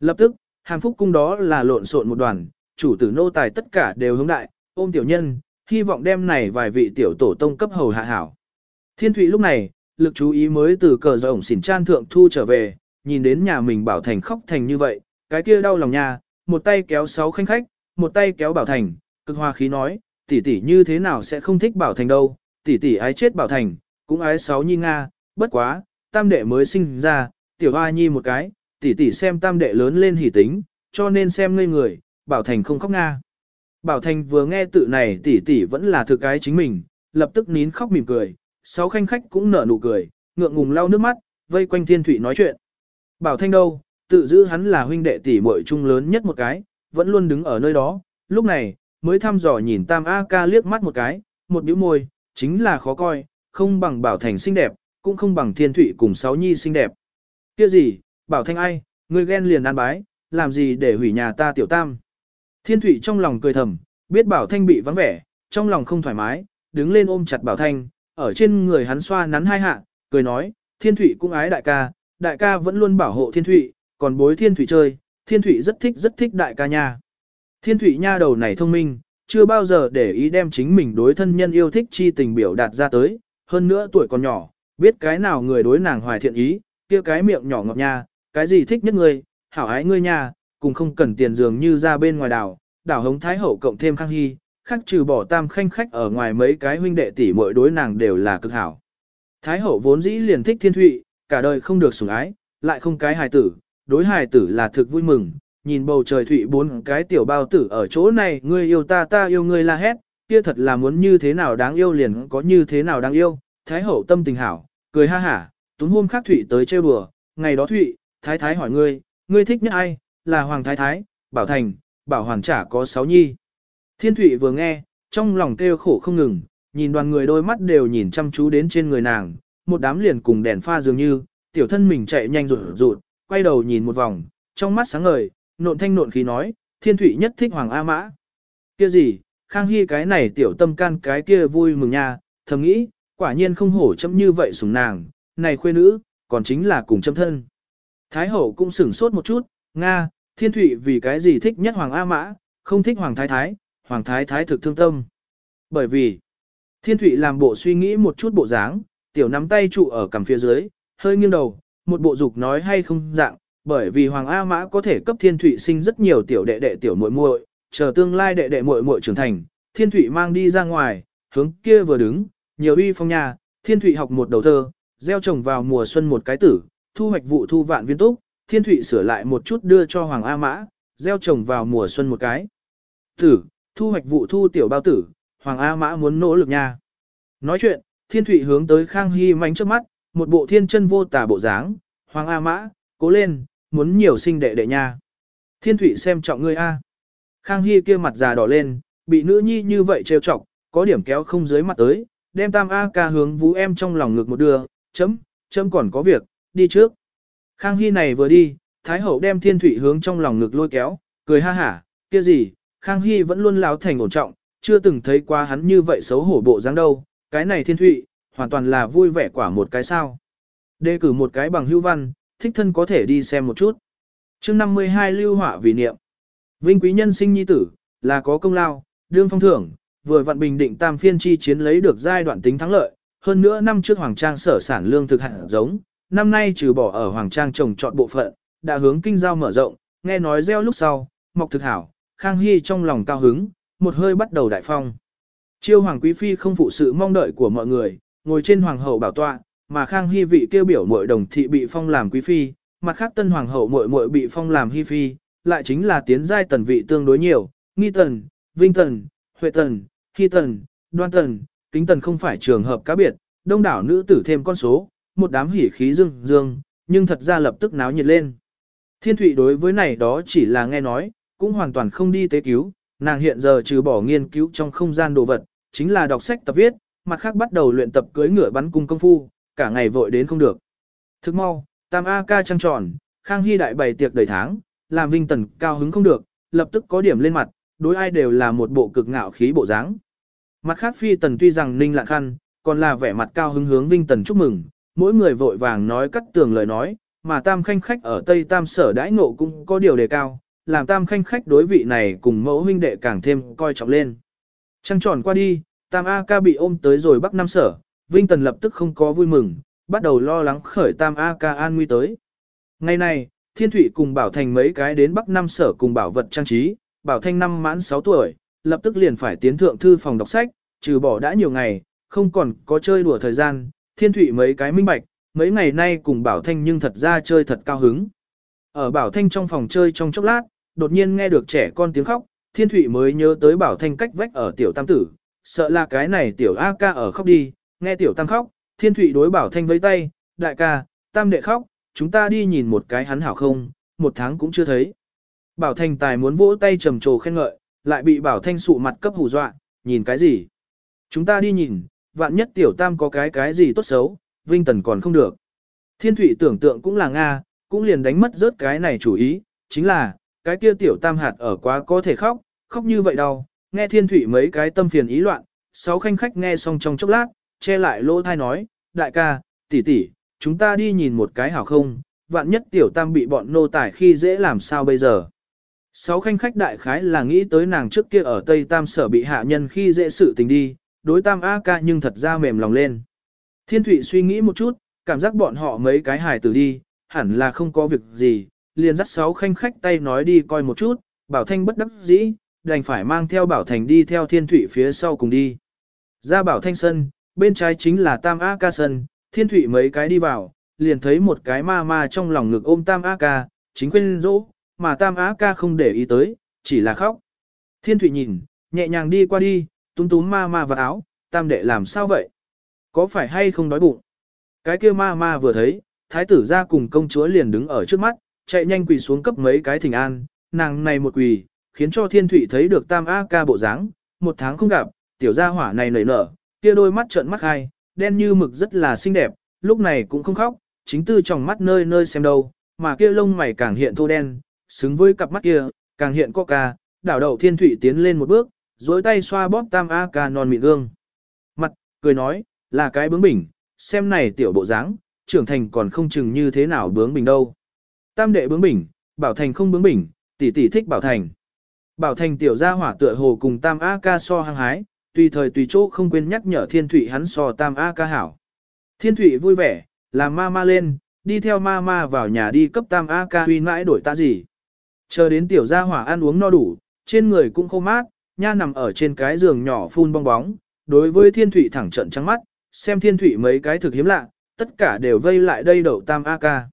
Lập tức, hàng phúc cung đó là lộn xộn một đoàn, chủ tử nô tài tất cả đều hướng đại, ôm tiểu nhân, hy vọng đem này vài vị tiểu tổ tông cấp hầu hạ hảo. Thiên Thụy lúc này, lực chú ý mới từ cờ rộng xỉn chan thượng thu trở về, nhìn đến nhà mình bảo thành khóc thành như vậy, cái kia đau lòng nha, một tay kéo sáu khanh khách, một tay kéo bảo thành, cực hoa khí nói, tỷ tỷ như thế nào sẽ không thích bảo thành đâu, tỷ tỷ ái chết bảo thành, cũng ái sáu nhi nga, bất quá, tam đệ mới sinh ra, tiểu hoa nhi một cái, tỷ tỷ xem tam đệ lớn lên hỉ tính, cho nên xem ngây người, bảo thành không khóc nga. Bảo thành vừa nghe tự này tỷ tỷ vẫn là thực cái chính mình, lập tức nín khóc mỉm cười, sáu khanh khách cũng nở nụ cười, ngượng ngùng lau nước mắt, vây quanh thiên thủy nói chuyện. Bảo thanh đâu, tự giữ hắn là huynh đệ tỷ muội chung lớn nhất một cái, vẫn luôn đứng ở nơi đó, lúc này, mới thăm dò nhìn tam A ca liếc mắt một cái, một bĩu môi, chính là khó coi, không bằng bảo thành xinh đẹp, cũng không bằng thiên thủy cùng sáu nhi xinh đẹp. Kia gì, bảo thanh ai, người ghen liền ăn bái, làm gì để hủy nhà ta tiểu tam. Thiên thủy trong lòng cười thầm, biết bảo thanh bị vắng vẻ, trong lòng không thoải mái, đứng lên ôm chặt bảo thanh, ở trên người hắn xoa nắn hai hạ, cười nói, thiên thủy cũng ái đại ca, đại ca vẫn luôn bảo hộ thiên thủy, còn bối thiên thủy chơi, thiên thủy rất thích rất thích đại ca nha. Thiên thủy nha đầu này thông minh, chưa bao giờ để ý đem chính mình đối thân nhân yêu thích chi tình biểu đạt ra tới, hơn nữa tuổi còn nhỏ, biết cái nào người đối nàng hoài thiện ý, kia cái miệng nhỏ ngọt nha, cái gì thích nhất người, hảo ái ngươi nha, cùng không cần tiền dường như ra bên ngoài đảo, đảo hống thái hậu cộng thêm khang hy, khác trừ bỏ tam khanh khách ở ngoài mấy cái huynh đệ tỷ muội đối nàng đều là cực hảo. Thái hậu vốn dĩ liền thích thiên thụy, cả đời không được sủng ái, lại không cái hài tử, đối hài tử là thực vui mừng, nhìn bầu trời thụy bốn cái tiểu bao tử ở chỗ này, ngươi yêu ta ta yêu ngươi la hét, kia thật là muốn như thế nào đáng yêu liền có như thế nào đáng yêu, thái hậu tâm tình hảo, cười ha hả, túm hôm khác thụy tới trêu đùa, ngày đó thụy, thái thái hỏi ngươi, ngươi thích nhất ai, là hoàng thái thái, bảo thành, bảo hoàn trả có sáu nhi. Thiên thụy vừa nghe, trong lòng kêu khổ không ngừng, nhìn đoàn người đôi mắt đều nhìn chăm chú đến trên người nàng, một đám liền cùng đèn pha dường như, tiểu thân mình chạy nhanh rụt rụt, quay đầu nhìn một vòng, trong mắt sáng ngời, nộn thanh nộn khí nói, thiên Thụy nhất thích Hoàng A Mã. kia gì, Khang Hy cái này tiểu tâm can cái kia vui mừng nha, thầm nghĩ, quả nhiên không hổ chấm như vậy sủng nàng, này khuê nữ, còn chính là cùng chấm thân. Thái hậu cũng sửng sốt một chút, Nga, thiên Thụy vì cái gì thích nhất Hoàng A Mã, không thích Hoàng Thái Thái, Hoàng Thái Thái thực thương tâm. Bởi vì, thiên thủy làm bộ suy nghĩ một chút bộ dáng, tiểu nắm tay trụ ở cằm phía dưới, hơi nghiêng đầu, một bộ dục nói hay không dạng, bởi vì Hoàng A Mã có thể cấp Thiên Thụy sinh rất nhiều tiểu đệ đệ tiểu muội muội, chờ tương lai đệ đệ muội muội trưởng thành, Thiên Thụy mang đi ra ngoài, hướng kia vừa đứng, nhiều uy phong nhà, Thiên Thụy học một đầu thơ, gieo trồng vào mùa xuân một cái tử, thu hoạch vụ thu vạn viên túc, Thiên Thụy sửa lại một chút đưa cho Hoàng A Mã, gieo trồng vào mùa xuân một cái tử, thu hoạch vụ thu tiểu bao tử, Hoàng A Mã muốn nỗ lực nha. Nói chuyện, Thiên Thụy hướng tới Khang Hy mánh trước mắt, một bộ thiên chân vô tả bộ dáng, Hoàng A Mã, cố lên, muốn nhiều sinh đệ đệ nha. Thiên Thụy xem trọng ngươi a. Khang Hy kia mặt già đỏ lên, bị nữ nhi như vậy trêu chọc, có điểm kéo không dưới mặt tới, đem tam A ca hướng vũ em trong lòng ngực một đưa, chấm, chấm còn có việc, đi trước. Khang Hy này vừa đi, Thái Hậu đem Thiên Thụy hướng trong lòng ngực lôi kéo, cười ha hả, kia gì, Khang Hy vẫn luôn láo thành ổn trọng, chưa từng thấy qua hắn như vậy xấu hổ bộ dáng đâu, cái này Thiên Thụy, hoàn toàn là vui vẻ quả một cái sao. Đề cử một cái bằng hữu văn, thích thân có thể đi xem một chút. chương 52 lưu họa vì niệm. Vinh quý nhân sinh nhi tử, là có công lao, đương phong thưởng, vừa vạn bình định tam phiên chi chiến lấy được giai đoạn tính thắng lợi. Hơn nữa năm trước Hoàng Trang sở sản lương thực hạt giống, năm nay trừ bỏ ở Hoàng Trang trồng trọt bộ phận, đã hướng kinh giao mở rộng, nghe nói gieo lúc sau, mọc thực hảo, Khang Hy trong lòng cao hứng, một hơi bắt đầu đại phong. Chiêu Hoàng Quý Phi không phụ sự mong đợi của mọi người, ngồi trên Hoàng hậu bảo tọa, mà Khang Hy vị kêu biểu muội đồng thị bị phong làm quý phi, mặt khác tân hoàng hậu muội muội bị phong làm hy phi, lại chính là tiến giai tần vị tương đối nhiều, nghi tần, vinh tần, huệ tần, hy tần, đoan tần, kính tần không phải trường hợp cá biệt, đông đảo nữ tử thêm con số, một đám hỉ khí dương dương, nhưng thật ra lập tức náo nhiệt lên. Thiên Thụy đối với này đó chỉ là nghe nói, cũng hoàn toàn không đi tế cứu, nàng hiện giờ trừ bỏ nghiên cứu trong không gian đồ vật, chính là đọc sách tập viết, mặt khác bắt đầu luyện tập cưỡi ngựa bắn cung công phu, cả ngày vội đến không được. Thức mau, Tam A ca trăng tròn, Khang Hy đại bày tiệc đầy tháng, làm Vinh Tần cao hứng không được, lập tức có điểm lên mặt, đối ai đều là một bộ cực ngạo khí bộ dáng. Mặt khác Phi Tần tuy rằng ninh lạ khăn, còn là vẻ mặt cao hứng hướng Vinh Tần chúc mừng, mỗi người vội vàng nói cắt tường lời nói, mà Tam Khanh khách ở Tây Tam sở đãi ngộ cũng có điều đề cao, làm Tam Khanh khách đối vị này cùng mẫu huynh đệ càng thêm coi trọng lên. Trăng tròn qua đi, Tam A ca bị ôm tới rồi Bắc Nam sở, Vinh Tần lập tức không có vui mừng, bắt đầu lo lắng khởi Tam A ca an nguy tới. Ngày này, Thiên Thụy cùng Bảo Thành mấy cái đến Bắc Nam sở cùng bảo vật trang trí, Bảo Thanh năm mãn 6 tuổi, lập tức liền phải tiến thượng thư phòng đọc sách, trừ bỏ đã nhiều ngày, không còn có chơi đùa thời gian, Thiên Thụy mấy cái minh bạch, mấy ngày nay cùng Bảo Thanh nhưng thật ra chơi thật cao hứng. Ở Bảo Thanh trong phòng chơi trong chốc lát, đột nhiên nghe được trẻ con tiếng khóc, Thiên Thụy mới nhớ tới Bảo Thanh cách vách ở tiểu tam tử, sợ là cái này tiểu A ca ở khóc đi, nghe tiểu tam khóc, Thiên Thụy đối Bảo Thanh với tay, đại ca, tam đệ khóc, chúng ta đi nhìn một cái hắn hảo không, một tháng cũng chưa thấy. Bảo Thanh tài muốn vỗ tay trầm trồ khen ngợi, lại bị Bảo Thanh sụ mặt cấp hù dọa, nhìn cái gì? Chúng ta đi nhìn, vạn nhất tiểu tam có cái cái gì tốt xấu, Vinh Tần còn không được. Thiên Thụy tưởng tượng cũng là Nga, cũng liền đánh mất rớt cái này chủ ý, chính là, cái kia tiểu tam hạt ở quá có thể khóc, khóc như vậy đâu, nghe Thiên thủy mấy cái tâm phiền ý loạn, sáu khanh khách nghe xong trong chốc lát, che lại lỗ thai nói, đại ca, tỷ tỷ, chúng ta đi nhìn một cái hảo không, vạn nhất tiểu tam bị bọn nô tải khi dễ làm sao bây giờ. Sáu khanh khách đại khái là nghĩ tới nàng trước kia ở Tây Tam sở bị hạ nhân khi dễ sự tình đi, đối Tam A ca nhưng thật ra mềm lòng lên. Thiên Thụy suy nghĩ một chút, cảm giác bọn họ mấy cái hài tử đi, hẳn là không có việc gì, liền dắt sáu khanh khách tay nói đi coi một chút, Bảo Thanh bất đắc dĩ, đành phải mang theo Bảo Thành đi theo Thiên Thụy phía sau cùng đi. Ra Bảo Thanh sân, bên trái chính là Tam A ca sân, Thiên Thụy mấy cái đi vào, liền thấy một cái ma ma trong lòng ngực ôm Tam A ca, chính quên dỗ, mà Tam A ca không để ý tới, chỉ là khóc. Thiên Thụy nhìn, nhẹ nhàng đi qua đi, túm túm ma ma vào áo, Tam đệ làm sao vậy? Có phải hay không đói bụng? Cái kia ma ma vừa thấy, thái tử ra cùng công chúa liền đứng ở trước mắt, chạy nhanh quỳ xuống cấp mấy cái thỉnh an, nàng này một quỳ, khiến cho thiên thủy thấy được tam A ca bộ dáng, một tháng không gặp, tiểu gia hỏa này nảy nở, kia đôi mắt trợn mắt hai, đen như mực rất là xinh đẹp, lúc này cũng không khóc, chính tư trong mắt nơi nơi xem đâu, mà kia lông mày càng hiện thô đen, xứng với cặp mắt kia, càng hiện có ca, đảo đầu thiên thủy tiến lên một bước, duỗi tay xoa bóp tam A ca non mịn gương. Mặt, cười nói, là cái bướng bỉnh, xem này tiểu bộ dáng, trưởng thành còn không chừng như thế nào bướng bỉnh đâu. Tam đệ bướng bỉnh, bảo thành không bướng bỉnh, tỷ tỷ thích bảo thành. Bảo thành tiểu gia hỏa tựa hồ cùng tam A ca so hăng hái, tùy thời tùy chỗ không quên nhắc nhở thiên thủy hắn so tam A ca hảo. Thiên thủy vui vẻ, làm ma ma lên, đi theo ma ma vào nhà đi cấp tam A ca huy mãi đổi ta gì. Chờ đến tiểu gia hỏa ăn uống no đủ, trên người cũng khô mát, nha nằm ở trên cái giường nhỏ phun bong bóng, đối với thiên thủy thẳng trận trắng mắt, xem thiên thủy mấy cái thực hiếm lạ, tất cả đều vây lại đây đậu tam A ca.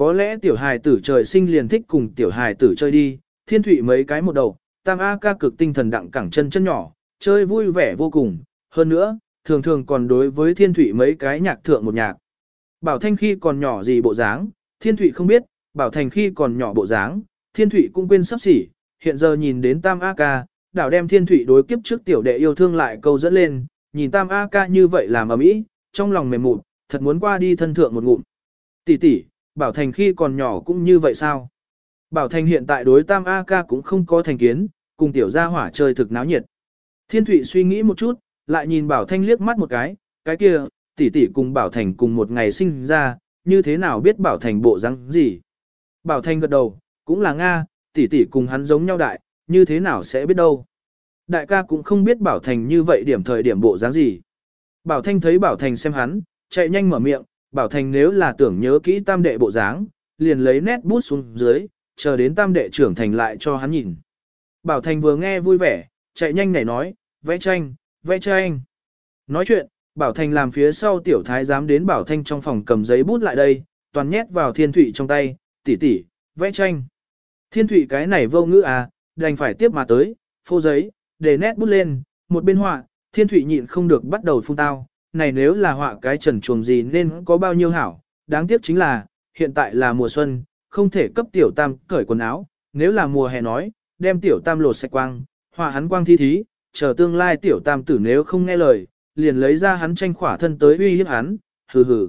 Có lẽ tiểu hài tử trời sinh liền thích cùng tiểu hài tử chơi đi, thiên thủy mấy cái một đầu, tam A ca cực tinh thần đặng cẳng chân chân nhỏ, chơi vui vẻ vô cùng, hơn nữa, thường thường còn đối với thiên thủy mấy cái nhạc thượng một nhạc. Bảo Thanh khi còn nhỏ gì bộ dáng, thiên thủy không biết, Bảo Thành khi còn nhỏ bộ dáng, thiên thủy cũng quên sắp xỉ, hiện giờ nhìn đến tam A ca, đảo đem thiên thủy đối kiếp trước tiểu đệ yêu thương lại câu dẫn lên, nhìn tam A ca như vậy làm ở mỹ, trong lòng mềm mụn, thật muốn qua đi thân thượng một ngụm. Tỷ tỷ, Bảo Thành khi còn nhỏ cũng như vậy sao? Bảo Thành hiện tại đối tam A ca cũng không có thành kiến, cùng tiểu gia hỏa chơi thực náo nhiệt. Thiên Thụy suy nghĩ một chút, lại nhìn Bảo Thanh liếc mắt một cái, cái kia, tỷ tỷ cùng Bảo Thành cùng một ngày sinh ra, như thế nào biết Bảo Thành bộ răng gì? Bảo Thanh gật đầu, cũng là Nga, tỷ tỷ cùng hắn giống nhau đại, như thế nào sẽ biết đâu? Đại ca cũng không biết Bảo Thành như vậy điểm thời điểm bộ dáng gì. Bảo Thanh thấy Bảo Thành xem hắn, chạy nhanh mở miệng, Bảo Thành nếu là tưởng nhớ kỹ tam đệ bộ dáng, liền lấy nét bút xuống dưới, chờ đến tam đệ trưởng thành lại cho hắn nhìn. Bảo Thành vừa nghe vui vẻ, chạy nhanh nảy nói, vẽ tranh, vẽ tranh. Nói chuyện, Bảo Thành làm phía sau tiểu thái dám đến Bảo Thanh trong phòng cầm giấy bút lại đây, toàn nhét vào thiên thủy trong tay, tỉ tỉ, vẽ tranh. Thiên thủy cái này vô ngữ à, đành phải tiếp mà tới, phô giấy, để nét bút lên, một bên họa, thiên thủy nhịn không được bắt đầu phun tao, này nếu là họa cái trần chuồng gì nên có bao nhiêu hảo, đáng tiếc chính là, hiện tại là mùa xuân, không thể cấp tiểu tam cởi quần áo, nếu là mùa hè nói, đem tiểu tam lột sạch quang, họa hắn quang thi thí, chờ tương lai tiểu tam tử nếu không nghe lời, liền lấy ra hắn tranh khỏa thân tới uy hiếp hắn, hừ hừ.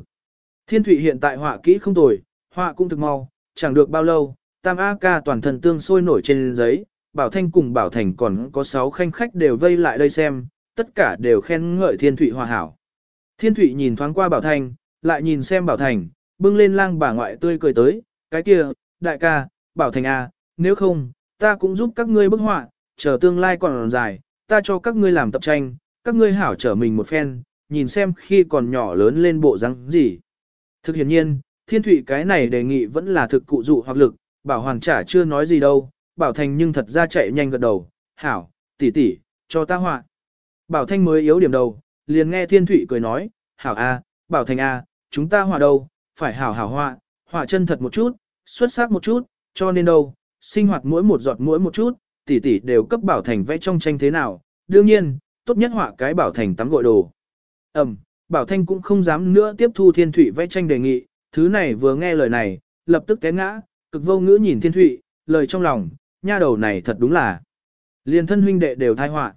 Thiên thủy hiện tại họa kỹ không tồi, họa cũng thực mau, chẳng được bao lâu, tam A ca toàn thân tương sôi nổi trên giấy, Bảo Thanh cùng Bảo Thành còn có 6 khanh khách đều vây lại đây xem, tất cả đều khen ngợi Thiên thủy hòa hảo. Thiên Thụy nhìn thoáng qua Bảo Thành, lại nhìn xem Bảo Thành, bưng lên lang bà ngoại tươi cười tới, cái kia, đại ca, Bảo Thành à, nếu không, ta cũng giúp các ngươi bức họa, chờ tương lai còn dài, ta cho các ngươi làm tập tranh, các ngươi hảo trở mình một phen, nhìn xem khi còn nhỏ lớn lên bộ răng gì. Thực hiện nhiên, Thiên Thụy cái này đề nghị vẫn là thực cụ dụ hoặc lực, Bảo Hoàng trả chưa nói gì đâu, Bảo Thành nhưng thật ra chạy nhanh gật đầu, hảo, tỷ tỷ, cho ta họa. Bảo Thanh mới yếu điểm đầu, liền nghe Thiên Thụy cười nói, hảo a, Bảo Thành a, chúng ta hòa đâu, phải hảo hảo hòa, hòa chân thật một chút, xuất sắc một chút, cho nên đâu, sinh hoạt mỗi một giọt mỗi một chút, tỷ tỷ đều cấp Bảo Thành vẽ trong tranh thế nào, đương nhiên, tốt nhất họa cái Bảo Thành tắm gội đồ. Ẩm, Bảo Thanh cũng không dám nữa tiếp thu Thiên Thụy vẽ tranh đề nghị, thứ này vừa nghe lời này, lập tức té ngã, cực vô ngữ nhìn Thiên Thụy, lời trong lòng, nha đầu này thật đúng là. Liền thân huynh đệ đều thai họa.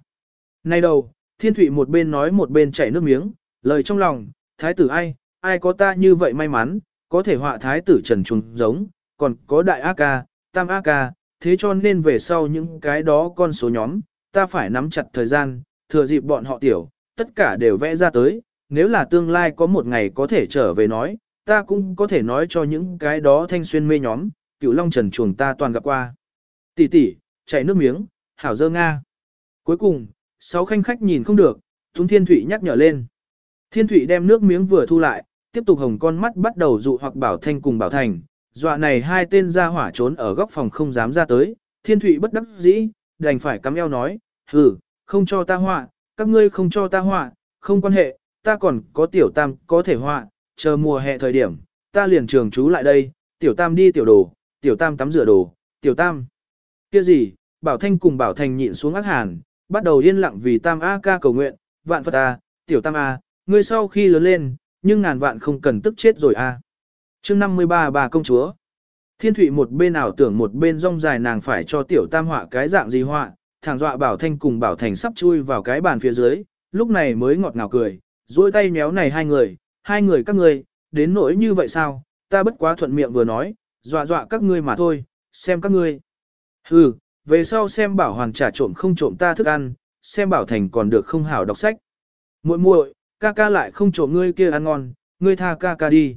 Nay đầu, Thiên Thụy một bên nói một bên chảy nước miếng, lời trong lòng, thái tử ai, ai có ta như vậy may mắn, có thể họa thái tử trần trùng giống, còn có đại A ca, tam A ca, thế cho nên về sau những cái đó con số nhóm, ta phải nắm chặt thời gian, thừa dịp bọn họ tiểu, tất cả đều vẽ ra tới, nếu là tương lai có một ngày có thể trở về nói, ta cũng có thể nói cho những cái đó thanh xuyên mê nhóm, cựu long trần chuồng ta toàn gặp qua. Tỷ tỷ, chảy nước miếng, hảo dơ Nga. Cuối cùng, sáu khanh khách nhìn không được, Túng Thiên Thụy nhắc nhở lên. Thiên Thụy đem nước miếng vừa thu lại, tiếp tục hồng con mắt bắt đầu dụ hoặc Bảo Thanh cùng Bảo Thành. Dọa này hai tên ra hỏa trốn ở góc phòng không dám ra tới. Thiên Thụy bất đắc dĩ, đành phải cắm eo nói, hừ, không cho ta họa, các ngươi không cho ta họa, không quan hệ, ta còn có tiểu tam có thể họa, chờ mùa hè thời điểm, ta liền trường trú lại đây, tiểu tam đi tiểu đồ, tiểu tam tắm rửa đồ, tiểu tam. Kia gì, Bảo Thanh cùng Bảo Thành nhịn xuống ác hàn, bắt đầu yên lặng vì Tam A ca cầu nguyện, vạn Phật A, tiểu Tam A, ngươi sau khi lớn lên, nhưng ngàn vạn không cần tức chết rồi A. chương 53 bà công chúa. Thiên Thụy một bên ảo tưởng một bên rong dài nàng phải cho tiểu Tam họa cái dạng gì họa, thẳng dọa Bảo Thanh cùng Bảo Thành sắp chui vào cái bàn phía dưới, lúc này mới ngọt ngào cười, duỗi tay méo này hai người, hai người các ngươi, đến nỗi như vậy sao, ta bất quá thuận miệng vừa nói, dọa dọa các ngươi mà thôi, xem các ngươi. Hừ, về sau xem bảo hoàn trả trộm không trộm ta thức ăn, xem bảo thành còn được không hảo đọc sách. muội muội, ca ca lại không trộm ngươi kia ăn ngon, ngươi tha ca ca đi.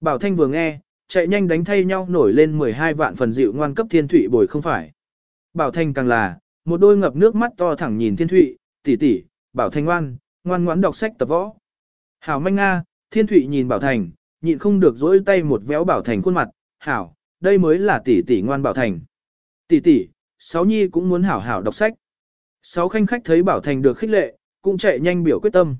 Bảo thanh vừa nghe, chạy nhanh đánh thay nhau nổi lên 12 vạn phần dịu ngoan cấp thiên thụy bồi không phải. Bảo thanh càng là, một đôi ngập nước mắt to thẳng nhìn thiên thụy, tỷ tỷ, bảo thanh ngoan, ngoan ngoãn đọc sách tập võ. Hảo manh nga, thiên thụy nhìn bảo thành, nhịn không được dỗi tay một véo bảo thành khuôn mặt, hảo, đây mới là tỷ tỷ ngoan bảo thành. Tỷ tỷ, Sáu Nhi cũng muốn hảo hảo đọc sách. Sáu khanh khách thấy Bảo Thành được khích lệ, cũng chạy nhanh biểu quyết tâm.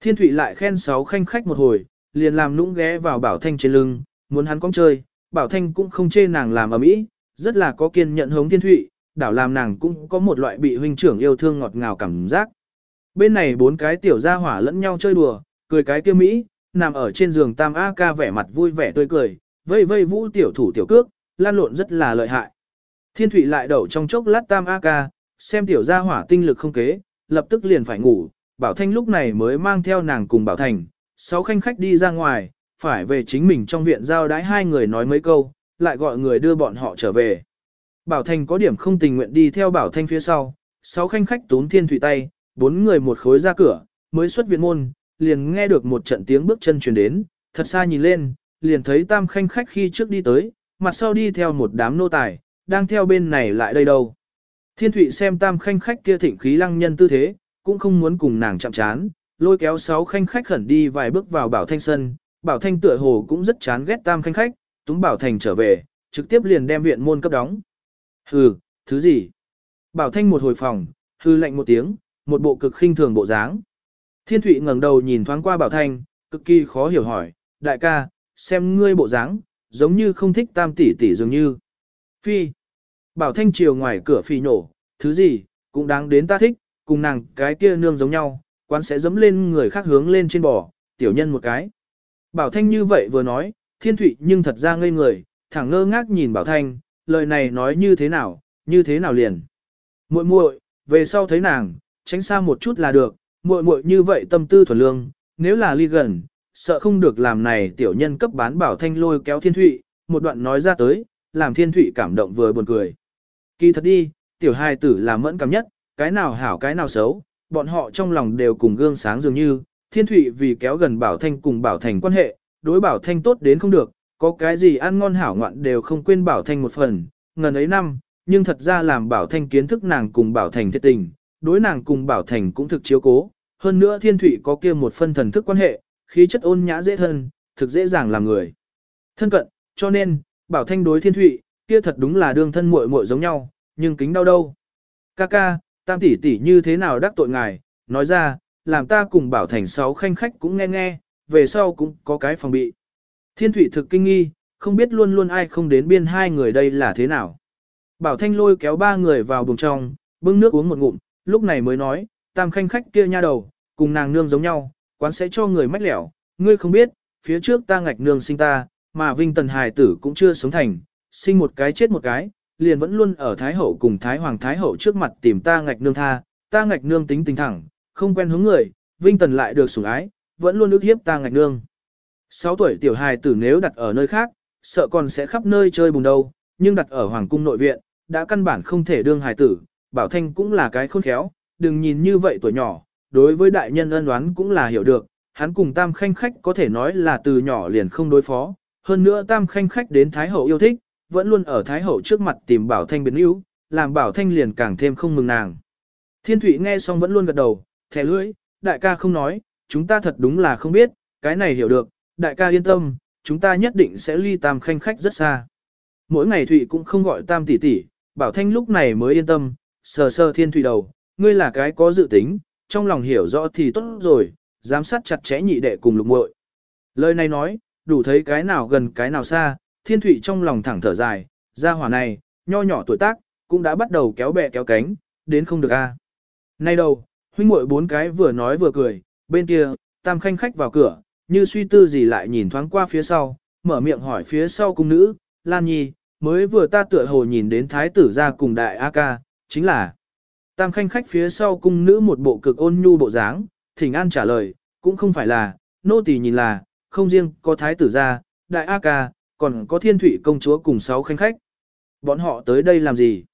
Thiên Thụy lại khen sáu khanh khách một hồi, liền làm nũng ghé vào Bảo Thanh trên lưng, muốn hắn cong chơi. Bảo Thanh cũng không chê nàng làm ở mỹ, rất là có kiên nhận hống Thiên Thụy, đảo làm nàng cũng có một loại bị huynh trưởng yêu thương ngọt ngào cảm giác. Bên này bốn cái tiểu gia hỏa lẫn nhau chơi đùa, cười cái kia mỹ, nằm ở trên giường Tam A ca vẻ mặt vui vẻ tươi cười, vây vây vũ tiểu thủ tiểu cước, lan lộn rất là lợi hại. Thiên Thụy lại đậu trong chốc lát tam A ca, xem tiểu gia hỏa tinh lực không kế, lập tức liền phải ngủ, Bảo Thanh lúc này mới mang theo nàng cùng Bảo Thành, sáu khanh khách đi ra ngoài, phải về chính mình trong viện giao đái hai người nói mấy câu, lại gọi người đưa bọn họ trở về. Bảo Thành có điểm không tình nguyện đi theo Bảo Thanh phía sau, sáu khanh khách tốn Thiên Thụy tay, bốn người một khối ra cửa, mới xuất viện môn, liền nghe được một trận tiếng bước chân truyền đến, thật xa nhìn lên, liền thấy tam khanh khách khi trước đi tới, mặt sau đi theo một đám nô tài, đang theo bên này lại đây đâu. Thiên Thụy xem tam khanh khách kia thịnh khí lăng nhân tư thế, cũng không muốn cùng nàng chạm chán, lôi kéo sáu khanh khách khẩn đi vài bước vào bảo thanh sân, bảo thanh tựa hồ cũng rất chán ghét tam khanh khách, túng bảo thành trở về, trực tiếp liền đem viện môn cấp đóng. Hừ, thứ gì? Bảo thanh một hồi phòng, hư lạnh một tiếng, một bộ cực khinh thường bộ dáng. Thiên Thụy ngẩng đầu nhìn thoáng qua bảo thanh, cực kỳ khó hiểu hỏi, đại ca, xem ngươi bộ dáng, giống như không thích tam tỷ tỷ dường như. Phi. Bảo Thanh Triều ngoài cửa phi nổ, thứ gì, cũng đáng đến ta thích, cùng nàng cái kia nương giống nhau, quán sẽ dẫm lên người khác hướng lên trên bò, tiểu nhân một cái. Bảo Thanh như vậy vừa nói, thiên thụy nhưng thật ra ngây người, thẳng ngơ ngác nhìn Bảo Thanh, lời này nói như thế nào, như thế nào liền. muội muội về sau thấy nàng, tránh xa một chút là được, muội muội như vậy tâm tư thuần lương, nếu là ly gần, sợ không được làm này tiểu nhân cấp bán Bảo Thanh lôi kéo thiên thụy, một đoạn nói ra tới, làm thiên thụy cảm động vừa buồn cười. Kỳ thật đi, tiểu hài tử là mẫn cảm nhất, cái nào hảo cái nào xấu, bọn họ trong lòng đều cùng gương sáng dường như, thiên thụy vì kéo gần bảo thanh cùng bảo thành quan hệ, đối bảo thanh tốt đến không được, có cái gì ăn ngon hảo ngoạn đều không quên bảo thanh một phần, ngần ấy năm, nhưng thật ra làm bảo thanh kiến thức nàng cùng bảo thành thiết tình, đối nàng cùng bảo thành cũng thực chiếu cố, hơn nữa thiên thụy có kia một phân thần thức quan hệ, khí chất ôn nhã dễ thân, thực dễ dàng làm người. Thân cận, cho nên, bảo thanh đối thiên thụy, kia thật đúng là đương thân muội muội giống nhau, nhưng kính đau đâu. Ca ca, tam tỷ tỷ như thế nào đắc tội ngài, nói ra, làm ta cùng bảo thành sáu khanh khách cũng nghe nghe, về sau cũng có cái phòng bị. Thiên Thụy thực kinh nghi, không biết luôn luôn ai không đến biên hai người đây là thế nào. Bảo thanh lôi kéo ba người vào buồng trong, bưng nước uống một ngụm, lúc này mới nói, tam khanh khách kia nha đầu, cùng nàng nương giống nhau, quán sẽ cho người mách lẻo, ngươi không biết, phía trước ta ngạch nương sinh ta, mà Vinh Tần Hài tử cũng chưa sống thành, sinh một cái chết một cái, liền vẫn luôn ở Thái Hậu cùng Thái Hoàng Thái Hậu trước mặt tìm ta ngạch nương tha, ta ngạch nương tính tình thẳng, không quen hướng người, Vinh Tần lại được sủng ái, vẫn luôn ước hiếp ta ngạch nương. 6 tuổi tiểu hài tử nếu đặt ở nơi khác, sợ còn sẽ khắp nơi chơi bùng đâu, nhưng đặt ở Hoàng cung nội viện, đã căn bản không thể đương hài tử, Bảo Thanh cũng là cái khôn khéo, đừng nhìn như vậy tuổi nhỏ, đối với đại nhân ân đoán cũng là hiểu được, hắn cùng Tam Khanh Khách có thể nói là từ nhỏ liền không đối phó, hơn nữa Tam Khanh Khách đến Thái Hậu yêu thích, vẫn luôn ở Thái Hậu trước mặt tìm Bảo Thanh biến yếu, làm Bảo Thanh liền càng thêm không mừng nàng. Thiên Thụy nghe xong vẫn luôn gật đầu, thẻ lưỡi, đại ca không nói, chúng ta thật đúng là không biết, cái này hiểu được, đại ca yên tâm, chúng ta nhất định sẽ ly tam khanh khách rất xa. Mỗi ngày Thụy cũng không gọi tam tỷ tỷ, Bảo Thanh lúc này mới yên tâm, sờ sờ Thiên Thụy đầu, ngươi là cái có dự tính, trong lòng hiểu rõ thì tốt rồi, giám sát chặt chẽ nhị đệ cùng lục muội. Lời này nói, đủ thấy cái nào gần cái nào xa, thiên thủy trong lòng thẳng thở dài, gia hỏa này, nho nhỏ tuổi tác, cũng đã bắt đầu kéo bè kéo cánh, đến không được a. Nay đầu, huynh muội bốn cái vừa nói vừa cười, bên kia, tam khanh khách vào cửa, như suy tư gì lại nhìn thoáng qua phía sau, mở miệng hỏi phía sau cung nữ, Lan Nhi, mới vừa ta tựa hồ nhìn đến thái tử ra cùng đại A ca, chính là tam khanh khách phía sau cung nữ một bộ cực ôn nhu bộ dáng, thỉnh an trả lời, cũng không phải là, nô tỳ nhìn là, không riêng có thái tử ra, đại A ca, còn có thiên thủy công chúa cùng sáu khanh khách. Bọn họ tới đây làm gì?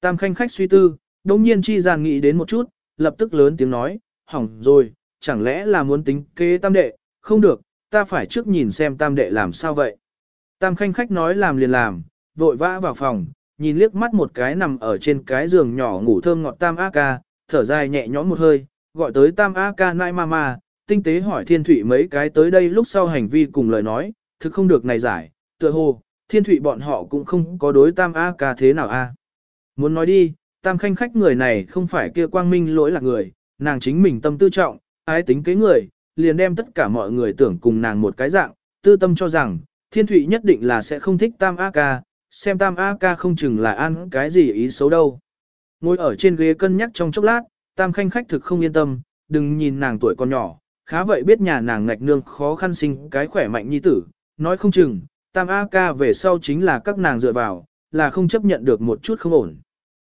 Tam khanh khách suy tư, đồng nhiên chi giàn nghĩ đến một chút, lập tức lớn tiếng nói, hỏng rồi, chẳng lẽ là muốn tính kế tam đệ, không được, ta phải trước nhìn xem tam đệ làm sao vậy. Tam khanh khách nói làm liền làm, vội vã vào phòng, nhìn liếc mắt một cái nằm ở trên cái giường nhỏ ngủ thơm ngọt tam a ca, thở dài nhẹ nhõm một hơi, gọi tới tam a ca nai mama, tinh tế hỏi thiên thủy mấy cái tới đây lúc sau hành vi cùng lời nói, thực không được này giải, tựa hồ, thiên thụy bọn họ cũng không có đối tam A ca thế nào a. Muốn nói đi, tam khanh khách người này không phải kia quang minh lỗi là người, nàng chính mình tâm tư trọng, ái tính kế người, liền đem tất cả mọi người tưởng cùng nàng một cái dạng, tư tâm cho rằng, thiên thụy nhất định là sẽ không thích tam A ca, xem tam A ca không chừng là ăn cái gì ý xấu đâu. Ngồi ở trên ghế cân nhắc trong chốc lát, tam khanh khách thực không yên tâm, đừng nhìn nàng tuổi còn nhỏ, khá vậy biết nhà nàng ngạch nương khó khăn sinh cái khỏe mạnh nhi tử, nói không chừng, tam A ca về sau chính là các nàng dựa vào, là không chấp nhận được một chút không ổn.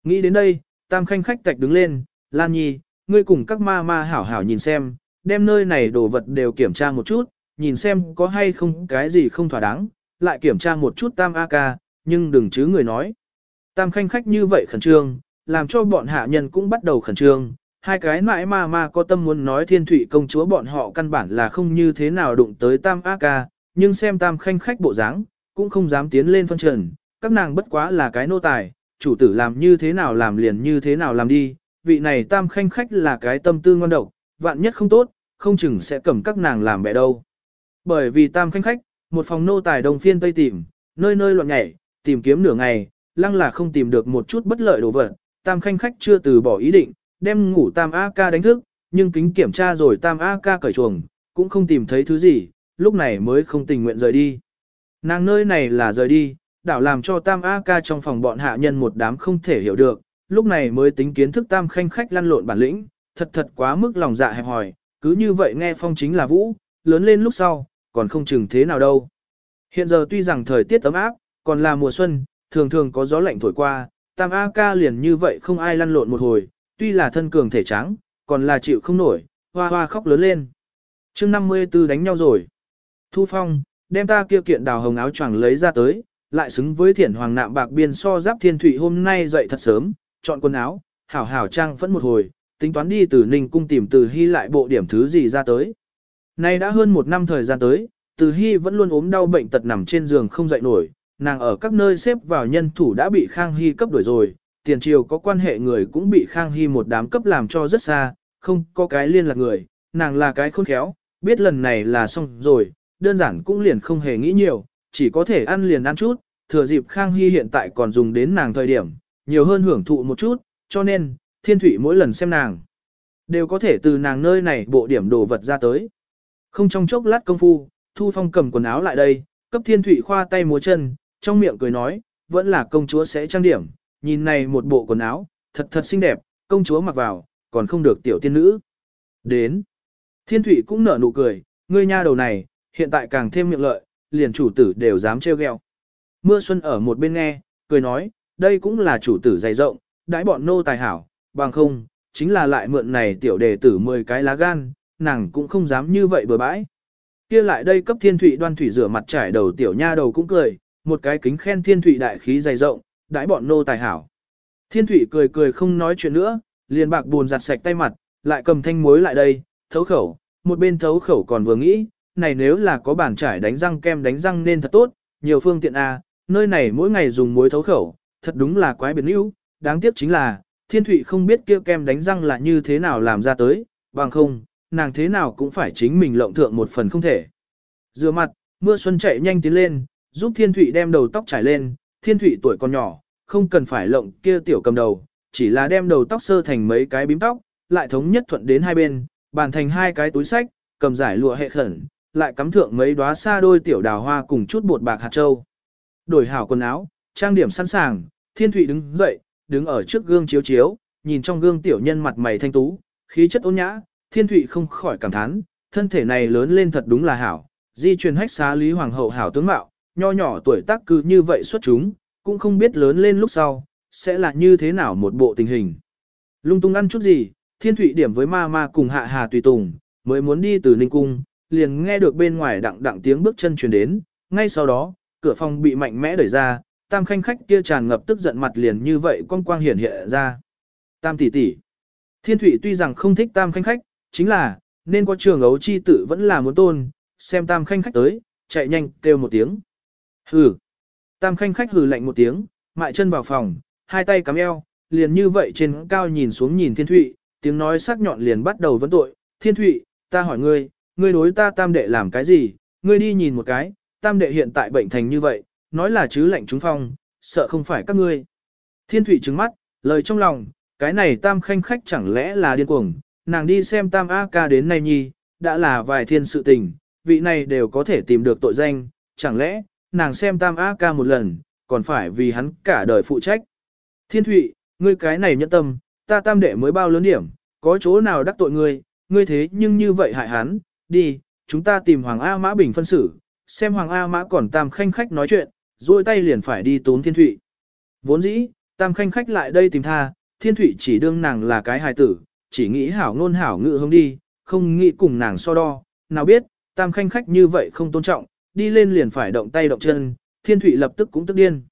Nghĩ đến đây, tam khanh khách tạch đứng lên, Lan Nhi, ngươi cùng các ma ma hảo hảo nhìn xem, đem nơi này đồ vật đều kiểm tra một chút, nhìn xem có hay không cái gì không thỏa đáng, lại kiểm tra một chút tam A ca, nhưng đừng chứ người nói. Tam khanh khách như vậy khẩn trương, làm cho bọn hạ nhân cũng bắt đầu khẩn trương. Hai cái mãi ma ma có tâm muốn nói thiên thủy công chúa bọn họ căn bản là không như thế nào đụng tới tam A ca, nhưng xem tam khanh khách bộ dáng, cũng không dám tiến lên phân trần, các nàng bất quá là cái nô tài, chủ tử làm như thế nào làm liền như thế nào làm đi, vị này tam khanh khách là cái tâm tư ngon độc, vạn nhất không tốt, không chừng sẽ cầm các nàng làm bẻ đâu. Bởi vì tam khanh khách, một phòng nô tài đông phiên tây tìm, nơi nơi loạn nhảy, tìm kiếm nửa ngày, lăng là không tìm được một chút bất lợi đồ vật, tam khanh khách chưa từ bỏ ý định, đem ngủ tam A ca đánh thức, nhưng kính kiểm tra rồi tam A ca cởi chuồng, cũng không tìm thấy thứ gì, lúc này mới không tình nguyện rời đi. Nàng nơi này là rời đi, đảo làm cho Tam A ca trong phòng bọn hạ nhân một đám không thể hiểu được, lúc này mới tính kiến thức Tam khanh khách lăn lộn bản lĩnh, thật thật quá mức lòng dạ hẹp hòi, cứ như vậy nghe phong chính là vũ, lớn lên lúc sau, còn không chừng thế nào đâu. Hiện giờ tuy rằng thời tiết ấm áp, còn là mùa xuân, thường thường có gió lạnh thổi qua, tam A ca liền như vậy không ai lăn lộn một hồi, tuy là thân cường thể trắng, còn là chịu không nổi, hoa hoa khóc lớn lên. chương 54 đánh nhau rồi. Thu Phong, đem ta kia kiện đào hồng áo choàng lấy ra tới, lại xứng với thiển hoàng nạm bạc biên so giáp thiên thủy hôm nay dậy thật sớm, chọn quần áo, hảo hảo trang phẫn một hồi, tính toán đi từ Ninh cung tìm từ Hy lại bộ điểm thứ gì ra tới. Nay đã hơn một năm thời gian tới, từ Hy vẫn luôn ốm đau bệnh tật nằm trên giường không dậy nổi, nàng ở các nơi xếp vào nhân thủ đã bị Khang Hy cấp đuổi rồi, tiền triều có quan hệ người cũng bị Khang Hy một đám cấp làm cho rất xa, không có cái liên lạc người, nàng là cái khôn khéo, biết lần này là xong rồi, đơn giản cũng liền không hề nghĩ nhiều, chỉ có thể ăn liền ăn chút, thừa dịp Khang Hy hiện tại còn dùng đến nàng thời điểm, nhiều hơn hưởng thụ một chút, cho nên, thiên thủy mỗi lần xem nàng, đều có thể từ nàng nơi này bộ điểm đồ vật ra tới. Không trong chốc lát công phu, Thu Phong cầm quần áo lại đây, cấp thiên thủy khoa tay múa chân, trong miệng cười nói, vẫn là công chúa sẽ trang điểm, nhìn này một bộ quần áo, thật thật xinh đẹp, công chúa mặc vào, còn không được tiểu tiên nữ. Đến, thiên thủy cũng nở nụ cười, ngươi nha đầu này, hiện tại càng thêm miệng lợi, liền chủ tử đều dám trêu ghẹo. Mưa xuân ở một bên nghe, cười nói, đây cũng là chủ tử dày rộng, đãi bọn nô tài hảo, bằng không, chính là lại mượn này tiểu đề tử 10 cái lá gan, nàng cũng không dám như vậy bừa bãi. Kia lại đây cấp thiên thủy đoan thủy rửa mặt trải đầu tiểu nha đầu cũng cười, một cái kính khen thiên thủy đại khí dày rộng, đãi bọn nô tài hảo. Thiên thủy cười cười không nói chuyện nữa, liền bạc buồn giặt sạch tay mặt, lại cầm thanh muối lại đây, thấu khẩu, một bên thấu khẩu còn vừa nghĩ, này nếu là có bàn trải đánh răng kem đánh răng nên thật tốt, nhiều phương tiện a, à, nơi này mỗi ngày dùng muối thấu khẩu, thật đúng là quái biến níu, đáng tiếc chính là, thiên thụy không biết kia kem đánh răng là như thế nào làm ra tới, bằng không, nàng thế nào cũng phải chính mình lộng thượng một phần không thể. Rửa mặt, mưa xuân chạy nhanh tiến lên, giúp thiên thụy đem đầu tóc trải lên, thiên thủy tuổi còn nhỏ, không cần phải lộng kia tiểu cầm đầu, chỉ là đem đầu tóc sơ thành mấy cái bím tóc, lại thống nhất thuận đến hai bên, bàn thành hai cái túi sách, cầm giải lụa hệ khẩn, lại cắm thượng mấy đóa xa đôi tiểu đào hoa cùng chút bột bạc hạt châu. Đổi hảo quần áo, trang điểm sẵn sàng, thiên thụy đứng dậy, đứng ở trước gương chiếu chiếu, nhìn trong gương tiểu nhân mặt mày thanh tú, khí chất ôn nhã, thiên thụy không khỏi cảm thán, thân thể này lớn lên thật đúng là hảo, di truyền hách xá lý hoàng hậu hảo tướng mạo, nho nhỏ tuổi tác cứ như vậy xuất chúng, cũng không biết lớn lên lúc sau, sẽ là như thế nào một bộ tình hình. Lung tung ăn chút gì, thiên thụy điểm với ma ma cùng hạ hà tùy tùng, mới muốn đi từ ninh cung, liền nghe được bên ngoài đặng đặng tiếng bước chân truyền đến, ngay sau đó, cửa phòng bị mạnh mẽ đẩy ra, tam khanh khách kia tràn ngập tức giận mặt liền như vậy con quang hiển hiện ra. Tam tỷ tỷ. Thiên thủy tuy rằng không thích tam khanh khách, chính là, nên có trường ấu chi tự vẫn là muốn tôn, xem tam khanh khách tới, chạy nhanh kêu một tiếng. Hừ. Tam khanh khách hừ lạnh một tiếng, mại chân vào phòng, hai tay cắm eo, liền như vậy trên cao nhìn xuống nhìn thiên thụy, tiếng nói sắc nhọn liền bắt đầu vấn tội, thiên thụy, ta hỏi ngươi, ngươi đối ta tam đệ làm cái gì, ngươi đi nhìn một cái, tam đệ hiện tại bệnh thành như vậy, nói là chứ lệnh chúng phong, sợ không phải các ngươi. Thiên thụy trứng mắt, lời trong lòng, cái này tam khanh khách chẳng lẽ là điên cuồng, nàng đi xem tam A ca đến nay nhi, đã là vài thiên sự tình, vị này đều có thể tìm được tội danh, chẳng lẽ, nàng xem tam A ca một lần, còn phải vì hắn cả đời phụ trách. Thiên thụy, ngươi cái này nhẫn tâm, ta tam đệ mới bao lớn điểm, có chỗ nào đắc tội ngươi, ngươi thế nhưng như vậy hại hắn, đi, chúng ta tìm Hoàng A Mã Bình phân xử, xem Hoàng A Mã còn tam khanh khách nói chuyện, duỗi tay liền phải đi tốn thiên thụy. Vốn dĩ, tam khanh khách lại đây tìm tha, thiên thụy chỉ đương nàng là cái hài tử, chỉ nghĩ hảo ngôn hảo ngự hông đi, không nghĩ cùng nàng so đo, nào biết, tam khanh khách như vậy không tôn trọng, đi lên liền phải động tay động chân, thiên thụy lập tức cũng tức điên.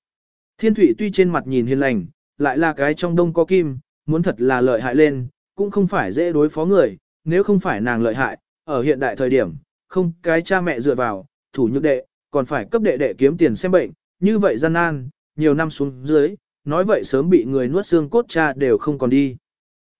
Thiên thụy tuy trên mặt nhìn hiền lành, lại là cái trong đông có kim, muốn thật là lợi hại lên, cũng không phải dễ đối phó người, nếu không phải nàng lợi hại, ở hiện đại thời điểm, không cái cha mẹ dựa vào, thủ nhược đệ, còn phải cấp đệ đệ kiếm tiền xem bệnh, như vậy gian nan, nhiều năm xuống dưới, nói vậy sớm bị người nuốt xương cốt cha đều không còn đi.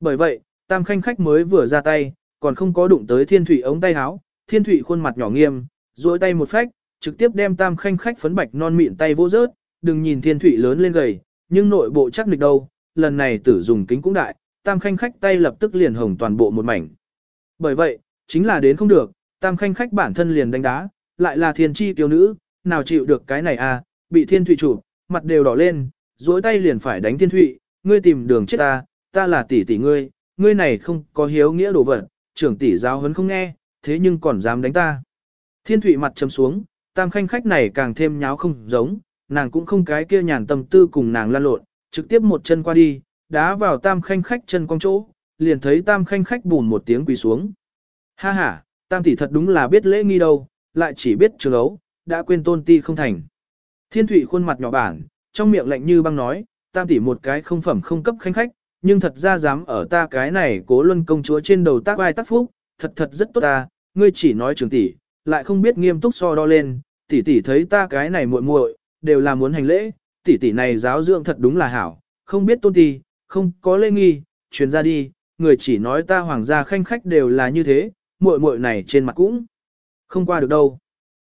Bởi vậy, tam khanh khách mới vừa ra tay, còn không có đụng tới thiên thủy ống tay áo, thiên thủy khuôn mặt nhỏ nghiêm, duỗi tay một phách, trực tiếp đem tam khanh khách phấn bạch non mịn tay vô rớt, đừng nhìn thiên thủy lớn lên gầy, nhưng nội bộ chắc nịch đâu, lần này tử dùng kính cũng đại, tam khanh khách tay lập tức liền hồng toàn bộ một mảnh. Bởi vậy, chính là đến không được, tam khanh khách bản thân liền đánh đá, lại là thiên chi tiểu nữ, nào chịu được cái này à, bị thiên thụy chủ, mặt đều đỏ lên, duỗi tay liền phải đánh thiên thụy, ngươi tìm đường chết ta, ta là tỷ tỷ ngươi, ngươi này không có hiếu nghĩa đồ vật, trưởng tỷ giáo huấn không nghe, thế nhưng còn dám đánh ta. Thiên thủy mặt chấm xuống, tam khanh khách này càng thêm nháo không giống, nàng cũng không cái kia nhàn tâm tư cùng nàng lan lộn, trực tiếp một chân qua đi, đá vào tam khanh khách chân cong chỗ, liền thấy tam khanh khách bùn một tiếng quỳ xuống. Ha ha, tam tỷ thật đúng là biết lễ nghi đâu, lại chỉ biết trường ấu, đã quên tôn ti không thành. Thiên thủy khuôn mặt nhỏ bản, trong miệng lạnh như băng nói, tam tỷ một cái không phẩm không cấp khanh khách, nhưng thật ra dám ở ta cái này cố luân công chúa trên đầu tác ai tác phúc, thật thật rất tốt ta, ngươi chỉ nói trường tỷ, lại không biết nghiêm túc so đo lên, tỷ tỷ thấy ta cái này muội muội, đều là muốn hành lễ, tỷ tỷ này giáo dưỡng thật đúng là hảo, không biết tôn ti, không có lễ nghi, truyền ra đi, người chỉ nói ta hoàng gia khanh khách đều là như thế, muội muội này trên mặt cũng không qua được đâu.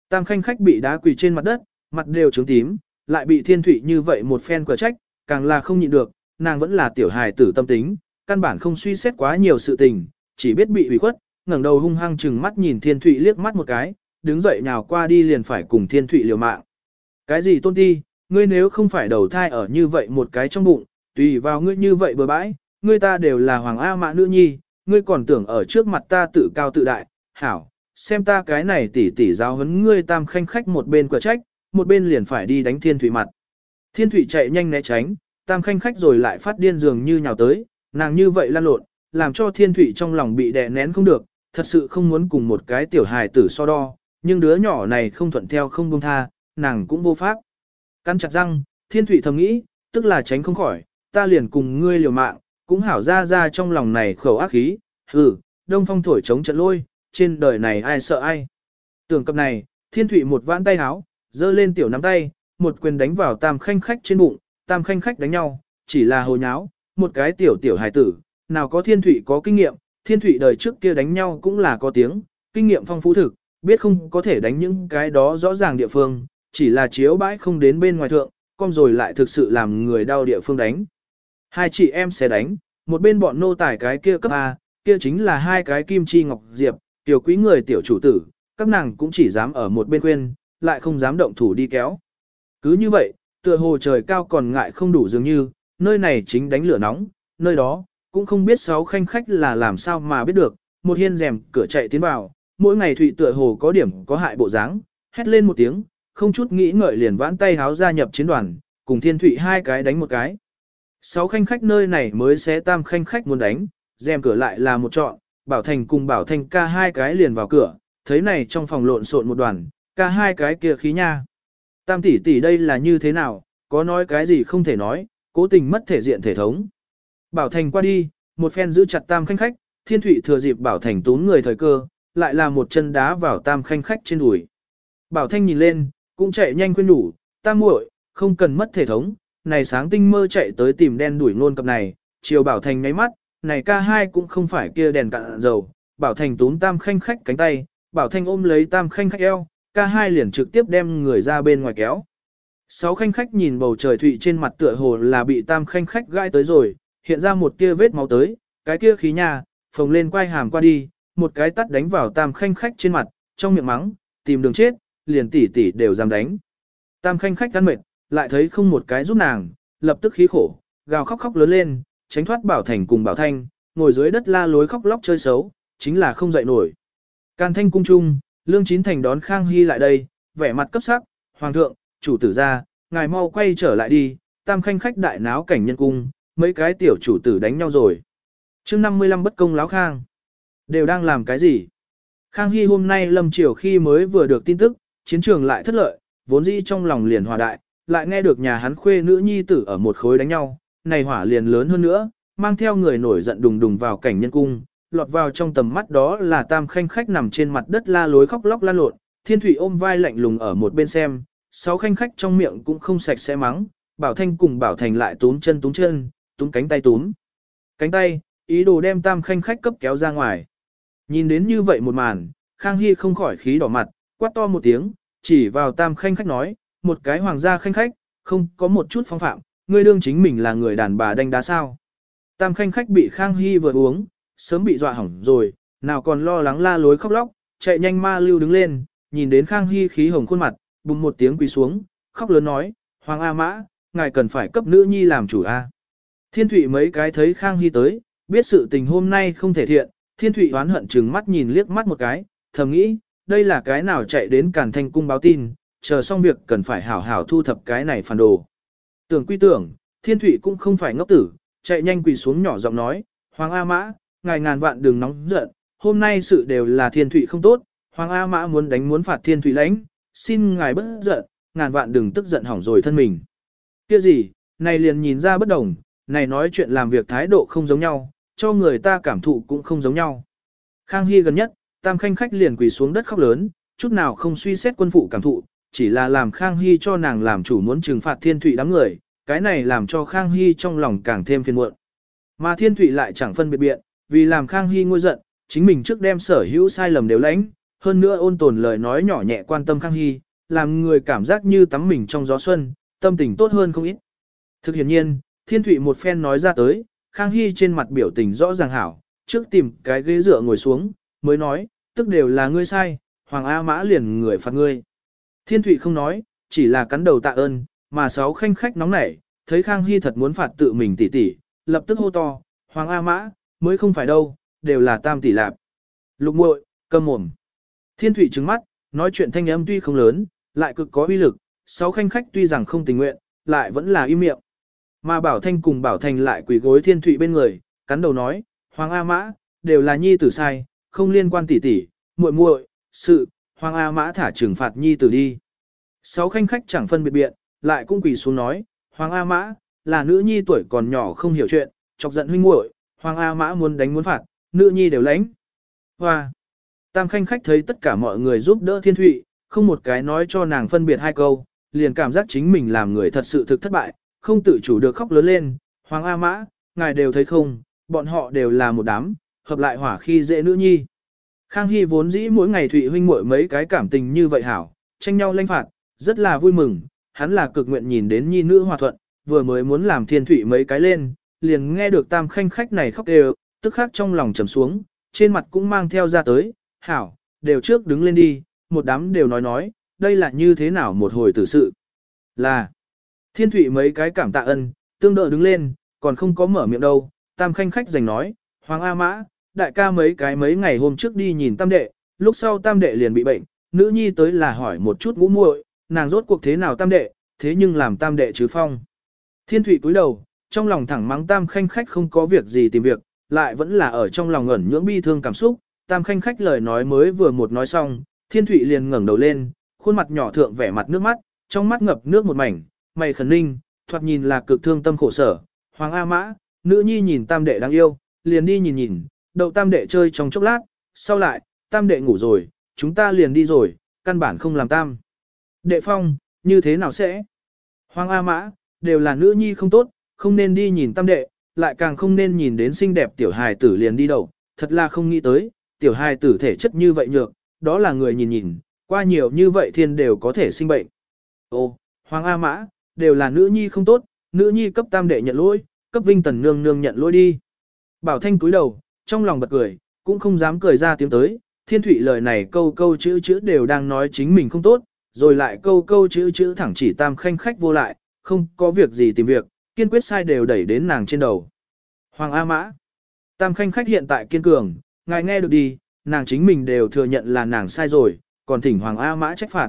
Tam khanh khách bị đá quỳ trên mặt đất, mặt đều trướng tím, lại bị thiên thủy như vậy một phen quả trách, càng là không nhịn được, nàng vẫn là tiểu hài tử tâm tính, căn bản không suy xét quá nhiều sự tình, chỉ biết bị ủy khuất, ngẩng đầu hung hăng chừng mắt nhìn thiên thủy liếc mắt một cái, đứng dậy nhào qua đi liền phải cùng thiên thủy liều mạng. Cái gì tôn ti, ngươi nếu không phải đầu thai ở như vậy một cái trong bụng, tùy vào ngươi như vậy bừa bãi, ngươi ta đều là hoàng A mạ nữ nhi, ngươi còn tưởng ở trước mặt ta tự cao tự đại, hảo, xem ta cái này tỉ tỉ giáo huấn ngươi tam khanh khách một bên quả trách, một bên liền phải đi đánh thiên thủy mặt. Thiên thủy chạy nhanh né tránh, tam khanh khách rồi lại phát điên dường như nhào tới, nàng như vậy lan lộn, làm cho thiên thủy trong lòng bị đè nén không được, thật sự không muốn cùng một cái tiểu hài tử so đo, nhưng đứa nhỏ này không thuận theo không buông tha, nàng cũng vô pháp. Căn chặt răng, thiên thủy thầm nghĩ, tức là tránh không khỏi, ta liền cùng ngươi liều mạng, cũng hảo ra ra trong lòng này khẩu ác khí, hừ, đông phong thổi chống trận lôi, trên đời này ai sợ ai. Tưởng cập này, thiên thủy một vãn tay háo, dơ lên tiểu nắm tay, một quyền đánh vào tam khanh khách trên bụng, tam khanh khách đánh nhau, chỉ là hồ nháo, một cái tiểu tiểu hài tử, nào có thiên thủy có kinh nghiệm, thiên thủy đời trước kia đánh nhau cũng là có tiếng, kinh nghiệm phong phú thực, biết không có thể đánh những cái đó rõ ràng địa phương, chỉ là chiếu bãi không đến bên ngoài thượng, con rồi lại thực sự làm người đau địa phương đánh. Hai chị em sẽ đánh, một bên bọn nô tài cái kia cấp A, kia chính là hai cái kim chi ngọc diệp, tiểu quý người tiểu chủ tử, các nàng cũng chỉ dám ở một bên quên, lại không dám động thủ đi kéo. Cứ như vậy, tựa hồ trời cao còn ngại không đủ dường như, nơi này chính đánh lửa nóng, nơi đó, cũng không biết sáu khanh khách là làm sao mà biết được, một hiên rèm cửa chạy tiến vào, mỗi ngày thụy tựa hồ có điểm có hại bộ dáng, hét lên một tiếng, không chút nghĩ ngợi liền vãn tay háo gia nhập chiến đoàn, cùng thiên thụy hai cái đánh một cái. Sáu khanh khách nơi này mới sẽ tam khanh khách muốn đánh, rèm cửa lại là một trọn, Bảo Thành cùng Bảo Thành ca hai cái liền vào cửa, thấy này trong phòng lộn xộn một đoàn, ca hai cái kia khí nha. Tam tỷ tỷ đây là như thế nào, có nói cái gì không thể nói, cố tình mất thể diện thể thống. Bảo Thành qua đi, một phen giữ chặt tam khanh khách, thiên thụy thừa dịp Bảo Thành tốn người thời cơ, lại là một chân đá vào tam khanh khách trên đùi. Bảo Thanh nhìn lên, cũng chạy nhanh khuyên đủ. tam muội, không cần mất thể thống, này sáng tinh mơ chạy tới tìm đen đuổi nôn cặp này, chiều Bảo Thành nháy mắt, này ca hai cũng không phải kia đèn cạn dầu, Bảo Thành túm tam khanh khách cánh tay, Bảo Thanh ôm lấy tam khanh khách eo, ca hai liền trực tiếp đem người ra bên ngoài kéo. Sáu khanh khách nhìn bầu trời thụy trên mặt tựa hồ là bị tam khanh khách gãi tới rồi, hiện ra một tia vết máu tới, cái kia khí nhà, phồng lên quay hàm qua đi, một cái tắt đánh vào tam khanh khách trên mặt, trong miệng mắng, tìm đường chết, liền tỉ tỉ đều dám đánh. Tam khanh khách ăn mệt, lại thấy không một cái giúp nàng, lập tức khí khổ, gào khóc khóc lớn lên, tránh thoát Bảo Thành cùng Bảo Thanh, ngồi dưới đất la lối khóc lóc chơi xấu, chính là không dậy nổi. Can Thanh cung trung, Lương Chín Thành đón Khang Hy lại đây, vẻ mặt cấp sắc, Hoàng thượng, chủ tử ra, ngài mau quay trở lại đi, tam khanh khách đại náo cảnh nhân cung, mấy cái tiểu chủ tử đánh nhau rồi. chương 55 bất công láo Khang, đều đang làm cái gì? Khang Hy hôm nay lâm chiều khi mới vừa được tin tức, chiến trường lại thất lợi, vốn dĩ trong lòng liền hòa đại, lại nghe được nhà hắn khuê nữ nhi tử ở một khối đánh nhau, này hỏa liền lớn hơn nữa, mang theo người nổi giận đùng đùng vào cảnh nhân cung, lọt vào trong tầm mắt đó là tam khanh khách nằm trên mặt đất la lối khóc lóc lan lộn, thiên thủy ôm vai lạnh lùng ở một bên xem, sáu khanh khách trong miệng cũng không sạch sẽ mắng, bảo thanh cùng bảo thành lại túm chân túm chân, túm cánh tay túm. Cánh tay, ý đồ đem tam khanh khách cấp kéo ra ngoài. Nhìn đến như vậy một màn, Khang Hy không khỏi khí đỏ mặt, quát to một tiếng, chỉ vào tam khanh khách nói, một cái hoàng gia khanh khách, không có một chút phong phạm, ngươi đương chính mình là người đàn bà đánh đá sao. Tam khanh khách bị Khang Hy vừa uống, sớm bị dọa hỏng rồi, nào còn lo lắng la lối khóc lóc, chạy nhanh ma lưu đứng lên, nhìn đến Khang Hy khí hồng khuôn mặt, bùng một tiếng quỳ xuống, khóc lớn nói, Hoàng A Mã, ngài cần phải cấp nữ nhi làm chủ A. Thiên thủy mấy cái thấy Khang Hy tới, biết sự tình hôm nay không thể thiện, thiên thụy oán hận chừng mắt nhìn liếc mắt một cái, thầm nghĩ, đây là cái nào chạy đến càn thanh cung báo tin, chờ xong việc cần phải hảo hảo thu thập cái này phản đồ. Tưởng quy tưởng, thiên thụy cũng không phải ngốc tử, chạy nhanh quỳ xuống nhỏ giọng nói, Hoàng A Mã, ngài ngàn vạn đừng nóng giận, hôm nay sự đều là thiên thụy không tốt, Hoàng A Mã muốn đánh muốn phạt thiên thụy lãnh, xin ngài bất giận, ngàn vạn đừng tức giận hỏng rồi thân mình. Kia gì, này liền nhìn ra bất đồng, này nói chuyện làm việc thái độ không giống nhau, cho người ta cảm thụ cũng không giống nhau. Khang Hy gần nhất, Tam Khanh khách liền quỳ xuống đất khóc lớn, chút nào không suy xét quân phụ cảm thụ, chỉ là làm Khang Hy cho nàng làm chủ muốn trừng phạt thiên thụy đám người, cái này làm cho Khang Hy trong lòng càng thêm phiền muộn. Mà thiên thụy lại chẳng phân biệt biện, vì làm Khang Hy ngôi giận, chính mình trước đem sở hữu sai lầm đều lãnh, hơn nữa ôn tồn lời nói nhỏ nhẹ quan tâm Khang Hy, làm người cảm giác như tắm mình trong gió xuân, tâm tình tốt hơn không ít. Thực hiện nhiên, thiên thụy một phen nói ra tới, Khang Hy trên mặt biểu tình rõ ràng hảo, trước tìm cái ghế dựa ngồi xuống, mới nói, tức đều là ngươi sai, Hoàng A Mã liền người phạt ngươi. Thiên Thụy không nói, chỉ là cắn đầu tạ ơn, mà sáu khanh khách nóng nảy, thấy Khang Hy thật muốn phạt tự mình tỉ tỉ, lập tức hô to, Hoàng A Mã, mới không phải đâu, đều là tam tỷ lạp. Lục muội, câm mồm. Thiên Thụy trứng mắt, nói chuyện thanh âm tuy không lớn, lại cực có uy lực, sáu khanh khách tuy rằng không tình nguyện, lại vẫn là im miệng. Mà Bảo Thanh cùng Bảo Thành lại quỳ gối Thiên Thụy bên người, cắn đầu nói, Hoàng A Mã, đều là nhi tử sai, không liên quan tỷ tỷ, muội muội, sự, Hoàng A Mã thả trừng phạt nhi tử đi. Sáu khanh khách chẳng phân biệt biện, lại cũng quỳ xuống nói, Hoàng A Mã, là nữ nhi tuổi còn nhỏ không hiểu chuyện, chọc giận huynh muội, Hoàng A Mã muốn đánh muốn phạt, nữ nhi đều lãnh. Hoa! Tam khanh khách thấy tất cả mọi người giúp đỡ thiên thụy, không một cái nói cho nàng phân biệt hai câu, liền cảm giác chính mình làm người thật sự thực thất bại, không tự chủ được khóc lớn lên, Hoàng A Mã, ngài đều thấy không, bọn họ đều là một đám, hợp lại hỏa khi dễ nữ nhi. Khang Hy vốn dĩ mỗi ngày Thụy huynh muội mấy cái cảm tình như vậy hảo, tranh nhau lanh phạt, rất là vui mừng, hắn là cực nguyện nhìn đến nhi nữ hòa thuận, vừa mới muốn làm thiên thủy mấy cái lên, liền nghe được tam khanh khách này khóc đều, tức khắc trong lòng trầm xuống, trên mặt cũng mang theo ra tới, hảo, đều trước đứng lên đi, một đám đều nói nói, đây là như thế nào một hồi tử sự. Là, thiên thủy mấy cái cảm tạ ân, tương đỡ đứng lên, còn không có mở miệng đâu, tam khanh khách giành nói, Hoàng A Mã, đại ca mấy cái mấy ngày hôm trước đi nhìn tam đệ, lúc sau tam đệ liền bị bệnh, nữ nhi tới là hỏi một chút ngũ muội, nàng rốt cuộc thế nào tam đệ, thế nhưng làm tam đệ chứ phong. Thiên thủy cúi đầu, trong lòng thẳng mắng tam khanh khách không có việc gì tìm việc, lại vẫn là ở trong lòng ẩn nhưỡng bi thương cảm xúc, tam khanh khách lời nói mới vừa một nói xong, thiên thủy liền ngẩng đầu lên, khuôn mặt nhỏ thượng vẻ mặt nước mắt, trong mắt ngập nước một mảnh, mày khẩn ninh, thoạt nhìn là cực thương tâm khổ sở, hoàng A mã, nữ nhi nhìn tam đệ đáng yêu, liền đi nhìn nhìn, đậu tam đệ chơi trong chốc lát, sau lại, tam đệ ngủ rồi, chúng ta liền đi rồi, căn bản không làm tam. Đệ phong, như thế nào sẽ? Hoàng A Mã, đều là nữ nhi không tốt, không nên đi nhìn tam đệ, lại càng không nên nhìn đến xinh đẹp tiểu hài tử liền đi đầu, thật là không nghĩ tới, tiểu hài tử thể chất như vậy nhược, đó là người nhìn nhìn, qua nhiều như vậy thiên đều có thể sinh bệnh. Ô, Hoàng A Mã, đều là nữ nhi không tốt, nữ nhi cấp tam đệ nhận lỗi, cấp vinh tần nương nương nhận lỗi đi. Bảo Thanh cúi đầu, trong lòng bật cười, cũng không dám cười ra tiếng tới, thiên thủy lời này câu câu chữ chữ đều đang nói chính mình không tốt, rồi lại câu câu chữ chữ thẳng chỉ tam khanh khách vô lại, không có việc gì tìm việc, kiên quyết sai đều đẩy đến nàng trên đầu. Hoàng A Mã Tam khanh khách hiện tại kiên cường, ngài nghe được đi, nàng chính mình đều thừa nhận là nàng sai rồi, còn thỉnh Hoàng A Mã trách phạt.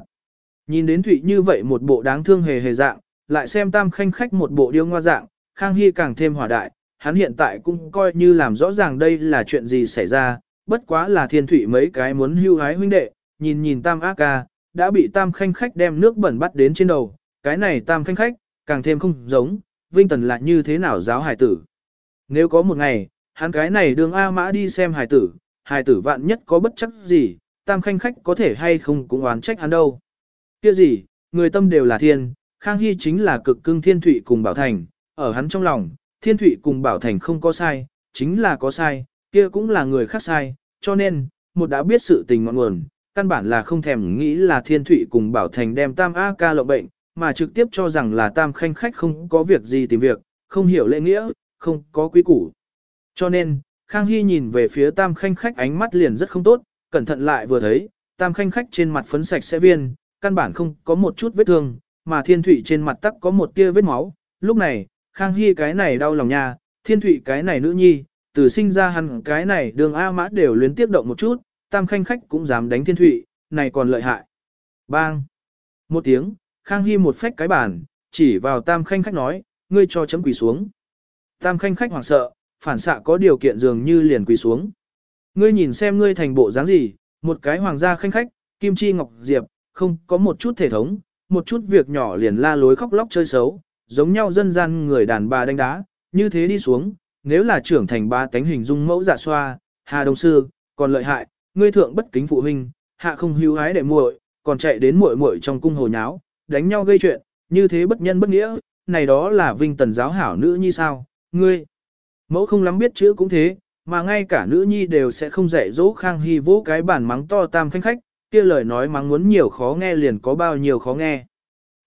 Nhìn đến Thụy như vậy một bộ đáng thương hề hề dạng, lại xem tam khanh khách một bộ điêu ngoa dạng, Khang Hy càng thêm hỏa đại, hắn hiện tại cũng coi như làm rõ ràng đây là chuyện gì xảy ra, bất quá là thiên thủy mấy cái muốn hưu hái huynh đệ, nhìn nhìn tam ác ca, đã bị tam khanh khách đem nước bẩn bắt đến trên đầu, cái này tam khanh khách, càng thêm không giống, Vinh Tần là như thế nào giáo hài tử. Nếu có một ngày, hắn cái này đường A mã đi xem hài tử, hài tử vạn nhất có bất chắc gì, tam khanh khách có thể hay không cũng oán trách hắn đâu. Kia gì, người tâm đều là thiên, Khang Hy chính là cực cưng thiên Thụy cùng bảo thành, ở hắn trong lòng, thiên Thụy cùng bảo thành không có sai, chính là có sai, kia cũng là người khác sai, cho nên, một đã biết sự tình ngọn nguồn, căn bản là không thèm nghĩ là thiên Thụy cùng bảo thành đem tam A ca lộng bệnh, mà trực tiếp cho rằng là tam khanh khách không có việc gì tìm việc, không hiểu lễ nghĩa, không có quý củ. Cho nên, Khang Hy nhìn về phía tam khanh khách ánh mắt liền rất không tốt, cẩn thận lại vừa thấy, tam khanh khách trên mặt phấn sạch sẽ viên, căn bản không có một chút vết thương, mà thiên thủy trên mặt tắc có một tia vết máu. Lúc này, Khang Hy cái này đau lòng nha, thiên thủy cái này nữ nhi, từ sinh ra hắn cái này đường A mã đều luyến tiếp động một chút, tam khanh khách cũng dám đánh thiên thụy, này còn lợi hại. Bang! Một tiếng, Khang Hy một phách cái bàn, chỉ vào tam khanh khách nói, ngươi cho chấm quỳ xuống. Tam khanh khách hoảng sợ, phản xạ có điều kiện dường như liền quỳ xuống. Ngươi nhìn xem ngươi thành bộ dáng gì, một cái hoàng gia khanh khách, kim chi ngọc diệp, không có một chút thể thống, một chút việc nhỏ liền la lối khóc lóc chơi xấu, giống nhau dân gian người đàn bà đánh đá, như thế đi xuống, nếu là trưởng thành ba tánh hình dung mẫu giả xoa, hà đông sư, còn lợi hại, ngươi thượng bất kính phụ huynh, hạ không hiếu hái để muội, còn chạy đến muội muội trong cung hồ nháo, đánh nhau gây chuyện, như thế bất nhân bất nghĩa, này đó là vinh tần giáo hảo nữ nhi sao, ngươi. Mẫu không lắm biết chữ cũng thế, mà ngay cả nữ nhi đều sẽ không dạy dỗ Khang Hy vỗ cái bản mắng to tam khanh khách, kia lời nói mắng muốn nhiều khó nghe liền có bao nhiêu khó nghe.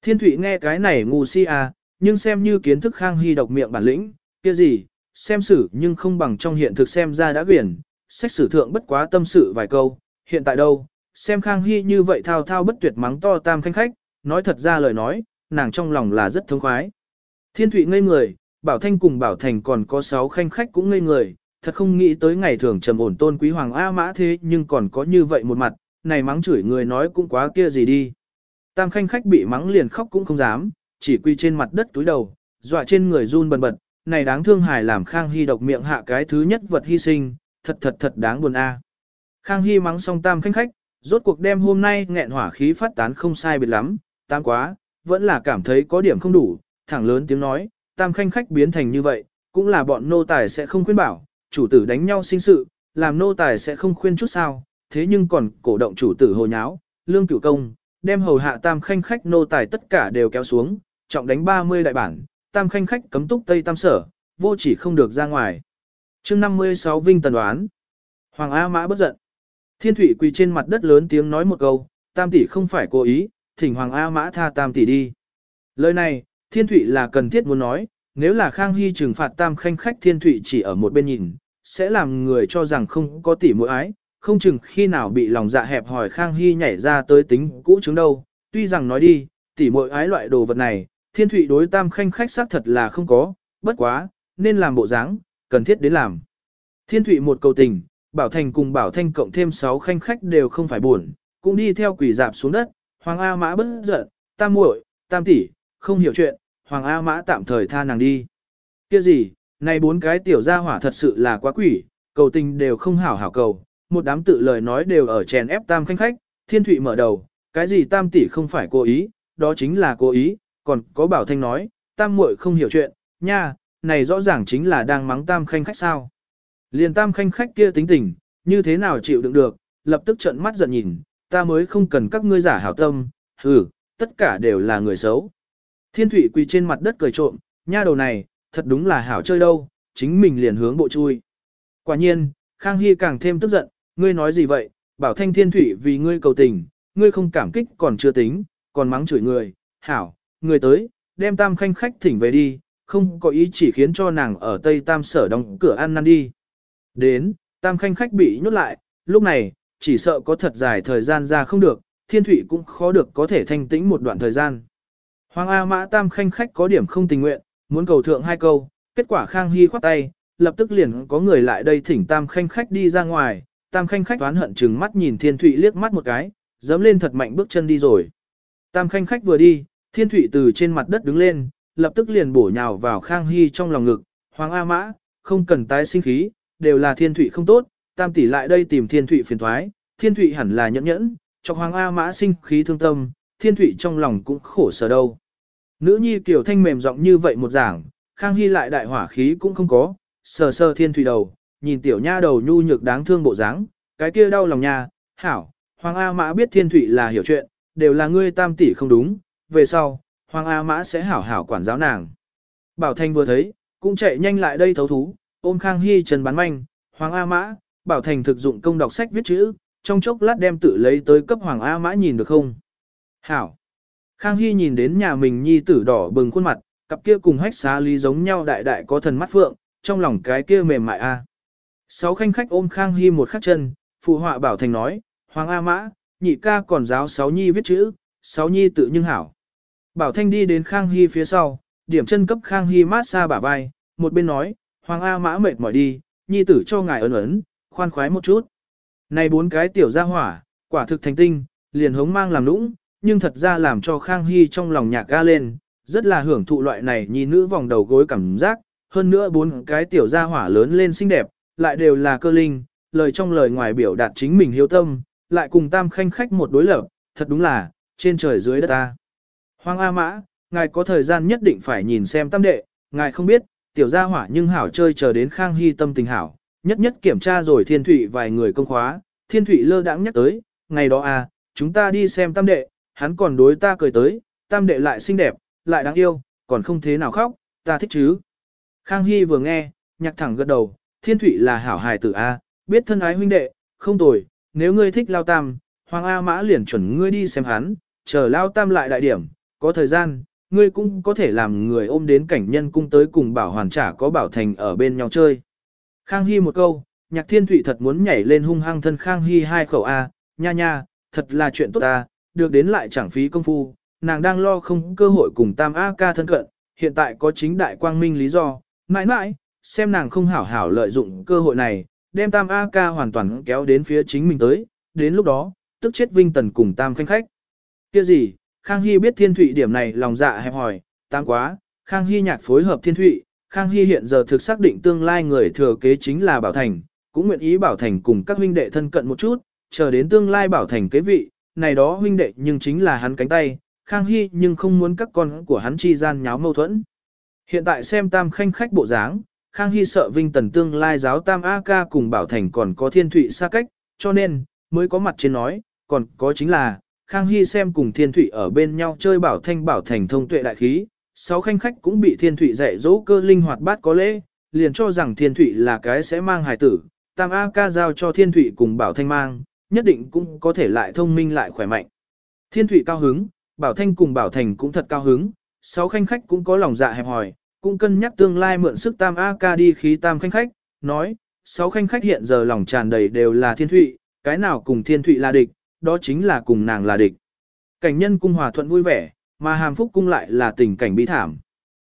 Thiên Thụy nghe cái này ngu si à, nhưng xem như kiến thức Khang Hy độc miệng bản lĩnh, kia gì, xem sử nhưng không bằng trong hiện thực xem ra đã quyển, sách sử thượng bất quá tâm sự vài câu, hiện tại đâu, xem Khang Hy như vậy thao thao bất tuyệt mắng to tam khanh khách, nói thật ra lời nói, nàng trong lòng là rất thống khoái. Thiên Thụy ngây người, Bảo Thanh cùng Bảo Thành còn có sáu khanh khách cũng ngây người, thật không nghĩ tới ngày thường trầm ổn tôn quý hoàng A mã thế nhưng còn có như vậy một mặt, này mắng chửi người nói cũng quá kia gì đi. Tam khanh khách bị mắng liền khóc cũng không dám, chỉ quy trên mặt đất túi đầu, dọa trên người run bần bật, này đáng thương hài làm Khang Hy độc miệng hạ cái thứ nhất vật hy sinh, thật thật thật đáng buồn a. Khang Hy mắng xong tam khanh khách, rốt cuộc đêm hôm nay nghẹn hỏa khí phát tán không sai biệt lắm, tam quá, vẫn là cảm thấy có điểm không đủ, thẳng lớn tiếng nói, tam khanh khách biến thành như vậy, cũng là bọn nô tài sẽ không khuyên bảo, chủ tử đánh nhau sinh sự, làm nô tài sẽ không khuyên chút sao, thế nhưng còn cổ động chủ tử hồ nháo, lương cửu công, đem hầu hạ tam khanh khách nô tài tất cả đều kéo xuống, trọng đánh 30 đại bản, tam khanh khách cấm túc tây tam sở, vô chỉ không được ra ngoài. chương 56 Vinh Tần đoán. Hoàng A Mã bất giận. Thiên thủy quỳ trên mặt đất lớn tiếng nói một câu, tam tỷ không phải cố ý, thỉnh Hoàng A Mã tha tam tỷ đi. Lời này, Thiên thủy là cần thiết muốn nói, nếu là Khang Hy trừng phạt tam khanh khách Thiên thủy chỉ ở một bên nhìn, sẽ làm người cho rằng không có tỷ mỗi ái, không chừng khi nào bị lòng dạ hẹp hỏi Khang Hy nhảy ra tới tính cũ chứng đâu. Tuy rằng nói đi, tỷ muội ái loại đồ vật này, Thiên Thụy đối tam khanh khách xác thật là không có, bất quá, nên làm bộ dáng, cần thiết đến làm. Thiên Thụy một cầu tình, Bảo Thành cùng Bảo Thanh cộng thêm 6 khanh khách đều không phải buồn, cũng đi theo quỷ dạp xuống đất, Hoàng A Mã bất giận, tam muội, tam tỷ, không hiểu chuyện, Hoàng A Mã tạm thời tha nàng đi. Kia gì, này bốn cái tiểu gia hỏa thật sự là quá quỷ, cầu tình đều không hảo hảo cầu, một đám tự lời nói đều ở chèn ép tam khanh khách, Thiên Thụy mở đầu, cái gì tam tỷ không phải cố ý, đó chính là cố ý, còn có Bảo Thanh nói, tam muội không hiểu chuyện, nha, này rõ ràng chính là đang mắng tam khanh khách sao. Liền tam khanh khách kia tính tình, như thế nào chịu đựng được, lập tức trợn mắt giận nhìn, ta mới không cần các ngươi giả hảo tâm, hừ, tất cả đều là người xấu. Thiên thủy quỳ trên mặt đất cười trộm, nha đầu này, thật đúng là hảo chơi đâu, chính mình liền hướng bộ chui. Quả nhiên, Khang Hy càng thêm tức giận, ngươi nói gì vậy, bảo thanh thiên thủy vì ngươi cầu tình, ngươi không cảm kích còn chưa tính, còn mắng chửi người, hảo, người tới, đem tam khanh khách thỉnh về đi, không có ý chỉ khiến cho nàng ở Tây Tam sở đóng cửa ăn năn đi. Đến, tam khanh khách bị nhốt lại, lúc này, chỉ sợ có thật dài thời gian ra không được, thiên thủy cũng khó được có thể thanh tĩnh một đoạn thời gian. Hoàng A Mã tam khanh khách có điểm không tình nguyện, muốn cầu thượng hai câu, kết quả Khang Hy khoát tay, lập tức liền có người lại đây thỉnh tam khanh khách đi ra ngoài, tam khanh khách toán hận chừng mắt nhìn thiên Thụy liếc mắt một cái, dấm lên thật mạnh bước chân đi rồi. Tam khanh khách vừa đi, thiên Thụy từ trên mặt đất đứng lên, lập tức liền bổ nhào vào Khang Hy trong lòng ngực, Hoàng A Mã, không cần tái sinh khí, đều là thiên Thụy không tốt, tam tỷ lại đây tìm thiên Thụy phiền thoái, thiên Thụy hẳn là nhẫn nhẫn, cho Hoàng A Mã sinh khí thương tâm, thiên Thụy trong lòng cũng khổ sở đâu. Nữ nhi kiểu thanh mềm giọng như vậy một giảng, Khang Hy lại đại hỏa khí cũng không có, sờ sờ thiên Thụy đầu, nhìn tiểu nha đầu nhu nhược đáng thương bộ dáng, cái kia đau lòng nha, hảo, Hoàng A Mã biết thiên thủy là hiểu chuyện, đều là ngươi tam tỷ không đúng, về sau, Hoàng A Mã sẽ hảo hảo quản giáo nàng. Bảo thành vừa thấy, cũng chạy nhanh lại đây thấu thú, ôm Khang Hy trần bán manh, Hoàng A Mã, Bảo Thành thực dụng công đọc sách viết chữ, trong chốc lát đem tự lấy tới cấp Hoàng A Mã nhìn được không? Hảo. Khang Hy nhìn đến nhà mình nhi tử đỏ bừng khuôn mặt, cặp kia cùng hách xá lý giống nhau đại đại có thần mắt phượng, trong lòng cái kia mềm mại a. Sáu khanh khách ôm Khang Hy một khắc chân, phụ họa Bảo Thành nói, Hoàng A Mã, nhị ca còn giáo sáu nhi viết chữ, sáu nhi tự nhưng hảo. Bảo Thanh đi đến Khang Hy phía sau, điểm chân cấp Khang Hy mát xa bả vai, một bên nói, Hoàng A mã mệt mỏi đi, nhi tử cho ngài ấn ấn, khoan khoái một chút. Này bốn cái tiểu gia hỏa, quả thực thành tinh, liền hống mang làm nũng, nhưng thật ra làm cho Khang Hy trong lòng nhạc ga lên, rất là hưởng thụ loại này nhi nữ vòng đầu gối cảm giác, hơn nữa bốn cái tiểu gia hỏa lớn lên xinh đẹp, lại đều là cơ linh, lời trong lời ngoài biểu đạt chính mình hiếu tâm, lại cùng tam khanh khách một đối lập, thật đúng là, trên trời dưới đất ta. Hoàng A Mã, ngài có thời gian nhất định phải nhìn xem tam đệ, ngài không biết, tiểu gia hỏa nhưng hảo chơi chờ đến Khang Hy tâm tình hảo, nhất nhất kiểm tra rồi thiên thủy vài người công khóa, thiên thủy lơ đãng nhắc tới, ngày đó à, chúng ta đi xem tam đệ, hắn còn đối ta cười tới, tam đệ lại xinh đẹp, lại đáng yêu, còn không thế nào khóc, ta thích chứ. Khang Hy vừa nghe, nhạc thẳng gật đầu, thiên thủy là hảo hài tử A, biết thân ái huynh đệ, không tồi, nếu ngươi thích lao tam, Hoàng A Mã liền chuẩn ngươi đi xem hắn, chờ lao tam lại đại điểm, có thời gian, ngươi cũng có thể làm người ôm đến cảnh nhân cung tới cùng bảo hoàn trả có bảo thành ở bên nhau chơi. Khang Hy một câu, nhạc thiên thụy thật muốn nhảy lên hung hăng thân Khang Hy hai khẩu A, nha nha, thật là chuyện tốt ta, được đến lại chẳng phí công phu, nàng đang lo không cơ hội cùng tam A ca thân cận, hiện tại có chính đại quang minh lý do, mãi mãi, xem nàng không hảo hảo lợi dụng cơ hội này, đem tam A ca hoàn toàn kéo đến phía chính mình tới, đến lúc đó, tức chết Vinh Tần cùng tam khanh khách. kia gì, Khang Hy biết thiên thụy điểm này lòng dạ hẹp hỏi, tam quá, Khang Hy nhạc phối hợp thiên thụy, Khang Hy hiện giờ thực xác định tương lai người thừa kế chính là Bảo Thành, cũng nguyện ý Bảo Thành cùng các huynh đệ thân cận một chút, chờ đến tương lai Bảo Thành kế vị, này đó huynh đệ nhưng chính là hắn cánh tay, Khang Hy nhưng không muốn các con của hắn chi gian nháo mâu thuẫn. Hiện tại xem tam khanh khách bộ dáng, Khang Hy sợ Vinh Tần tương lai giáo tam A ca cùng Bảo Thành còn có thiên thụy xa cách, cho nên, mới có mặt trên nói, còn có chính là, Khang Hy xem cùng thiên thụy ở bên nhau chơi Bảo Thanh Bảo Thành thông tuệ đại khí, sáu khanh khách cũng bị thiên thụy dạy dỗ cơ linh hoạt bát có lễ, liền cho rằng thiên thụy là cái sẽ mang hài tử, tam A ca giao cho thiên thụy cùng Bảo Thanh mang, nhất định cũng có thể lại thông minh lại khỏe mạnh. Thiên thụy cao hứng, Bảo Thanh cùng Bảo Thành cũng thật cao hứng, sáu khanh khách cũng có lòng dạ hẹp hòi, cũng cân nhắc tương lai mượn sức tam A ca đi khí tam khanh khách, nói, sáu khanh khách hiện giờ lòng tràn đầy đều là thiên thụy, cái nào cùng thiên thụy là địch, đó chính là cùng nàng là địch. Cảnh nhân cung hòa thuận vui vẻ, mà hàm phúc cung lại là tình cảnh bi thảm.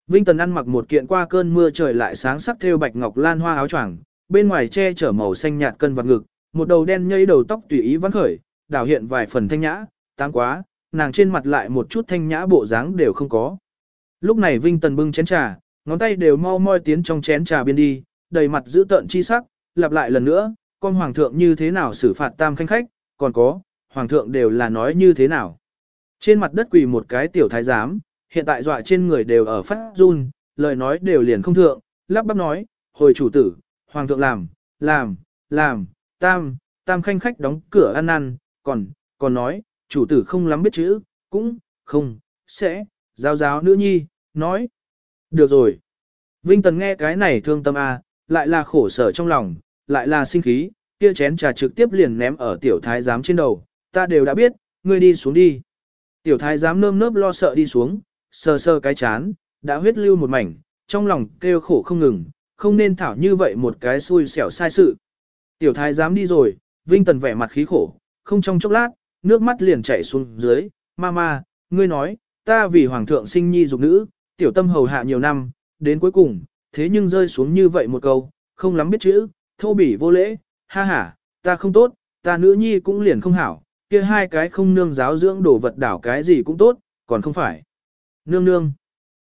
Vinh Tần ăn mặc một kiện qua cơn mưa trời lại sáng sắc theo bạch ngọc lan hoa áo choàng, bên ngoài che chở màu xanh nhạt cân vạt ngực, một đầu đen nhây đầu tóc tùy ý vắn khởi, đảo hiện vài phần thanh nhã, tăng quá, nàng trên mặt lại một chút thanh nhã bộ dáng đều không có. Lúc này Vinh Tần bưng chén trà, ngón tay đều mau moi tiến trong chén trà biên đi, đầy mặt giữ tợn chi sắc, lặp lại lần nữa, con hoàng thượng như thế nào xử phạt tam khanh khách, còn có, hoàng thượng đều là nói như thế nào. Trên mặt đất quỳ một cái tiểu thái giám, hiện tại dọa trên người đều ở phát run, lời nói đều liền không thượng, lắp bắp nói, hồi chủ tử, hoàng thượng làm, làm, làm, tam, tam khanh khách đóng cửa ăn ăn, còn, còn nói, chủ tử không lắm biết chữ, cũng, không, sẽ, giáo giáo nữ nhi, nói. Được rồi. Vinh Tần nghe cái này thương tâm a, lại là khổ sở trong lòng, lại là sinh khí, kia chén trà trực tiếp liền ném ở tiểu thái giám trên đầu, ta đều đã biết, ngươi đi xuống đi. Tiểu thái giám nơm nớp lo sợ đi xuống, sờ sờ cái chán, đã huyết lưu một mảnh, trong lòng kêu khổ không ngừng, không nên thảo như vậy một cái xui xẻo sai sự. Tiểu thái giám đi rồi, Vinh Tần vẻ mặt khí khổ, không trong chốc lát, nước mắt liền chảy xuống dưới, mama, ngươi nói, ta vì hoàng thượng sinh nhi dục nữ, tiểu tâm hầu hạ nhiều năm, đến cuối cùng, thế nhưng rơi xuống như vậy một câu, không lắm biết chữ, thô bỉ vô lễ, ha ha, ta không tốt, ta nữ nhi cũng liền không hảo, kia hai cái không nương giáo dưỡng đồ vật đảo cái gì cũng tốt, còn không phải. Nương nương.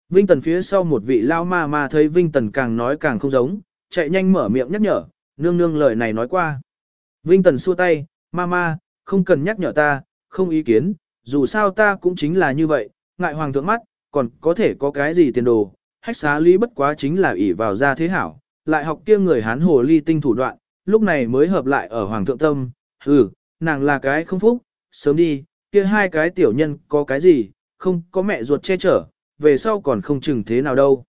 Vinh Tần phía sau một vị lao ma ma thấy Vinh Tần càng nói càng không giống, chạy nhanh mở miệng nhắc nhở, nương nương lời này nói qua. Vinh Tần xua tay, ma ma, không cần nhắc nhở ta, không ý kiến, dù sao ta cũng chính là như vậy, ngại hoàng thượng mắt, còn có thể có cái gì tiền đồ, hách xá lý bất quá chính là ỷ vào ra thế hảo, lại học kia người hán hồ ly tinh thủ đoạn, lúc này mới hợp lại ở hoàng thượng tâm, ừ, nàng là cái không phúc, sớm đi, kia hai cái tiểu nhân có cái gì, không có mẹ ruột che chở, về sau còn không chừng thế nào đâu.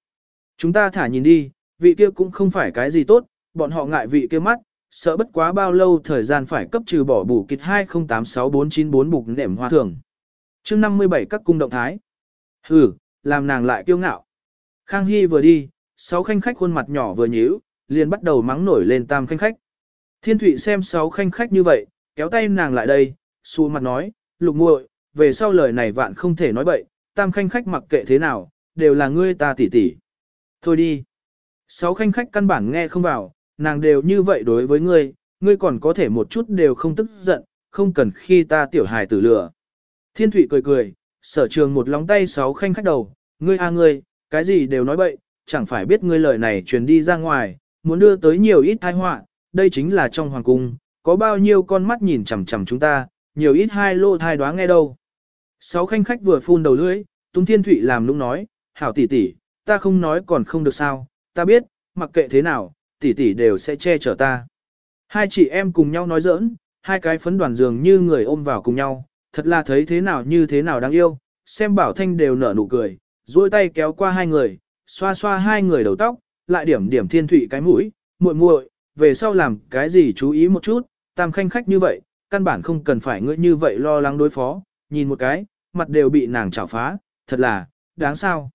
Chúng ta thả nhìn đi, vị kia cũng không phải cái gì tốt, bọn họ ngại vị kia mắt, sợ bất quá bao lâu thời gian phải cấp trừ bỏ bù kịch 2086494 bục nệm hoa thường. chương 57 các cung động thái. Hừ, làm nàng lại kiêu ngạo. Khang Hy vừa đi, sáu khanh khách khuôn mặt nhỏ vừa nhíu, liền bắt đầu mắng nổi lên tam khanh khách. Thiên Thụy xem sáu khanh khách như vậy, kéo tay nàng lại đây, xù mặt nói, lục muội, về sau lời này vạn không thể nói bậy, tam khanh khách mặc kệ thế nào, đều là ngươi ta tỷ tỷ. Thôi đi. Sáu khanh khách căn bản nghe không vào, nàng đều như vậy đối với ngươi, ngươi còn có thể một chút đều không tức giận, không cần khi ta tiểu hài tử lừa. Thiên Thụy cười cười, sở trường một lóng tay sáu khanh khách đầu, ngươi a ngươi, cái gì đều nói bậy, chẳng phải biết ngươi lời này truyền đi ra ngoài, muốn đưa tới nhiều ít tai họa, đây chính là trong hoàng cung, có bao nhiêu con mắt nhìn chằm chằm chúng ta, nhiều ít hai lô thai đoá nghe đâu. Sáu khanh khách vừa phun đầu lưỡi, Túng Thiên Thụy làm lúc nói, hảo tỷ tỷ, ta không nói còn không được sao, ta biết, mặc kệ thế nào, tỷ tỷ đều sẽ che chở ta. Hai chị em cùng nhau nói giỡn, hai cái phấn đoàn dường như người ôm vào cùng nhau, thật là thấy thế nào như thế nào đáng yêu, xem bảo thanh đều nở nụ cười, duỗi tay kéo qua hai người, xoa xoa hai người đầu tóc, lại điểm điểm thiên thụy cái mũi, muội muội, về sau làm cái gì chú ý một chút, tam khanh khách như vậy, căn bản không cần phải ngươi như vậy lo lắng đối phó, nhìn một cái, mặt đều bị nàng chảo phá, thật là, đáng sao.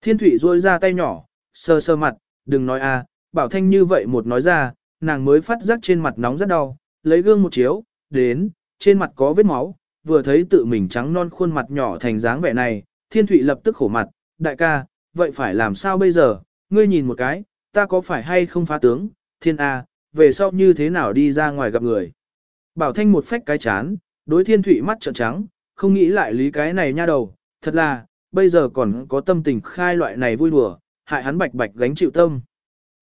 Thiên thụy duỗi ra tay nhỏ, sơ sơ mặt, đừng nói a, bảo thanh như vậy một nói ra, nàng mới phát giác trên mặt nóng rất đau, lấy gương một chiếu, đến, trên mặt có vết máu, vừa thấy tự mình trắng non khuôn mặt nhỏ thành dáng vẻ này, thiên thụy lập tức khổ mặt, đại ca, vậy phải làm sao bây giờ, ngươi nhìn một cái, ta có phải hay không phá tướng, thiên A, về sau như thế nào đi ra ngoài gặp người. Bảo thanh một phách cái chán, đối thiên thụy mắt trợn trắng, không nghĩ lại lý cái này nha đầu, thật là, bây giờ còn có tâm tình khai loại này vui đùa, hại hắn bạch bạch gánh chịu tâm.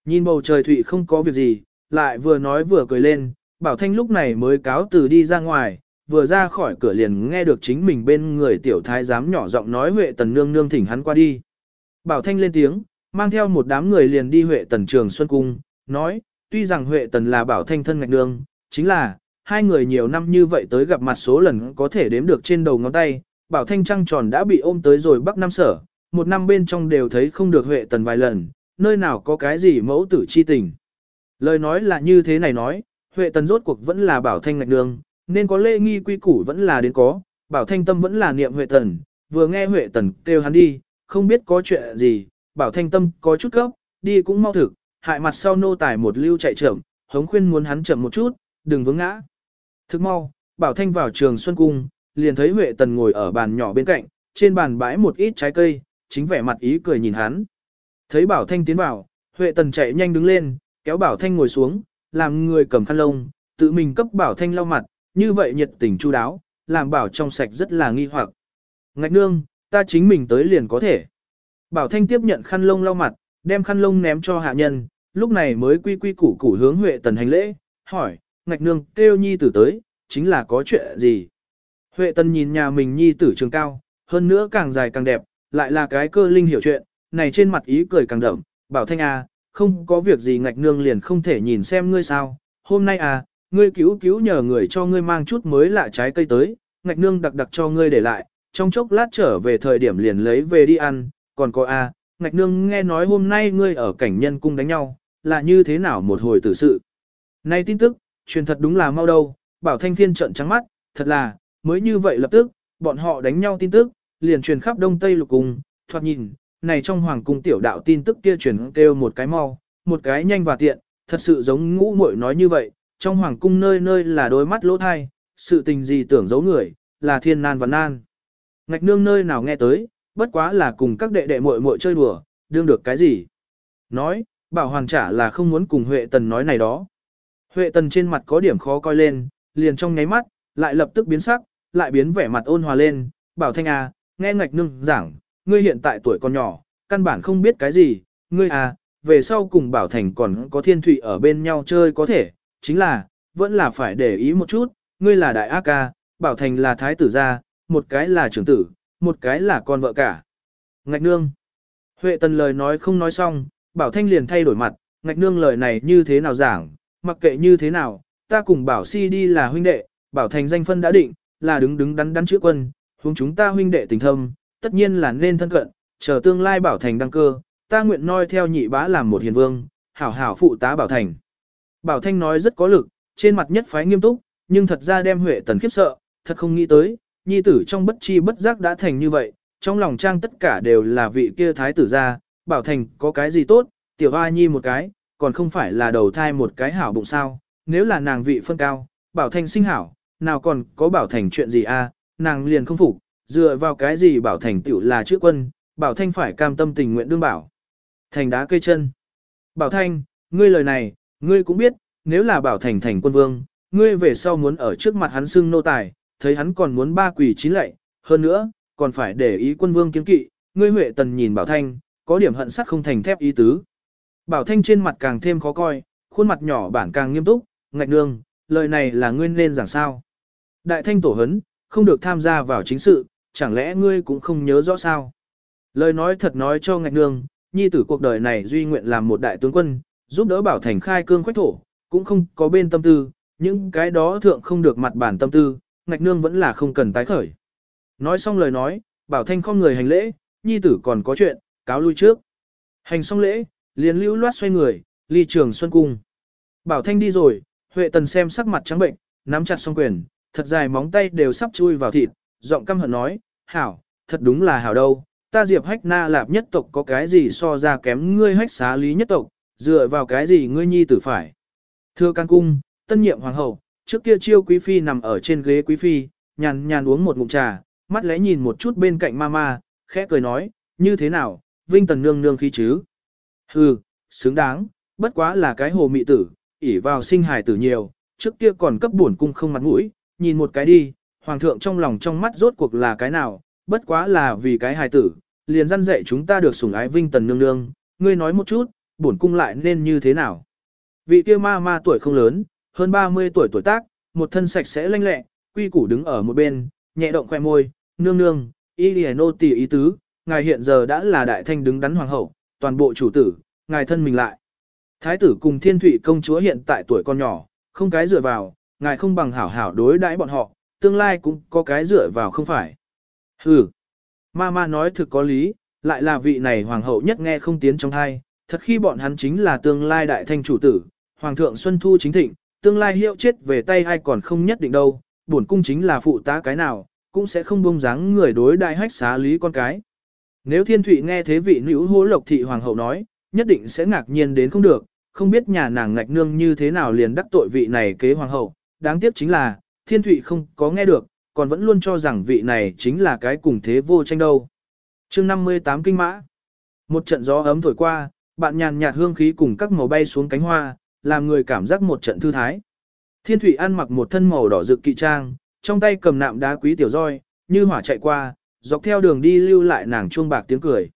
Nhìn bầu trời thụy không có việc gì, lại vừa nói vừa cười lên, Bảo Thanh lúc này mới cáo từ đi ra ngoài, vừa ra khỏi cửa liền nghe được chính mình bên người tiểu thái giám nhỏ giọng nói Huệ Tần nương nương thỉnh hắn qua đi. Bảo Thanh lên tiếng, mang theo một đám người liền đi Huệ Tần trường Xuân Cung, nói, tuy rằng Huệ Tần là Bảo Thanh thân ngạch nương, chính là, hai người nhiều năm như vậy tới gặp mặt số lần có thể đếm được trên đầu ngón tay, Bảo Thanh trăng tròn đã bị ôm tới rồi Bắc Nam sở, một năm bên trong đều thấy không được Huệ Tần vài lần, nơi nào có cái gì mẫu tử chi tình. Lời nói là như thế này nói, Huệ Tần rốt cuộc vẫn là Bảo Thanh ngạch nương, nên có lễ nghi quy củ vẫn là đến có, Bảo Thanh tâm vẫn là niệm Huệ Tần, vừa nghe Huệ Tần kêu hắn đi, không biết có chuyện gì, Bảo Thanh tâm có chút gấp đi cũng mau thực, hại mặt sau nô tài một lưu chạy chậm, hống khuyên muốn hắn chậm một chút, đừng vướng ngã. Thức mau, Bảo Thanh vào trường Xuân Cung, liền thấy Huệ Tần ngồi ở bàn nhỏ bên cạnh, trên bàn bãi một ít trái cây, chính vẻ mặt ý cười nhìn hắn. Thấy Bảo Thanh tiến vào, Huệ Tần chạy nhanh đứng lên, kéo Bảo Thanh ngồi xuống, làm người cầm khăn lông, tự mình cấp Bảo Thanh lau mặt, như vậy nhiệt tình chu đáo, làm Bảo trong sạch rất là nghi hoặc. Ngạch nương, ta chính mình tới liền có thể. Bảo Thanh tiếp nhận khăn lông lau mặt, đem khăn lông ném cho hạ nhân, lúc này mới quy quy củ củ hướng Huệ Tần hành lễ, hỏi, ngạch nương kêu nhi tử tới, chính là có chuyện gì? Huệ Tần nhìn nhà mình nhi tử trường cao, hơn nữa càng dài càng đẹp, lại là cái cơ linh hiểu chuyện, này trên mặt ý cười càng đậm, bảo thanh à, không có việc gì ngạch nương liền không thể nhìn xem ngươi sao, hôm nay à, ngươi cứu cứu nhờ người cho ngươi mang chút mới lạ trái cây tới, ngạch nương đặc đặc cho ngươi để lại, trong chốc lát trở về thời điểm liền lấy về đi ăn, còn có à, ngạch nương nghe nói hôm nay ngươi ở cảnh nhân cung đánh nhau, là như thế nào một hồi tử sự. Này tin tức, truyền thật đúng là mau đâu, bảo thanh phiên trận trắng mắt, thật là, mới như vậy lập tức, bọn họ đánh nhau tin tức, liền truyền khắp đông tây lục cung, thoạt nhìn, này trong hoàng cung tiểu đạo tin tức kia truyền kêu một cái mau, một cái nhanh và tiện, thật sự giống ngũ muội nói như vậy, trong hoàng cung nơi nơi là đôi mắt lỗ thai, sự tình gì tưởng giấu người, là thiên nan và nan. Ngạch nương nơi nào nghe tới, bất quá là cùng các đệ đệ muội muội chơi đùa, đương được cái gì. Nói, bảo hoàn trả là không muốn cùng Huệ Tần nói này đó. Huệ Tần trên mặt có điểm khó coi lên, liền trong nháy mắt, lại lập tức biến sắc, lại biến vẻ mặt ôn hòa lên, bảo thanh à, nghe ngạch nương giảng, ngươi hiện tại tuổi còn nhỏ, căn bản không biết cái gì, ngươi à, về sau cùng Bảo Thành còn có thiên thủy ở bên nhau chơi có thể, chính là, vẫn là phải để ý một chút, ngươi là đại ác ca, Bảo Thành là thái tử gia, một cái là trưởng tử, một cái là con vợ cả. Ngạch nương. Huệ tần lời nói không nói xong, Bảo Thanh liền thay đổi mặt, ngạch nương lời này như thế nào giảng, mặc kệ như thế nào, ta cùng Bảo Si đi là huynh đệ, Bảo Thành danh phân đã định, là đứng đứng đắn đắn chữ quân, hướng chúng ta huynh đệ tình thâm, tất nhiên là nên thân cận, chờ tương lai bảo thành đăng cơ, ta nguyện noi theo nhị bá làm một hiền vương, hảo hảo phụ tá bảo thành. Bảo Thanh nói rất có lực, trên mặt nhất phái nghiêm túc, nhưng thật ra đem Huệ Tần khiếp sợ, thật không nghĩ tới, nhi tử trong bất chi bất giác đã thành như vậy, trong lòng trang tất cả đều là vị kia thái tử gia, Bảo Thành có cái gì tốt, tiểu hoa nhi một cái, còn không phải là đầu thai một cái hảo bụng sao, nếu là nàng vị phân cao, Bảo Thành sinh hảo, nào còn có Bảo Thành chuyện gì a, à, nàng liền không phục, dựa vào cái gì bảo thành tiểu là chữ quân, bảo thanh phải cam tâm tình nguyện đương bảo. Thành đá cây chân. Bảo thanh, ngươi lời này, Ngươi cũng biết, nếu là bảo thành thành quân vương, ngươi về sau muốn ở trước mặt hắn xưng nô tài, thấy hắn còn muốn ba quỷ chín lệ, hơn nữa, còn phải để ý quân vương kiến kỵ, ngươi Huệ Tần nhìn Bảo Thanh, có điểm hận sắt không thành thép ý tứ. Bảo Thanh trên mặt càng thêm khó coi, khuôn mặt nhỏ bản càng nghiêm túc, ngạch nương, lời này là ngươi nên giảng sao. Đại Thanh tổ hấn, không được tham gia vào chính sự, chẳng lẽ ngươi cũng không nhớ rõ sao. Lời nói thật nói cho ngạch nương, nhi tử cuộc đời này duy nguyện làm một đại tướng quân, giúp đỡ Bảo Thành khai cương khoách thổ, cũng không có bên tâm tư, những cái đó thượng không được mặt bản tâm tư, ngạch nương vẫn là không cần tái khởi. Nói xong lời nói, Bảo Thanh không người hành lễ, nhi tử còn có chuyện, cáo lui trước. Hành xong lễ, liền lưu loát xoay người, ly trường xuân cung. Bảo Thanh đi rồi, Huệ Tần xem sắc mặt trắng bệnh, nắm chặt song quyền, thật dài móng tay đều sắp chui vào thịt, giọng căm hận nói, hảo, thật đúng là hảo đâu, ta diệp hách na lạp nhất tộc có cái gì so ra kém ngươi hách xá lý nhất tộc, dựa vào cái gì ngươi nhi tử phải. Thưa can cung, tân nhiệm hoàng hậu, trước kia chiêu quý phi nằm ở trên ghế quý phi, nhàn nhàn uống một ngụm trà, mắt lẽ nhìn một chút bên cạnh mama, khẽ cười nói, như thế nào, vinh tần nương nương khí chứ. Hừ, xứng đáng, bất quá là cái hồ mị tử, ỉ vào sinh hài tử nhiều, trước kia còn cấp buồn cung không mặt mũi, nhìn một cái đi, hoàng thượng trong lòng trong mắt rốt cuộc là cái nào, bất quá là vì cái hài tử, liền răn dạy chúng ta được sủng ái vinh tần nương nương, ngươi nói một chút, bổn cung lại nên như thế nào. Vị kia ma ma tuổi không lớn, hơn 30 tuổi tuổi tác, một thân sạch sẽ lanh lẹ, quy củ đứng ở một bên, nhẹ động khoe môi, nương nương, y lìa nô tỳ ý tứ, ngài hiện giờ đã là đại thanh đứng đắn hoàng hậu, toàn bộ chủ tử, ngài thân mình lại. Thái tử cùng thiên thủy công chúa hiện tại tuổi con nhỏ, không cái dựa vào, ngài không bằng hảo hảo đối đãi bọn họ, tương lai cũng có cái dựa vào không phải. Hừ, ma ma nói thực có lý, lại là vị này hoàng hậu nhất nghe không tiến trong thai, thật khi bọn hắn chính là tương lai đại thanh chủ tử, hoàng thượng Xuân Thu chính thịnh, tương lai hiệu chết về tay ai còn không nhất định đâu, bổn cung chính là phụ tá cái nào, cũng sẽ không bông dáng người đối đại hách xá lý con cái. Nếu thiên thụy nghe thế vị nữ hố lộc thị hoàng hậu nói, nhất định sẽ ngạc nhiên đến không được, không biết nhà nàng ngạch nương như thế nào liền đắc tội vị này kế hoàng hậu, đáng tiếc chính là, thiên thụy không có nghe được, còn vẫn luôn cho rằng vị này chính là cái cùng thế vô tranh đâu. chương 58 kinh mã, một trận gió ấm thổi qua, bạn nhàn nhạt hương khí cùng các màu bay xuống cánh hoa, làm người cảm giác một trận thư thái. Thiên thụy ăn mặc một thân màu đỏ rực kỵ trang, trong tay cầm nạm đá quý tiểu roi, như hỏa chạy qua, dọc theo đường đi lưu lại nàng chuông bạc tiếng cười.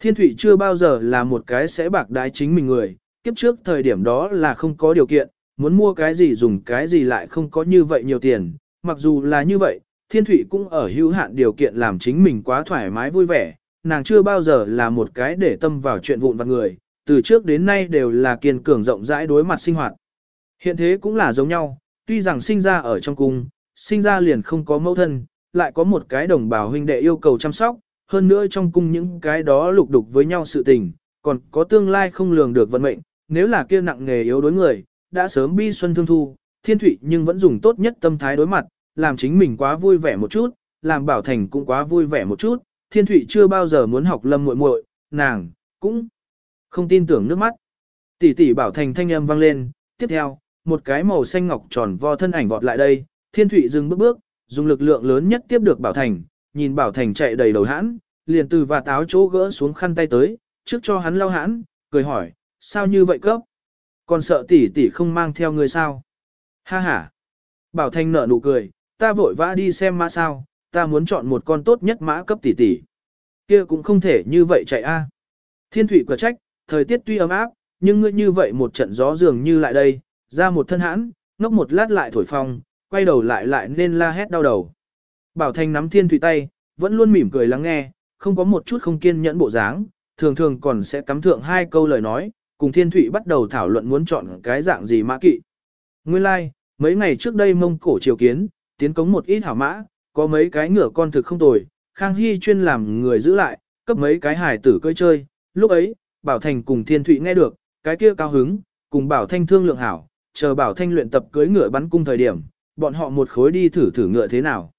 Thiên Thụy chưa bao giờ là một cái sẽ bạc đái chính mình người, kiếp trước thời điểm đó là không có điều kiện, muốn mua cái gì dùng cái gì lại không có như vậy nhiều tiền, mặc dù là như vậy, Thiên Thụy cũng ở hữu hạn điều kiện làm chính mình quá thoải mái vui vẻ, nàng chưa bao giờ là một cái để tâm vào chuyện vụn vặt người, từ trước đến nay đều là kiên cường rộng rãi đối mặt sinh hoạt. Hiện thế cũng là giống nhau, tuy rằng sinh ra ở trong cung, sinh ra liền không có mẫu thân, lại có một cái đồng bào huynh đệ yêu cầu chăm sóc, hơn nữa trong cung những cái đó lục đục với nhau sự tình, còn có tương lai không lường được vận mệnh, nếu là kia nặng nghề yếu đối người, đã sớm bi xuân thương thu, thiên thủy nhưng vẫn dùng tốt nhất tâm thái đối mặt, làm chính mình quá vui vẻ một chút, làm bảo thành cũng quá vui vẻ một chút, thiên Thụy chưa bao giờ muốn học lâm muội muội, nàng, cũng không tin tưởng nước mắt. Tỷ tỷ bảo thành thanh âm vang lên, tiếp theo, một cái màu xanh ngọc tròn vo thân ảnh vọt lại đây, thiên Thụy dừng bước bước, dùng lực lượng lớn nhất tiếp được Bảo Thành, nhìn Bảo Thành chạy đầy đầu hãn, liền từ và táo chỗ gỡ xuống khăn tay tới, trước cho hắn lau hãn, cười hỏi, sao như vậy cấp? Còn sợ tỷ tỷ không mang theo người sao? Ha ha! Bảo Thành nở nụ cười, ta vội vã đi xem mã sao, ta muốn chọn một con tốt nhất mã cấp tỷ tỷ. Kia cũng không thể như vậy chạy a. Thiên thủy quả trách, thời tiết tuy ấm áp, nhưng ngươi như vậy một trận gió dường như lại đây, ra một thân hãn, ngốc một lát lại thổi phong, quay đầu lại lại nên la hét đau đầu. Bảo Thanh nắm thiên thủy tay, vẫn luôn mỉm cười lắng nghe, không có một chút không kiên nhẫn bộ dáng, thường thường còn sẽ cắm thượng hai câu lời nói, cùng thiên thủy bắt đầu thảo luận muốn chọn cái dạng gì mã kỵ. Nguyên lai, like, mấy ngày trước đây mông cổ triều kiến, tiến cống một ít hảo mã, có mấy cái ngựa con thực không tồi, Khang Hy chuyên làm người giữ lại, cấp mấy cái hài tử cơi chơi, lúc ấy, Bảo Thành cùng Thiên Thụy nghe được, cái kia cao hứng, cùng Bảo Thanh thương lượng hảo, chờ Bảo Thanh luyện tập cưới ngựa bắn cung thời điểm, bọn họ một khối đi thử thử ngựa thế nào.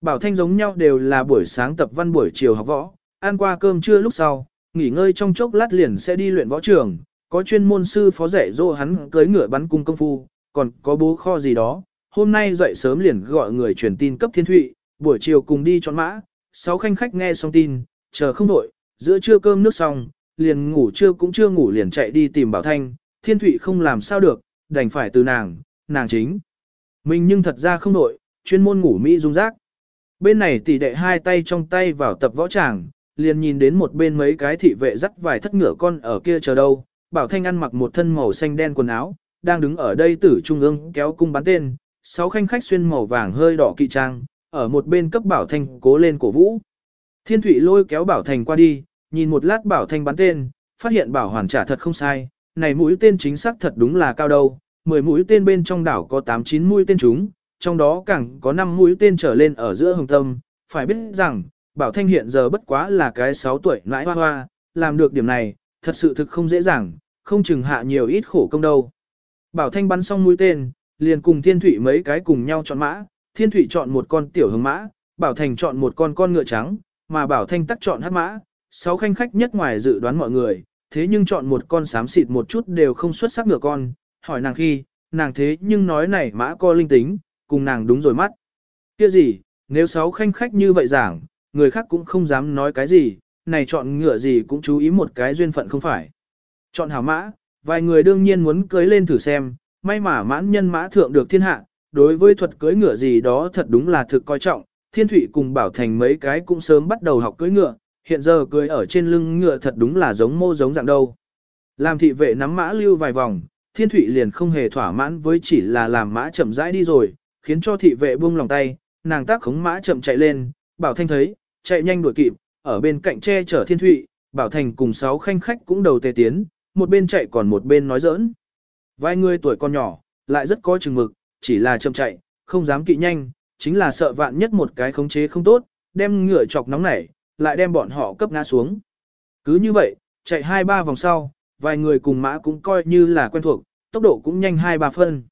Bảo Thanh giống nhau đều là buổi sáng tập văn buổi chiều học võ, ăn qua cơm trưa lúc sau, nghỉ ngơi trong chốc lát liền sẽ đi luyện võ trường, có chuyên môn sư phó dạy dỗ hắn cưới ngựa bắn cung công phu, còn có bố kho gì đó. Hôm nay dậy sớm liền gọi người truyền tin cấp thiên thụy, buổi chiều cùng đi chọn mã, sáu khanh khách nghe xong tin, chờ không đổi, giữa trưa cơm nước xong, liền ngủ trưa cũng chưa ngủ liền chạy đi tìm Bảo Thanh, thiên thụy không làm sao được, đành phải từ nàng, nàng chính. Mình nhưng thật ra không nổi, chuyên môn ngủ Mỹ dung rác. Bên này tỷ đệ hai tay trong tay vào tập võ tràng, liền nhìn đến một bên mấy cái thị vệ dắt vài thất ngựa con ở kia chờ đâu. Bảo Thanh ăn mặc một thân màu xanh đen quần áo, đang đứng ở đây tử trung ương kéo cung bắn tên, sáu khanh khách xuyên màu vàng hơi đỏ kỵ trang, ở một bên cấp Bảo Thanh cố lên cổ vũ. Thiên Thụy lôi kéo Bảo Thành qua đi, nhìn một lát Bảo Thanh bắn tên, phát hiện Bảo Hoàn trả thật không sai, này mũi tên chính xác thật đúng là cao đâu, 10 mũi tên bên trong đảo có 8-9 mũi tên chúng, trong đó càng có 5 mũi tên trở lên ở giữa hồng tâm, phải biết rằng, Bảo Thanh hiện giờ bất quá là cái 6 tuổi nãi hoa hoa, làm được điểm này, thật sự thực không dễ dàng, không chừng hạ nhiều ít khổ công đâu. Bảo Thanh bắn xong mũi tên, liền cùng Thiên Thụy mấy cái cùng nhau chọn mã, Thiên Thụy chọn một con tiểu hứng mã, Bảo Thành chọn một con con ngựa trắng, mà Bảo Thanh tắc chọn hát mã, sáu khanh khách nhất ngoài dự đoán mọi người, thế nhưng chọn một con xám xịt một chút đều không xuất sắc ngựa con, hỏi nàng khi, nàng thế nhưng nói này mã co linh tính, cùng nàng đúng rồi mắt. Kia gì, nếu sáu khanh khách như vậy giảng, người khác cũng không dám nói cái gì, này chọn ngựa gì cũng chú ý một cái duyên phận không phải. Chọn hảo mã, vài người đương nhiên muốn cưới lên thử xem, may mà mãn nhân mã thượng được thiên hạ, đối với thuật cưỡi ngựa gì đó thật đúng là thực coi trọng, thiên thủy cùng bảo thành mấy cái cũng sớm bắt đầu học cưỡi ngựa, hiện giờ cưỡi ở trên lưng ngựa thật đúng là giống mô giống dạng đâu. Làm thị vệ nắm mã lưu vài vòng, thiên thủy liền không hề thỏa mãn với chỉ là làm mã chậm rãi đi rồi, khiến cho thị vệ buông lòng tay, nàng tác khống mã chậm chạy lên, bảo thanh thấy, chạy nhanh đuổi kịp, ở bên cạnh che chở thiên thụy, bảo thành cùng sáu khanh khách cũng đầu tề tiến, một bên chạy còn một bên nói giỡn. Vài người tuổi còn nhỏ, lại rất có chừng mực, chỉ là chậm chạy, không dám kỵ nhanh, chính là sợ vạn nhất một cái khống chế không tốt, đem ngựa chọc nóng nảy, lại đem bọn họ cấp ngã xuống. Cứ như vậy, chạy hai ba vòng sau, vài người cùng mã cũng coi như là quen thuộc, tốc độ cũng nhanh hai ba phân.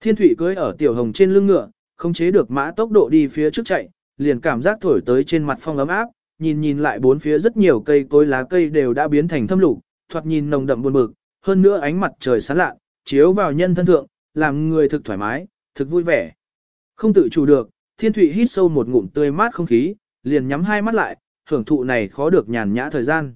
Thiên thủy cưới ở tiểu hồng trên lưng ngựa, không chế được mã tốc độ đi phía trước chạy, liền cảm giác thổi tới trên mặt phong ấm áp, nhìn nhìn lại bốn phía rất nhiều cây cối lá cây đều đã biến thành thâm lục, thoạt nhìn nồng đậm buồn bực, hơn nữa ánh mặt trời sáng lạ, chiếu vào nhân thân thượng, làm người thực thoải mái, thực vui vẻ. Không tự chủ được, thiên thụy hít sâu một ngụm tươi mát không khí, liền nhắm hai mắt lại, hưởng thụ này khó được nhàn nhã thời gian.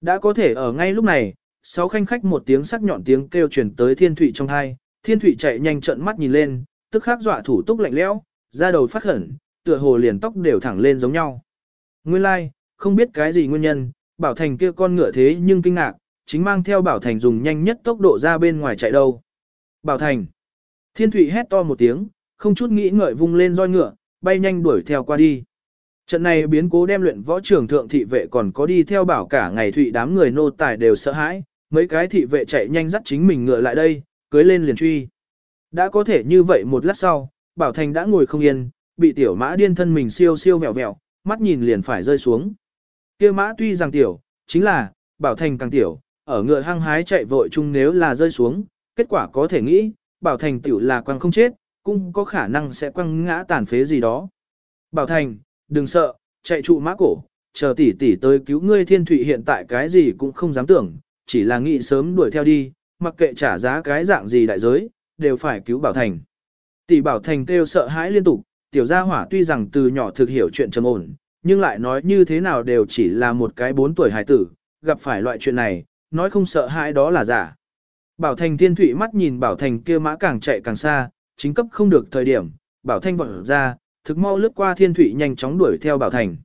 Đã có thể ở ngay lúc này, sáu khanh khách một tiếng sắc nhọn tiếng kêu truyền tới thiên thụy trong hai, thiên thụy chạy nhanh trận mắt nhìn lên, tức khắc dọa thủ túc lạnh lẽo, ra đầu phát khẩn, tựa hồ liền tóc đều thẳng lên giống nhau. Nguyên lai, like, không biết cái gì nguyên nhân, Bảo Thành kia con ngựa thế nhưng kinh ngạc, chính mang theo Bảo Thành dùng nhanh nhất tốc độ ra bên ngoài chạy đâu. Bảo Thành. Thiên Thụy hét to một tiếng, không chút nghĩ ngợi vung lên roi ngựa, bay nhanh đuổi theo qua đi. Trận này biến cố đem luyện võ trưởng thượng thị vệ còn có đi theo bảo cả ngày Thụy đám người nô tài đều sợ hãi, mấy cái thị vệ chạy nhanh dắt chính mình ngựa lại đây, cưới lên liền truy. Đã có thể như vậy một lát sau, Bảo Thành đã ngồi không yên, bị tiểu mã điên thân mình siêu siêu vẹo vẹo, mắt nhìn liền phải rơi xuống. Kia mã tuy rằng tiểu, chính là, Bảo Thành càng tiểu, ở ngựa hăng hái chạy vội chung nếu là rơi xuống, kết quả có thể nghĩ, Bảo Thành tiểu là quăng không chết, cũng có khả năng sẽ quăng ngã tàn phế gì đó. Bảo Thành, đừng sợ, chạy trụ mã cổ, chờ tỷ tỷ tới cứu ngươi thiên thủy hiện tại cái gì cũng không dám tưởng, chỉ là nghĩ sớm đuổi theo đi, mặc kệ trả giá cái dạng gì đại giới, đều phải cứu Bảo Thành. Tỷ Bảo Thành kêu sợ hãi liên tục, tiểu gia hỏa tuy rằng từ nhỏ thực hiểu chuyện trầm ổn, nhưng lại nói như thế nào đều chỉ là một cái bốn tuổi hài tử, gặp phải loại chuyện này, nói không sợ hãi đó là giả. Bảo Thành thiên Thụy mắt nhìn Bảo Thành kia mã càng chạy càng xa, chính cấp không được thời điểm, Bảo Thanh vọt ra, thực mau lướt qua thiên Thụy nhanh chóng đuổi theo Bảo Thành.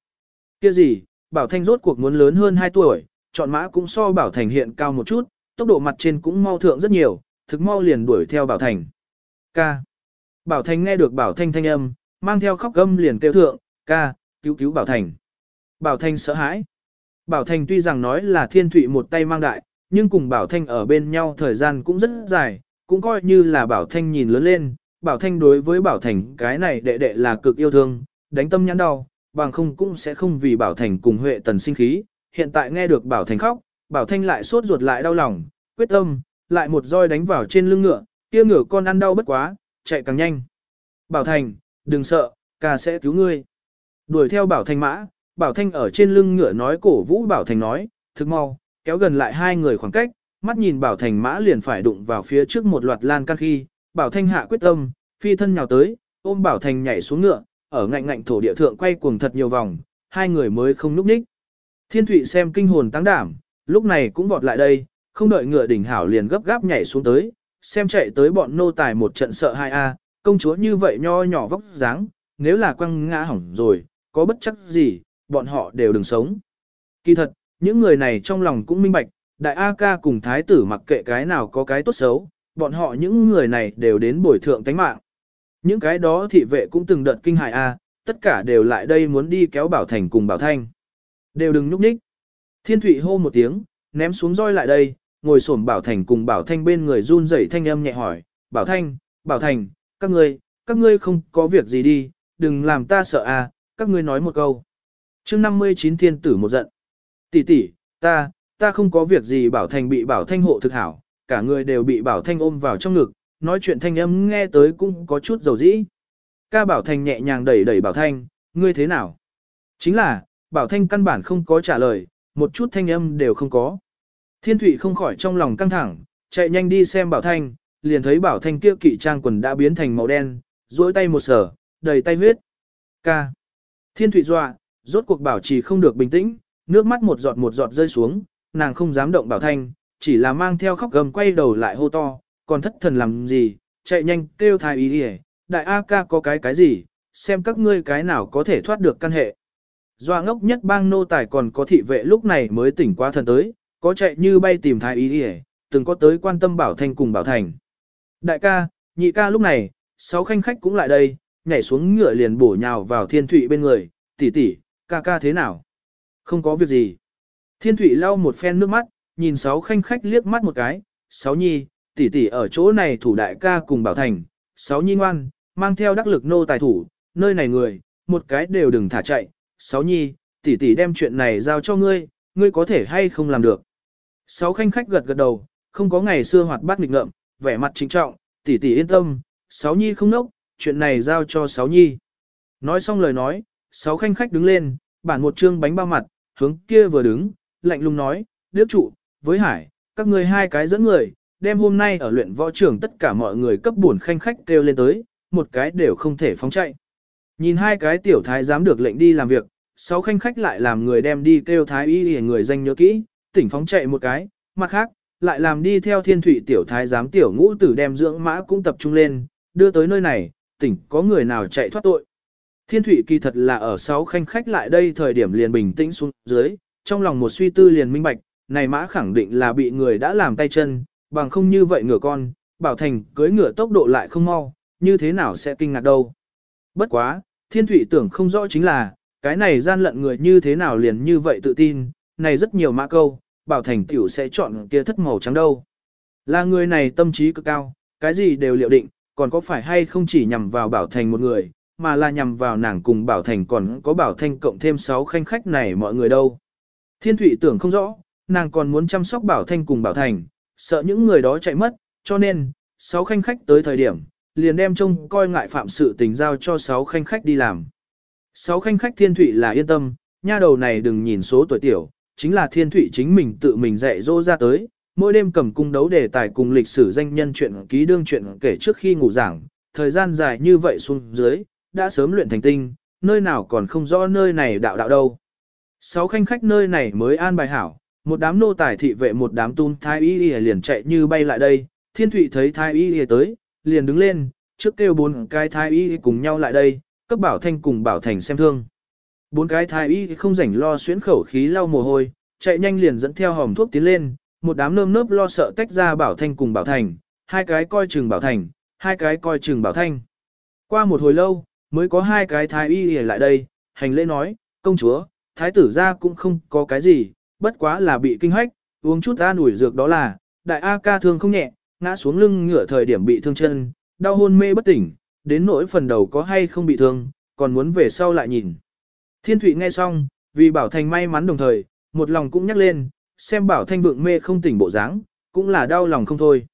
Kia gì, Bảo Thanh rốt cuộc muốn lớn hơn 2 tuổi, chọn mã cũng so Bảo Thành hiện cao một chút, tốc độ mặt trên cũng mau thượng rất nhiều, thực mau liền đuổi theo Bảo Thành. Ca. Bảo Thành nghe được Bảo Thanh thanh âm, mang theo khóc gâm liền kêu thượng, ca, cứu cứu Bảo Thành. Bảo Thanh sợ hãi. Bảo Thành tuy rằng nói là thiên thụy một tay mang đại, nhưng cùng Bảo Thanh ở bên nhau thời gian cũng rất dài, cũng coi như là Bảo Thanh nhìn lớn lên. Bảo Thanh đối với Bảo Thành cái này đệ đệ là cực yêu thương, đánh tâm nhãn đau, bằng không cũng sẽ không vì Bảo Thành cùng Huệ Tần sinh khí. Hiện tại nghe được Bảo Thành khóc, Bảo Thanh lại sốt ruột lại đau lòng, quyết tâm, lại một roi đánh vào trên lưng ngựa, kia ngựa con ăn đau bất quá, chạy càng nhanh. Bảo Thành, đừng sợ, ca sẽ cứu ngươi. Đuổi theo Bảo Thanh mã, Bảo Thanh ở trên lưng ngựa nói cổ vũ Bảo Thành nói, thức mau, kéo gần lại hai người khoảng cách, mắt nhìn Bảo Thành mã liền phải đụng vào phía trước một loạt lan can khi, Bảo Thanh hạ quyết tâm, phi thân nhào tới, ôm Bảo Thành nhảy xuống ngựa, ở ngạnh ngạnh thổ địa thượng quay cuồng thật nhiều vòng, hai người mới không núp ních. Thiên Thụy xem kinh hồn tăng đảm, lúc này cũng vọt lại đây, không đợi ngựa đỉnh hảo liền gấp gáp nhảy xuống tới, xem chạy tới bọn nô tài một trận sợ hai a, công chúa như vậy nho nhỏ vóc dáng, nếu là quăng ngã hỏng rồi, có bất chắc gì, bọn họ đều đừng sống. Kỳ thật, những người này trong lòng cũng minh bạch, đại A ca cùng thái tử mặc kệ cái nào có cái tốt xấu, bọn họ những người này đều đến bồi thượng tánh mạng. Những cái đó thị vệ cũng từng đợt kinh hại A, tất cả đều lại đây muốn đi kéo Bảo Thành cùng Bảo Thanh. Đều đừng nhúc nhích. Thiên Thụy hô một tiếng, ném xuống roi lại đây, ngồi xổm Bảo Thành cùng Bảo Thanh bên người run rẩy thanh âm nhẹ hỏi, Bảo Thanh, Bảo Thành, các ngươi, các ngươi không có việc gì đi, đừng làm ta sợ a, các ngươi nói một câu chương 59 thiên tử một giận. Tỷ tỷ, ta, ta không có việc gì Bảo Thành bị Bảo Thanh hộ thực hảo, cả người đều bị Bảo Thanh ôm vào trong ngực, nói chuyện thanh âm nghe tới cũng có chút dầu dĩ. Ca Bảo Thanh nhẹ nhàng đẩy đẩy Bảo Thanh, ngươi thế nào? Chính là, Bảo Thanh căn bản không có trả lời, một chút thanh âm đều không có. Thiên Thụy không khỏi trong lòng căng thẳng, chạy nhanh đi xem Bảo Thanh, liền thấy Bảo Thanh kia kỵ trang quần đã biến thành màu đen, duỗi tay một sở, đầy tay huyết. Ca. Thiên Thụy dọa, rốt cuộc bảo trì không được bình tĩnh, nước mắt một giọt một giọt rơi xuống, nàng không dám động Bảo Thanh, chỉ là mang theo khóc gầm quay đầu lại hô to, còn thất thần làm gì, chạy nhanh kêu thái ý đi đại A ca có cái cái gì, xem các ngươi cái nào có thể thoát được căn hệ. Doa ngốc nhất bang nô tài còn có thị vệ lúc này mới tỉnh qua thần tới, có chạy như bay tìm thái ý đi từng có tới quan tâm Bảo Thanh cùng Bảo Thành. Đại ca, nhị ca lúc này, sáu khanh khách cũng lại đây, nhảy xuống ngựa liền bổ nhào vào thiên thụy bên người, tỷ tỷ, ca ca thế nào? Không có việc gì. Thiên thụy lau một phen nước mắt, nhìn sáu khanh khách liếc mắt một cái, sáu nhi, tỷ tỷ ở chỗ này thủ đại ca cùng bảo thành, sáu nhi ngoan, mang theo đắc lực nô tài thủ, nơi này người, một cái đều đừng thả chạy, sáu nhi, tỷ tỷ đem chuyện này giao cho ngươi, ngươi có thể hay không làm được. Sáu khanh khách gật gật đầu, không có ngày xưa hoạt bát nghịch ngợm, vẻ mặt chính trọng, tỷ tỷ yên tâm, sáu nhi không nốc, chuyện này giao cho sáu nhi. Nói xong lời nói, sáu khanh khách đứng lên, bản một chương bánh bao mặt, hướng kia vừa đứng, lạnh lùng nói, điếc trụ, với hải, các ngươi hai cái dẫn người, đem hôm nay ở luyện võ trưởng tất cả mọi người cấp buồn khanh khách kêu lên tới, một cái đều không thể phóng chạy. Nhìn hai cái tiểu thái dám được lệnh đi làm việc, sáu khanh khách lại làm người đem đi kêu thái y để người danh nhớ kỹ, tỉnh phóng chạy một cái, mặt khác, lại làm đi theo thiên thủy tiểu thái giám tiểu ngũ tử đem dưỡng mã cũng tập trung lên, đưa tới nơi này, tỉnh có người nào chạy thoát tội. Thiên Thụy kỳ thật là ở sáu khanh khách lại đây thời điểm liền bình tĩnh xuống dưới, trong lòng một suy tư liền minh bạch, này mã khẳng định là bị người đã làm tay chân, bằng không như vậy ngựa con, bảo thành cưới ngựa tốc độ lại không mau, như thế nào sẽ kinh ngạc đâu. Bất quá, thiên Thụy tưởng không rõ chính là, cái này gian lận người như thế nào liền như vậy tự tin, này rất nhiều mã câu, bảo thành tiểu sẽ chọn kia thất màu trắng đâu. Là người này tâm trí cực cao, cái gì đều liệu định, còn có phải hay không chỉ nhằm vào bảo thành một người, mà là nhằm vào nàng cùng bảo thành còn có bảo thanh cộng thêm 6 khanh khách này mọi người đâu. Thiên Thụy tưởng không rõ, nàng còn muốn chăm sóc bảo thanh cùng bảo thành, sợ những người đó chạy mất, cho nên, 6 khanh khách tới thời điểm, liền đem trông coi ngại phạm sự tình giao cho 6 khanh khách đi làm. 6 khanh khách thiên Thụy là yên tâm, nha đầu này đừng nhìn số tuổi tiểu, chính là thiên Thụy chính mình tự mình dạy dỗ ra tới, mỗi đêm cầm cung đấu đề tài cùng lịch sử danh nhân chuyện ký đương chuyện kể trước khi ngủ giảng, thời gian dài như vậy xuống dưới, đã sớm luyện thành tinh, nơi nào còn không rõ nơi này đạo đạo đâu. Sáu khanh khách nơi này mới an bài hảo, một đám nô tài thị vệ một đám tun thái y y liền chạy như bay lại đây, thiên thụy thấy thái y y tới, liền đứng lên, trước kêu bốn cái thái y cùng nhau lại đây, cấp bảo thanh cùng bảo thành xem thương. Bốn cái thái y không rảnh lo xuyến khẩu khí lau mồ hôi, chạy nhanh liền dẫn theo hòm thuốc tiến lên, một đám nơm nớp lo sợ tách ra bảo thanh cùng bảo thành, hai cái coi chừng bảo thành, hai cái coi chừng bảo thanh. Qua một hồi lâu, mới có hai cái thái y lại đây, hành lễ nói, công chúa, thái tử ra cũng không có cái gì, bất quá là bị kinh hách, uống chút an ủi dược đó là, đại A ca thương không nhẹ, ngã xuống lưng ngửa thời điểm bị thương chân, đau hôn mê bất tỉnh, đến nỗi phần đầu có hay không bị thương, còn muốn về sau lại nhìn. Thiên Thụy nghe xong, vì Bảo Thành may mắn đồng thời, một lòng cũng nhắc lên, xem Bảo Thanh vượng mê không tỉnh bộ dáng, cũng là đau lòng không thôi.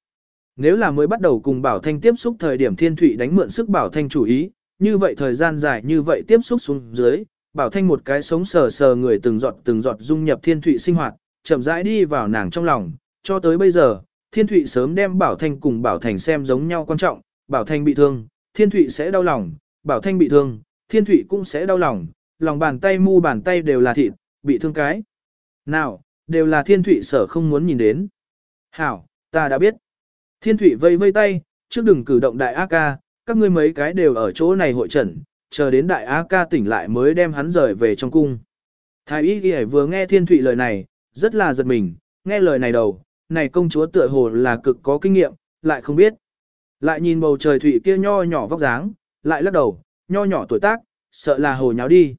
Nếu là mới bắt đầu cùng Bảo Thanh tiếp xúc thời điểm Thiên Thụy đánh mượn sức Bảo Thanh chủ ý, như vậy thời gian dài như vậy tiếp xúc xuống dưới, Bảo Thanh một cái sống sờ sờ người từng giọt từng giọt dung nhập Thiên Thụy sinh hoạt, chậm rãi đi vào nàng trong lòng, cho tới bây giờ, Thiên Thụy sớm đem Bảo Thanh cùng Bảo Thành xem giống nhau quan trọng, Bảo Thanh bị thương, Thiên Thụy sẽ đau lòng, Bảo Thanh bị thương, Thiên Thụy cũng sẽ đau lòng, lòng bàn tay mu bàn tay đều là thịt, bị thương cái. Nào, đều là Thiên Thụy sở không muốn nhìn đến. Hảo, ta đã biết. Thiên Thụy vây vây tay, trước đừng cử động đại A ca, các ngươi mấy cái đều ở chỗ này hội trần, chờ đến đại A ca tỉnh lại mới đem hắn rời về trong cung. Thái y ghi vừa nghe Thiên Thụy lời này, rất là giật mình, nghe lời này đầu, này công chúa tựa hồ là cực có kinh nghiệm, lại không biết. Lại nhìn bầu trời Thụy kia nho nhỏ vóc dáng, lại lắc đầu, nho nhỏ tuổi tác, sợ là hồ nháo đi.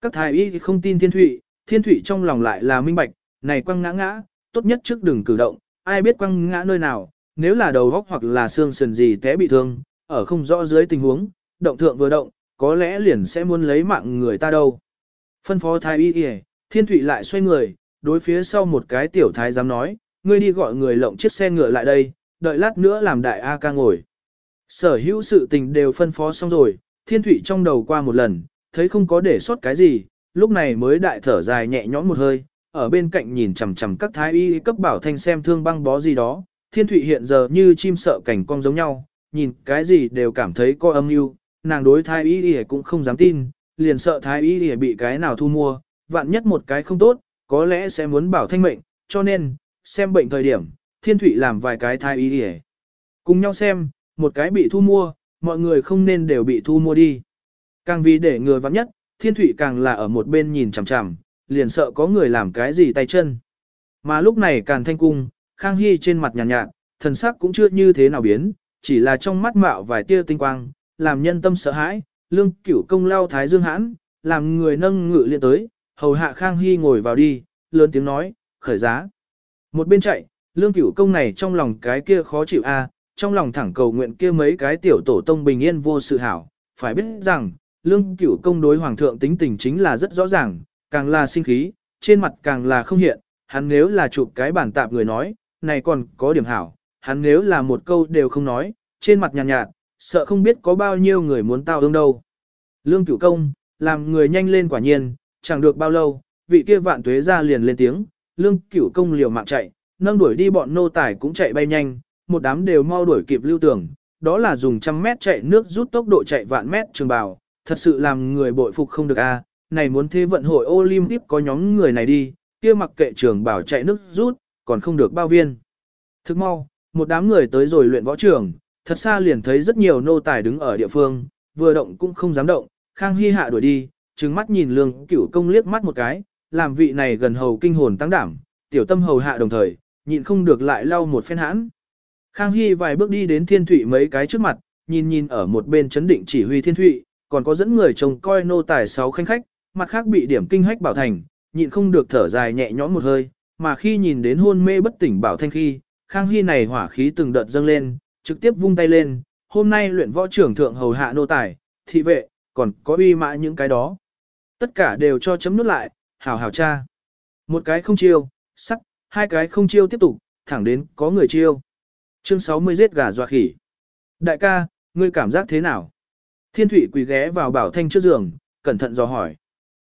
Các thái y không tin Thiên Thụy, Thiên Thụy trong lòng lại là minh bạch, này quăng ngã ngã, tốt nhất trước đừng cử động, ai biết quăng ngã nơi nào, nếu là đầu góc hoặc là xương sườn gì té bị thương, ở không rõ dưới tình huống, động thượng vừa động, có lẽ liền sẽ muốn lấy mạng người ta đâu. Phân phó thái y y, thiên thụy lại xoay người, đối phía sau một cái tiểu thái dám nói, ngươi đi gọi người lộng chiếc xe ngựa lại đây, đợi lát nữa làm đại A ca ngồi. Sở hữu sự tình đều phân phó xong rồi, thiên thụy trong đầu qua một lần, thấy không có để sót cái gì, lúc này mới đại thở dài nhẹ nhõm một hơi, ở bên cạnh nhìn chằm chằm các thái y cấp bảo thanh xem thương băng bó gì đó, thiên thụy hiện giờ như chim sợ cảnh cong giống nhau, nhìn cái gì đều cảm thấy có âm mưu nàng đối thái y y cũng không dám tin, liền sợ thái y y bị cái nào thu mua, vạn nhất một cái không tốt, có lẽ sẽ muốn bảo thanh mệnh, cho nên, xem bệnh thời điểm, thiên thụy làm vài cái thái y y. Cùng nhau xem, một cái bị thu mua, mọi người không nên đều bị thu mua đi. Càng vì để người vắng nhất, thiên thụy càng là ở một bên nhìn chằm chằm, liền sợ có người làm cái gì tay chân. Mà lúc này càng thanh cung, Khang Hy trên mặt nhàn nhạt, nhạt, thần sắc cũng chưa như thế nào biến, chỉ là trong mắt mạo vài tia tinh quang, làm nhân tâm sợ hãi, lương cửu công lao thái dương hãn, làm người nâng ngự liên tới, hầu hạ Khang Hy ngồi vào đi, lớn tiếng nói, khởi giá. Một bên chạy, lương cửu công này trong lòng cái kia khó chịu a, trong lòng thẳng cầu nguyện kia mấy cái tiểu tổ tông bình yên vô sự hảo, phải biết rằng, lương cửu công đối hoàng thượng tính tình chính là rất rõ ràng, càng là sinh khí, trên mặt càng là không hiện, hắn nếu là chụp cái bản tạp người nói, này còn có điểm hảo, hắn nếu là một câu đều không nói, trên mặt nhàn nhạt, nhạt, sợ không biết có bao nhiêu người muốn tao ương đâu. Lương cửu công, làm người nhanh lên quả nhiên, chẳng được bao lâu, vị kia vạn tuế ra liền lên tiếng, lương cửu công liều mạng chạy, nâng đuổi đi bọn nô tài cũng chạy bay nhanh, một đám đều mau đuổi kịp lưu tưởng, đó là dùng trăm mét chạy nước rút tốc độ chạy vạn mét trường bào, thật sự làm người bội phục không được a. này muốn thế vận hội Olympic có nhóm người này đi, kia mặc kệ trường bảo chạy nước rút, còn không được bao viên. Thức mau, một đám người tới rồi luyện võ trường, thật xa liền thấy rất nhiều nô tài đứng ở địa phương, vừa động cũng không dám động, Khang Hy hạ đuổi đi, trừng mắt nhìn lương cửu công liếc mắt một cái, làm vị này gần hầu kinh hồn tăng đảm, tiểu tâm hầu hạ đồng thời, nhịn không được lại lau một phen hãn. Khang Hy vài bước đi đến thiên thụy mấy cái trước mặt, nhìn nhìn ở một bên chấn định chỉ huy thiên thụy, còn có dẫn người trông coi nô tài sáu khanh khách, mặt khác bị điểm kinh hách bảo thành, nhịn không được thở dài nhẹ nhõm một hơi, mà khi nhìn đến hôn mê bất tỉnh bảo thanh khi, Khang Hy này hỏa khí từng đợt dâng lên, trực tiếp vung tay lên, hôm nay luyện võ trưởng thượng hầu hạ nô tài, thị vệ, còn có uy mã những cái đó. Tất cả đều cho chấm nút lại, hảo hảo cha. Một cái không chiêu, sắc, hai cái không chiêu tiếp tục, thẳng đến có người chiêu. Chương 60 giết gà dọa khỉ. Đại ca, ngươi cảm giác thế nào? Thiên Thụy quỳ ghé vào bảo thanh trước giường, cẩn thận dò hỏi.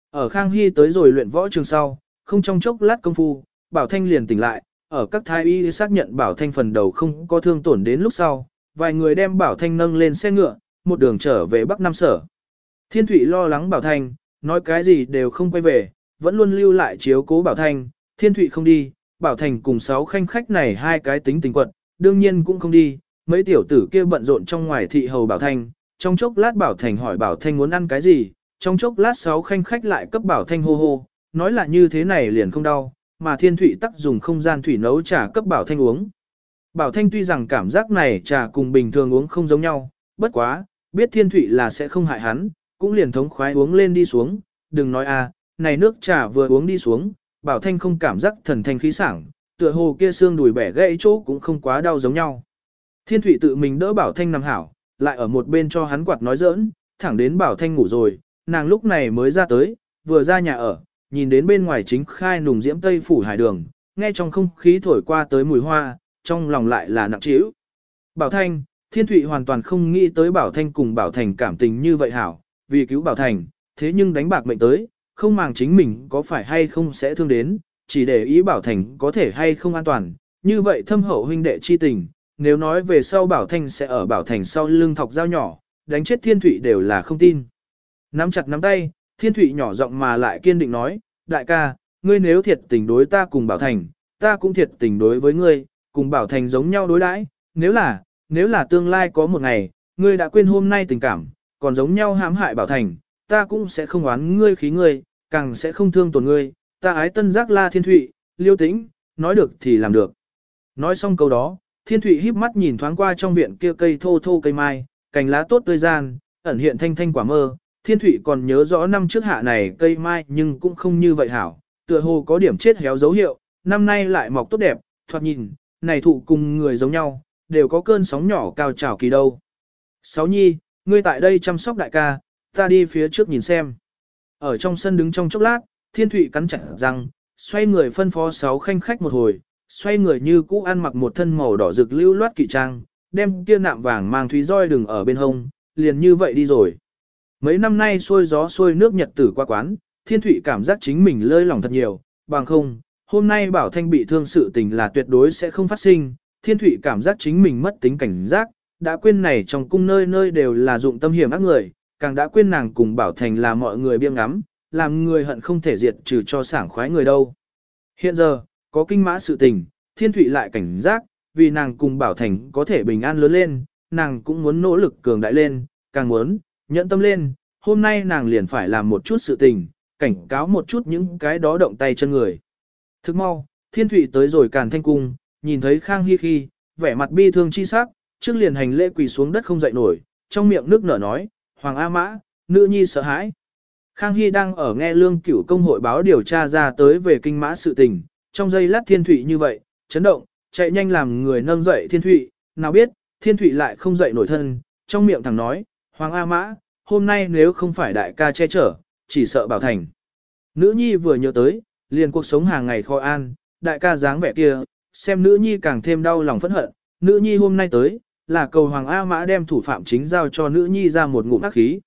Ở Khang Hy tới rồi luyện võ trường sau, không trong chốc lát công phu, bảo thanh liền tỉnh lại, ở các thái y xác nhận bảo thanh phần đầu không có thương tổn đến lúc sau, vài người đem bảo thanh nâng lên xe ngựa, một đường trở về Bắc Nam Sở. Thiên Thụy lo lắng bảo thanh, nói cái gì đều không quay về, vẫn luôn lưu lại chiếu cố bảo thanh, Thiên Thụy không đi, bảo thành cùng sáu khanh khách này hai cái tính tình quật, đương nhiên cũng không đi, mấy tiểu tử kia bận rộn trong ngoài thị hầu bảo thanh, trong chốc lát bảo thành hỏi bảo thanh muốn ăn cái gì, trong chốc lát sáu khanh khách lại cấp bảo thanh hô hô, nói là như thế này liền không đau, mà thiên thủy tắc dùng không gian thủy nấu trà cấp bảo thanh uống. Bảo thanh tuy rằng cảm giác này trà cùng bình thường uống không giống nhau, bất quá, biết thiên thủy là sẽ không hại hắn, cũng liền thống khoái uống lên đi xuống, đừng nói à, này nước trà vừa uống đi xuống, bảo thanh không cảm giác thần thanh khí sảng, tựa hồ kia xương đùi bẻ gãy chỗ cũng không quá đau giống nhau. Thiên thủy tự mình đỡ bảo thanh nằm hảo, lại ở một bên cho hắn quạt nói giỡn, thẳng đến bảo thanh ngủ rồi, nàng lúc này mới ra tới, vừa ra nhà ở, nhìn đến bên ngoài chính khai nùng diễm tây phủ hải đường, nghe trong không khí thổi qua tới mùi hoa, trong lòng lại là nặng trĩu. Bảo Thanh, Thiên Thụy hoàn toàn không nghĩ tới Bảo Thanh cùng Bảo Thành cảm tình như vậy hảo, vì cứu Bảo Thành, thế nhưng đánh bạc mệnh tới, không màng chính mình có phải hay không sẽ thương đến, chỉ để ý Bảo Thành có thể hay không an toàn, như vậy thâm hậu huynh đệ chi tình, nếu nói về sau Bảo Thanh sẽ ở Bảo Thành sau lưng thọc dao nhỏ, đánh chết Thiên Thụy đều là không tin. Nắm chặt nắm tay, Thiên Thụy nhỏ giọng mà lại kiên định nói, đại ca, ngươi nếu thiệt tình đối ta cùng Bảo Thành, ta cũng thiệt tình đối với ngươi, cùng Bảo Thành giống nhau đối đãi, nếu là, nếu là tương lai có một ngày, ngươi đã quên hôm nay tình cảm, còn giống nhau hãm hại Bảo Thành, ta cũng sẽ không oán ngươi khí ngươi, càng sẽ không thương tổn ngươi, ta ái tân giác la thiên thụy, liêu tĩnh, nói được thì làm được. Nói xong câu đó, thiên thụy híp mắt nhìn thoáng qua trong viện kia cây thô thô cây mai, cành lá tốt tươi gian, ẩn hiện thanh thanh quả mơ, thiên thụy còn nhớ rõ năm trước hạ này cây mai nhưng cũng không như vậy hảo, tựa hồ có điểm chết héo dấu hiệu, năm nay lại mọc tốt đẹp, thoạt nhìn, này thụ cùng người giống nhau, đều có cơn sóng nhỏ cao trào kỳ đâu. Sáu nhi, ngươi tại đây chăm sóc đại ca, ta đi phía trước nhìn xem. Ở trong sân đứng trong chốc lát, thiên thụy cắn chặt răng, xoay người phân phó sáu khanh khách một hồi, xoay người như cũ ăn mặc một thân màu đỏ rực lưu loát kỵ trang, đem kia nạm vàng mang thúy roi đừng ở bên hông, liền như vậy đi rồi. Mấy năm nay xuôi gió xuôi nước nhật tử qua quán, thiên thụy cảm giác chính mình lơi lỏng thật nhiều, bằng không, hôm nay bảo thanh bị thương sự tình là tuyệt đối sẽ không phát sinh, thiên thụy cảm giác chính mình mất tính cảnh giác, đã quên này trong cung nơi nơi đều là dụng tâm hiểm ác người, càng đã quên nàng cùng bảo thành là mọi người biêng ngắm, làm người hận không thể diệt trừ cho sảng khoái người đâu. Hiện giờ, có kinh mã sự tình, thiên thụy lại cảnh giác, vì nàng cùng bảo thành có thể bình an lớn lên, nàng cũng muốn nỗ lực cường đại lên, càng muốn, nhẫn tâm lên, hôm nay nàng liền phải làm một chút sự tình, cảnh cáo một chút những cái đó động tay chân người. Thức mau, thiên thụy tới rồi càn thanh cung, nhìn thấy Khang Hy khi, vẻ mặt bi thương chi sắc, trước liền hành lễ quỳ xuống đất không dậy nổi, trong miệng nước nở nói, Hoàng A Mã, nữ nhi sợ hãi. Khang Hy đang ở nghe lương cửu công hội báo điều tra ra tới về kinh mã sự tình, trong giây lát thiên thụy như vậy, chấn động, chạy nhanh làm người nâng dậy thiên thụy, nào biết, thiên thụy lại không dậy nổi thân, trong miệng thẳng nói, Hoàng A Mã, hôm nay nếu không phải đại ca che chở, chỉ sợ bảo thành. Nữ nhi vừa nhớ tới, liền cuộc sống hàng ngày khó an, đại ca dáng vẻ kia, xem nữ nhi càng thêm đau lòng phẫn hận, nữ nhi hôm nay tới, là cầu Hoàng A Mã đem thủ phạm chính giao cho nữ nhi ra một ngụm ác khí.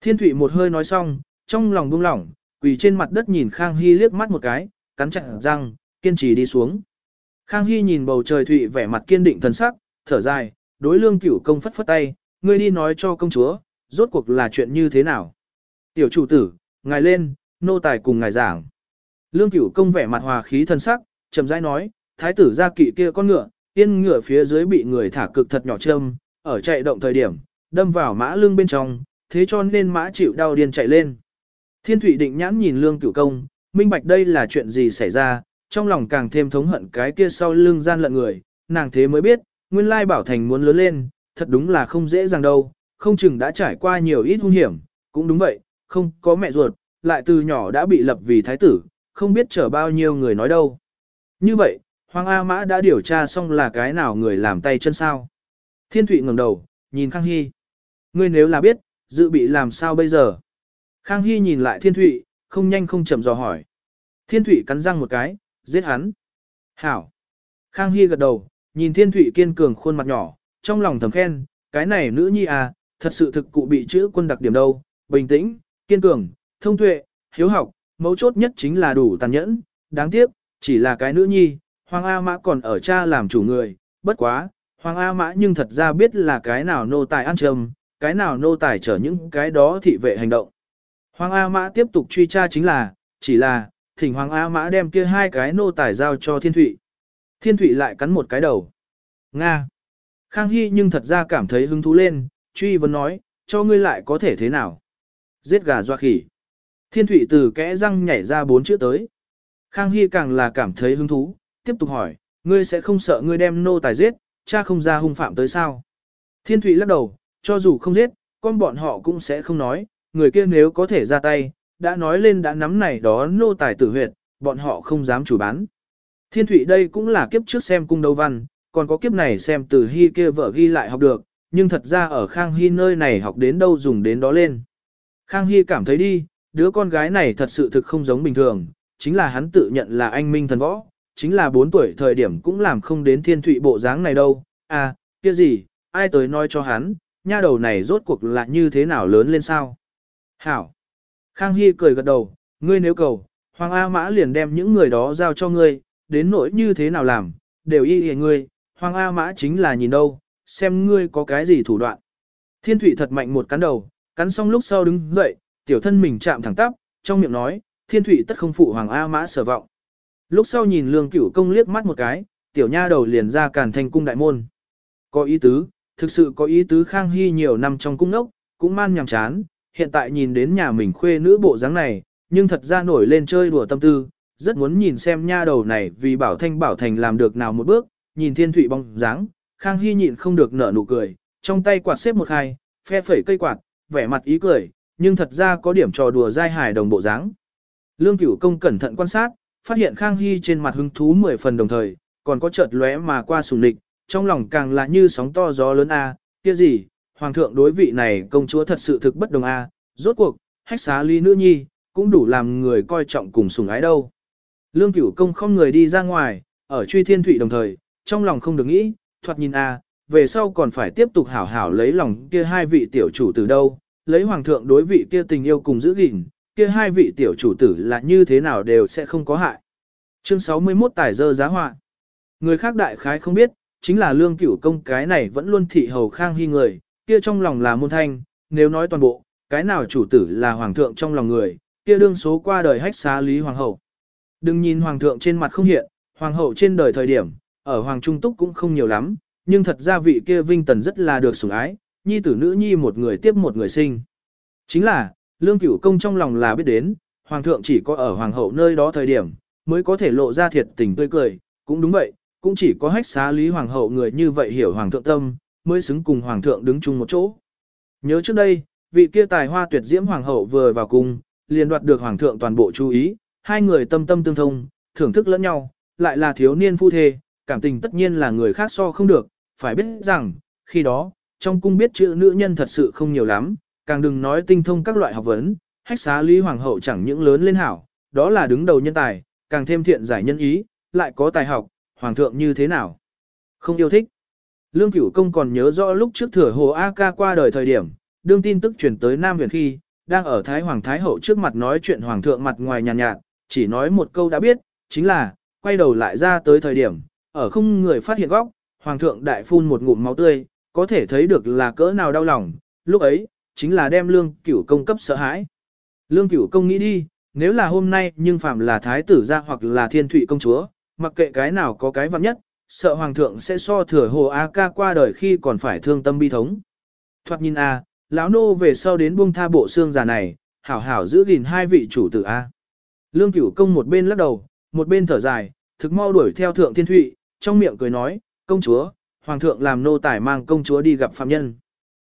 Thiên Thụy một hơi nói xong, trong lòng buông lỏng, quỳ trên mặt đất nhìn Khang Hy liếc mắt một cái, cắn chặt răng, kiên trì đi xuống. Khang Hy nhìn bầu trời Thụy vẻ mặt kiên định thần sắc, thở dài, đối lương cửu công phất phất tay, ngươi đi nói cho công chúa, rốt cuộc là chuyện như thế nào. Tiểu chủ tử, ngài lên, nô tài cùng ngài giảng. Lương cửu công vẻ mặt hòa khí thân sắc, chậm rãi nói, thái tử ra kỵ kia con ngựa, yên ngựa phía dưới bị người thả cực thật nhỏ châm, ở chạy động thời điểm, đâm vào mã lưng bên trong, thế cho nên mã chịu đau điên chạy lên. Thiên thủy định nhãn nhìn lương cửu công, minh bạch đây là chuyện gì xảy ra, trong lòng càng thêm thống hận cái kia sau lưng gian lận người, nàng thế mới biết, nguyên lai bảo thành muốn lớn lên, thật đúng là không dễ dàng đâu, không chừng đã trải qua nhiều ít hung hiểm, cũng đúng vậy, không có mẹ ruột, lại từ nhỏ đã bị lập vì thái tử, không biết chở bao nhiêu người nói đâu. Như vậy, Hoàng A Mã đã điều tra xong là cái nào người làm tay chân sao. Thiên Thụy ngẩng đầu, nhìn Khang Hy. Ngươi nếu là biết, dự bị làm sao bây giờ? Khang Hy nhìn lại Thiên Thụy, không nhanh không chậm dò hỏi. Thiên Thụy cắn răng một cái, giết hắn. Hảo. Khang Hy gật đầu, nhìn Thiên Thụy kiên cường khuôn mặt nhỏ, trong lòng thầm khen, cái này nữ nhi à, thật sự thực cụ bị chữ quân đặc điểm đâu, bình tĩnh, kiên cường, thông tuệ, hiếu học, mấu chốt nhất chính là đủ tàn nhẫn, đáng tiếc, chỉ là cái nữ nhi, Hoàng A Mã còn ở cha làm chủ người, bất quá, Hoàng A Mã nhưng thật ra biết là cái nào nô tài ăn trầm, cái nào nô tài chở những cái đó thị vệ hành động. Hoàng A Mã tiếp tục truy tra chính là, chỉ là, thỉnh Hoàng A Mã đem kia hai cái nô tài giao cho Thiên Thụy. Thiên Thụy lại cắn một cái đầu. Nga. Khang Hy nhưng thật ra cảm thấy hứng thú lên, truy vấn nói, cho ngươi lại có thể thế nào? Giết gà doa khỉ. Thiên Thụy từ kẽ răng nhảy ra bốn chữ tới. Khang Hy càng là cảm thấy hứng thú, tiếp tục hỏi, ngươi sẽ không sợ ngươi đem nô tài giết, cha không ra hung phạm tới sao? Thiên Thụy lắc đầu, cho dù không giết, con bọn họ cũng sẽ không nói, người kia nếu có thể ra tay, đã nói lên đã nắm này đó nô tài tử huyệt, bọn họ không dám chủ bán. Thiên Thụy đây cũng là kiếp trước xem cung đấu văn, còn có kiếp này xem từ hy kia vợ ghi lại học được, nhưng thật ra ở Khang Hy nơi này học đến đâu dùng đến đó lên. Khang Hy cảm thấy đi, đứa con gái này thật sự thực không giống bình thường, chính là hắn tự nhận là anh minh thần võ, chính là 4 tuổi thời điểm cũng làm không đến thiên thụy bộ dáng này đâu, à, kia gì, ai tới nói cho hắn, nha đầu này rốt cuộc là như thế nào lớn lên sao. Hảo. Khang Hy cười gật đầu, ngươi nếu cầu, Hoàng A Mã liền đem những người đó giao cho ngươi, đến nỗi như thế nào làm, đều y hề ngươi, Hoàng A Mã chính là nhìn đâu, xem ngươi có cái gì thủ đoạn. Thiên Thụy thật mạnh một cắn đầu, cắn xong lúc sau đứng dậy, tiểu thân mình chạm thẳng tắp, trong miệng nói, Thiên Thụy tất không phụ Hoàng A Mã sở vọng. Lúc sau nhìn Lương Cửu Công liếc mắt một cái, tiểu nha đầu liền ra càn thành cung đại môn. Có ý tứ, thực sự có ý tứ Khang Hy nhiều năm trong cung nốc cũng man nhằm chán, hiện tại nhìn đến nhà mình khuê nữ bộ dáng này, nhưng thật ra nổi lên chơi đùa tâm tư, rất muốn nhìn xem nha đầu này vì bảo thanh bảo thành làm được nào một bước, nhìn thiên thụy bóng dáng, Khang Hy nhịn không được nở nụ cười, trong tay quạt xếp một hai, phe phẩy cây quạt, vẻ mặt ý cười, nhưng thật ra có điểm trò đùa dai hài đồng bộ dáng. Lương Cửu Công cẩn thận quan sát, phát hiện Khang Hy trên mặt hứng thú mười phần đồng thời, còn có chợt lóe mà qua sùng lịch, trong lòng càng là như sóng to gió lớn a, kia gì, hoàng thượng đối vị này công chúa thật sự thực bất đồng a, rốt cuộc, hách xá ly nữ nhi, cũng đủ làm người coi trọng cùng sùng ái đâu. Lương Cửu Công không người đi ra ngoài, ở truy thiên thụy đồng thời, trong lòng không được nghĩ, thoạt nhìn a, về sau còn phải tiếp tục hảo hảo lấy lòng kia hai vị tiểu chủ tử đâu, lấy hoàng thượng đối vị kia tình yêu cùng giữ gìn, kia hai vị tiểu chủ tử là như thế nào đều sẽ không có hại. Chương 61 tài dơ giá họa. Người khác đại khái không biết, chính là lương cửu công cái này vẫn luôn thị hầu khang hy người, kia trong lòng là môn thanh, nếu nói toàn bộ, cái nào chủ tử là hoàng thượng trong lòng người, kia đương số qua đời hách xá lý hoàng hậu. Đừng nhìn hoàng thượng trên mặt không hiện, hoàng hậu trên đời thời điểm, ở hoàng trung túc cũng không nhiều lắm, nhưng thật ra vị kia vinh tần rất là được sủng ái, nhi tử nữ nhi một người tiếp một người sinh. Chính là, lương cửu công trong lòng là biết đến, hoàng thượng chỉ có ở hoàng hậu nơi đó thời điểm, mới có thể lộ ra thiệt tình tươi cười, cũng đúng vậy, cũng chỉ có hách xá lý hoàng hậu người như vậy hiểu hoàng thượng tâm, mới xứng cùng hoàng thượng đứng chung một chỗ. Nhớ trước đây, vị kia tài hoa tuyệt diễm hoàng hậu vừa vào cung, liền đoạt được hoàng thượng toàn bộ chú ý, hai người tâm tâm tương thông, thưởng thức lẫn nhau, lại là thiếu niên phu thê, cảm tình tất nhiên là người khác so không được, phải biết rằng, khi đó, trong cung biết chữ nữ nhân thật sự không nhiều lắm, càng đừng nói tinh thông các loại học vấn, hách xá lý hoàng hậu chẳng những lớn lên hảo, đó là đứng đầu nhân tài, càng thêm thiện giải nhân ý, lại có tài học, hoàng thượng như thế nào? Không yêu thích. Lương Cửu Công còn nhớ rõ lúc trước thừa hồ A ca qua đời thời điểm, đương tin tức truyền tới Nam Huyền khi, đang ở Thái Hoàng Thái Hậu trước mặt nói chuyện Hoàng thượng mặt ngoài nhàn nhạt, nhạt, chỉ nói một câu đã biết, chính là, quay đầu lại ra tới thời điểm, ở không người phát hiện góc, Hoàng thượng đại phun một ngụm máu tươi, có thể thấy được là cỡ nào đau lòng, lúc ấy, chính là đem Lương Cửu Công cấp sợ hãi. Lương Cửu Công nghĩ đi, nếu là hôm nay nhưng phạm là Thái tử gia hoặc là Thiên Thụy Công Chúa, mặc kệ cái nào có cái vặn nhất, sợ hoàng thượng sẽ so thừa hồ A ca qua đời khi còn phải thương tâm bi thống. Thoạt nhìn A, lão nô về sau đến buông tha bộ xương già này, hảo hảo giữ gìn hai vị chủ tử A. Lương cửu công một bên lắc đầu, một bên thở dài, thực mau đuổi theo thượng thiên thụy, trong miệng cười nói, công chúa, hoàng thượng làm nô tài mang công chúa đi gặp phạm nhân.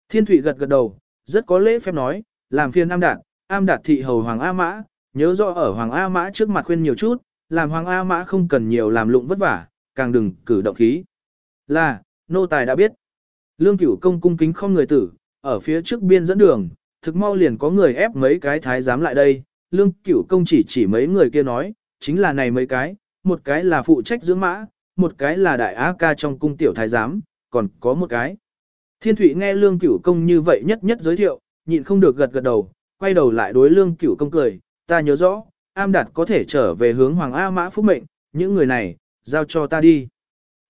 Thiên thủy gật gật đầu, rất có lễ phép nói, làm phiền am đạt, am đạt thị hầu hoàng A mã, nhớ rõ ở hoàng A mã trước mặt khuyên nhiều chút, làm hoàng A mã không cần nhiều làm lụng vất vả, càng đừng cử động khí. Là, nô tài đã biết. Lương cửu công cung kính không người tử, ở phía trước biên dẫn đường, thực mau liền có người ép mấy cái thái giám lại đây. Lương cửu công chỉ chỉ mấy người kia nói, chính là này mấy cái, một cái là phụ trách dưỡng mã, một cái là đại á ca trong cung tiểu thái giám, còn có một cái. Thiên thủy nghe lương cửu công như vậy nhất nhất giới thiệu, nhịn không được gật gật đầu, quay đầu lại đối lương cửu công cười, ta nhớ rõ, am đạt có thể trở về hướng hoàng A mã phúc mệnh, những người này, giao cho ta đi.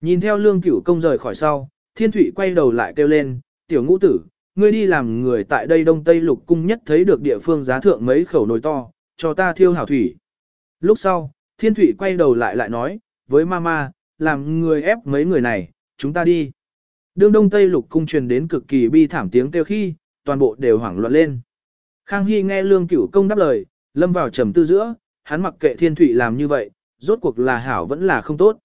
Nhìn theo lương cửu công rời khỏi sau, thiên thủy quay đầu lại kêu lên, tiểu ngũ tử, ngươi đi làm người tại đây đông tây lục cung nhất thấy được địa phương giá thượng mấy khẩu nồi to, cho ta thiêu hảo thủy. Lúc sau, thiên thủy quay đầu lại lại nói, với mama, làm người ép mấy người này, chúng ta đi. Đương đông tây lục cung truyền đến cực kỳ bi thảm tiếng kêu khi, toàn bộ đều hoảng loạn lên. Khang Hy nghe lương cửu công đáp lời, lâm vào trầm tư giữa, hắn mặc kệ thiên Thụy làm như vậy, rốt cuộc là hảo vẫn là không tốt.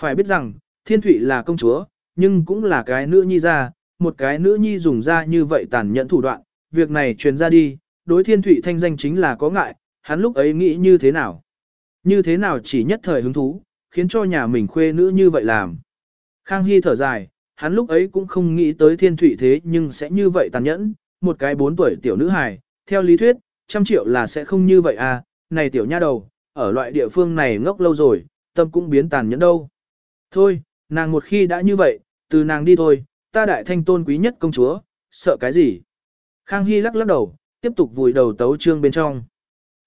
Phải biết rằng, thiên Thụy là công chúa, nhưng cũng là cái nữ nhi ra, một cái nữ nhi dùng ra như vậy tàn nhẫn thủ đoạn, việc này truyền ra đi, đối thiên Thụy thanh danh chính là có ngại, hắn lúc ấy nghĩ như thế nào. Như thế nào chỉ nhất thời hứng thú, khiến cho nhà mình khuê nữ như vậy làm. Khang Hy thở dài, hắn lúc ấy cũng không nghĩ tới thiên thủy thế nhưng sẽ như vậy tàn nhẫn, một cái bốn tuổi tiểu nữ hài, theo lý thuyết, trăm triệu là sẽ không như vậy à, này tiểu nha đầu, ở loại địa phương này ngốc lâu rồi, tâm cũng biến tàn nhẫn đâu. Thôi, nàng một khi đã như vậy, từ nàng đi thôi, ta đại thanh tôn quý nhất công chúa, sợ cái gì? Khang Hy lắc lắc đầu, tiếp tục vùi đầu tấu trương bên trong.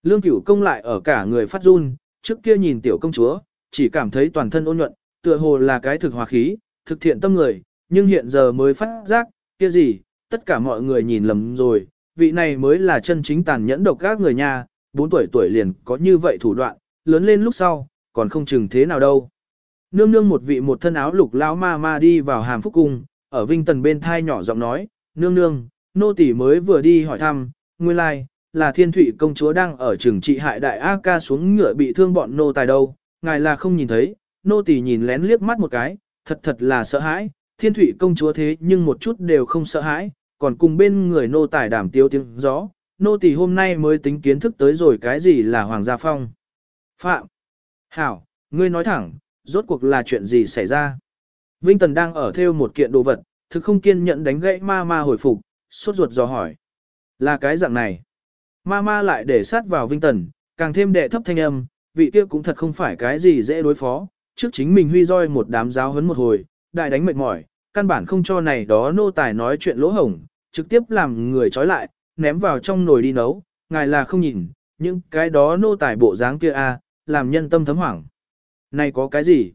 Lương cửu công lại ở cả người phát run, trước kia nhìn tiểu công chúa, chỉ cảm thấy toàn thân ôn nhuận, tựa hồ là cái thực hòa khí, thực thiện tâm người, nhưng hiện giờ mới phát giác, kia gì, tất cả mọi người nhìn lầm rồi, vị này mới là chân chính tàn nhẫn độc các người nhà, 4 tuổi tuổi liền có như vậy thủ đoạn, lớn lên lúc sau, còn không chừng thế nào đâu. Nương nương một vị một thân áo lục lão ma ma đi vào hàm phúc cung, ở Vinh Tần bên thai nhỏ giọng nói, nương nương, nô tỳ mới vừa đi hỏi thăm, nguyên lai, like, là thiên thủy công chúa đang ở trường trị hại đại A ca xuống ngựa bị thương bọn nô tài đâu, ngài là không nhìn thấy, nô tỳ nhìn lén liếc mắt một cái, thật thật là sợ hãi, thiên thủy công chúa thế nhưng một chút đều không sợ hãi, còn cùng bên người nô tài đảm tiêu tiếng gió, nô tỳ hôm nay mới tính kiến thức tới rồi cái gì là hoàng gia phong. Phạm! Hảo, ngươi nói thẳng, rốt cuộc là chuyện gì xảy ra? Vinh Tần đang ở theo một kiện đồ vật, thực không kiên nhẫn đánh gãy ma ma hồi phục, sốt ruột dò hỏi. Là cái dạng này. Ma ma lại để sát vào Vinh Tần, càng thêm đệ thấp thanh âm, vị kia cũng thật không phải cái gì dễ đối phó, trước chính mình huy roi một đám giáo hấn một hồi, đại đánh mệt mỏi, căn bản không cho này đó nô tài nói chuyện lỗ hổng, trực tiếp làm người trói lại, ném vào trong nồi đi nấu, ngài là không nhìn, những cái đó nô tài bộ dáng kia a, làm nhân tâm thấm hoảng. Này có cái gì?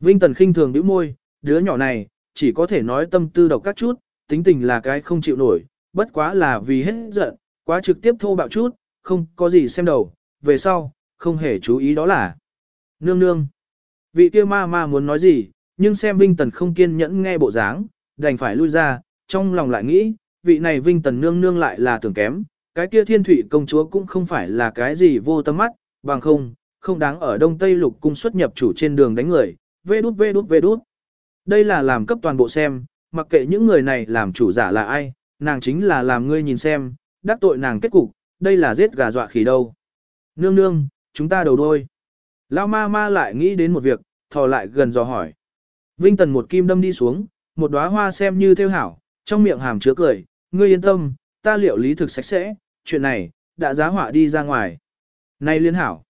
Vinh Tần khinh thường nhíu môi, đứa nhỏ này, chỉ có thể nói tâm tư độc các chút, tính tình là cái không chịu nổi, bất quá là vì hết giận, quá trực tiếp thô bạo chút, không có gì xem đầu, về sau, không hề chú ý đó là. Nương nương. Vị kia ma ma muốn nói gì, nhưng xem Vinh Tần không kiên nhẫn nghe bộ dáng, đành phải lui ra, trong lòng lại nghĩ, vị này Vinh Tần nương nương lại là tưởng kém, cái kia thiên thủy công chúa cũng không phải là cái gì vô tâm mắt, bằng không, không đáng ở Đông Tây Lục cung xuất nhập chủ trên đường đánh người, vê đút vê đút vê đút. Đây là làm cấp toàn bộ xem, mặc kệ những người này làm chủ giả là ai, nàng chính là làm ngươi nhìn xem, đắc tội nàng kết cục, đây là giết gà dọa khỉ đâu. Nương nương, chúng ta đầu đôi. Lao ma ma lại nghĩ đến một việc, thò lại gần dò hỏi. Vinh Tần một kim đâm đi xuống, một đóa hoa xem như theo hảo, trong miệng hàm chứa cười, ngươi yên tâm, ta liệu lý thực sạch sẽ, chuyện này, đã giá họa đi ra ngoài. Này liên hảo.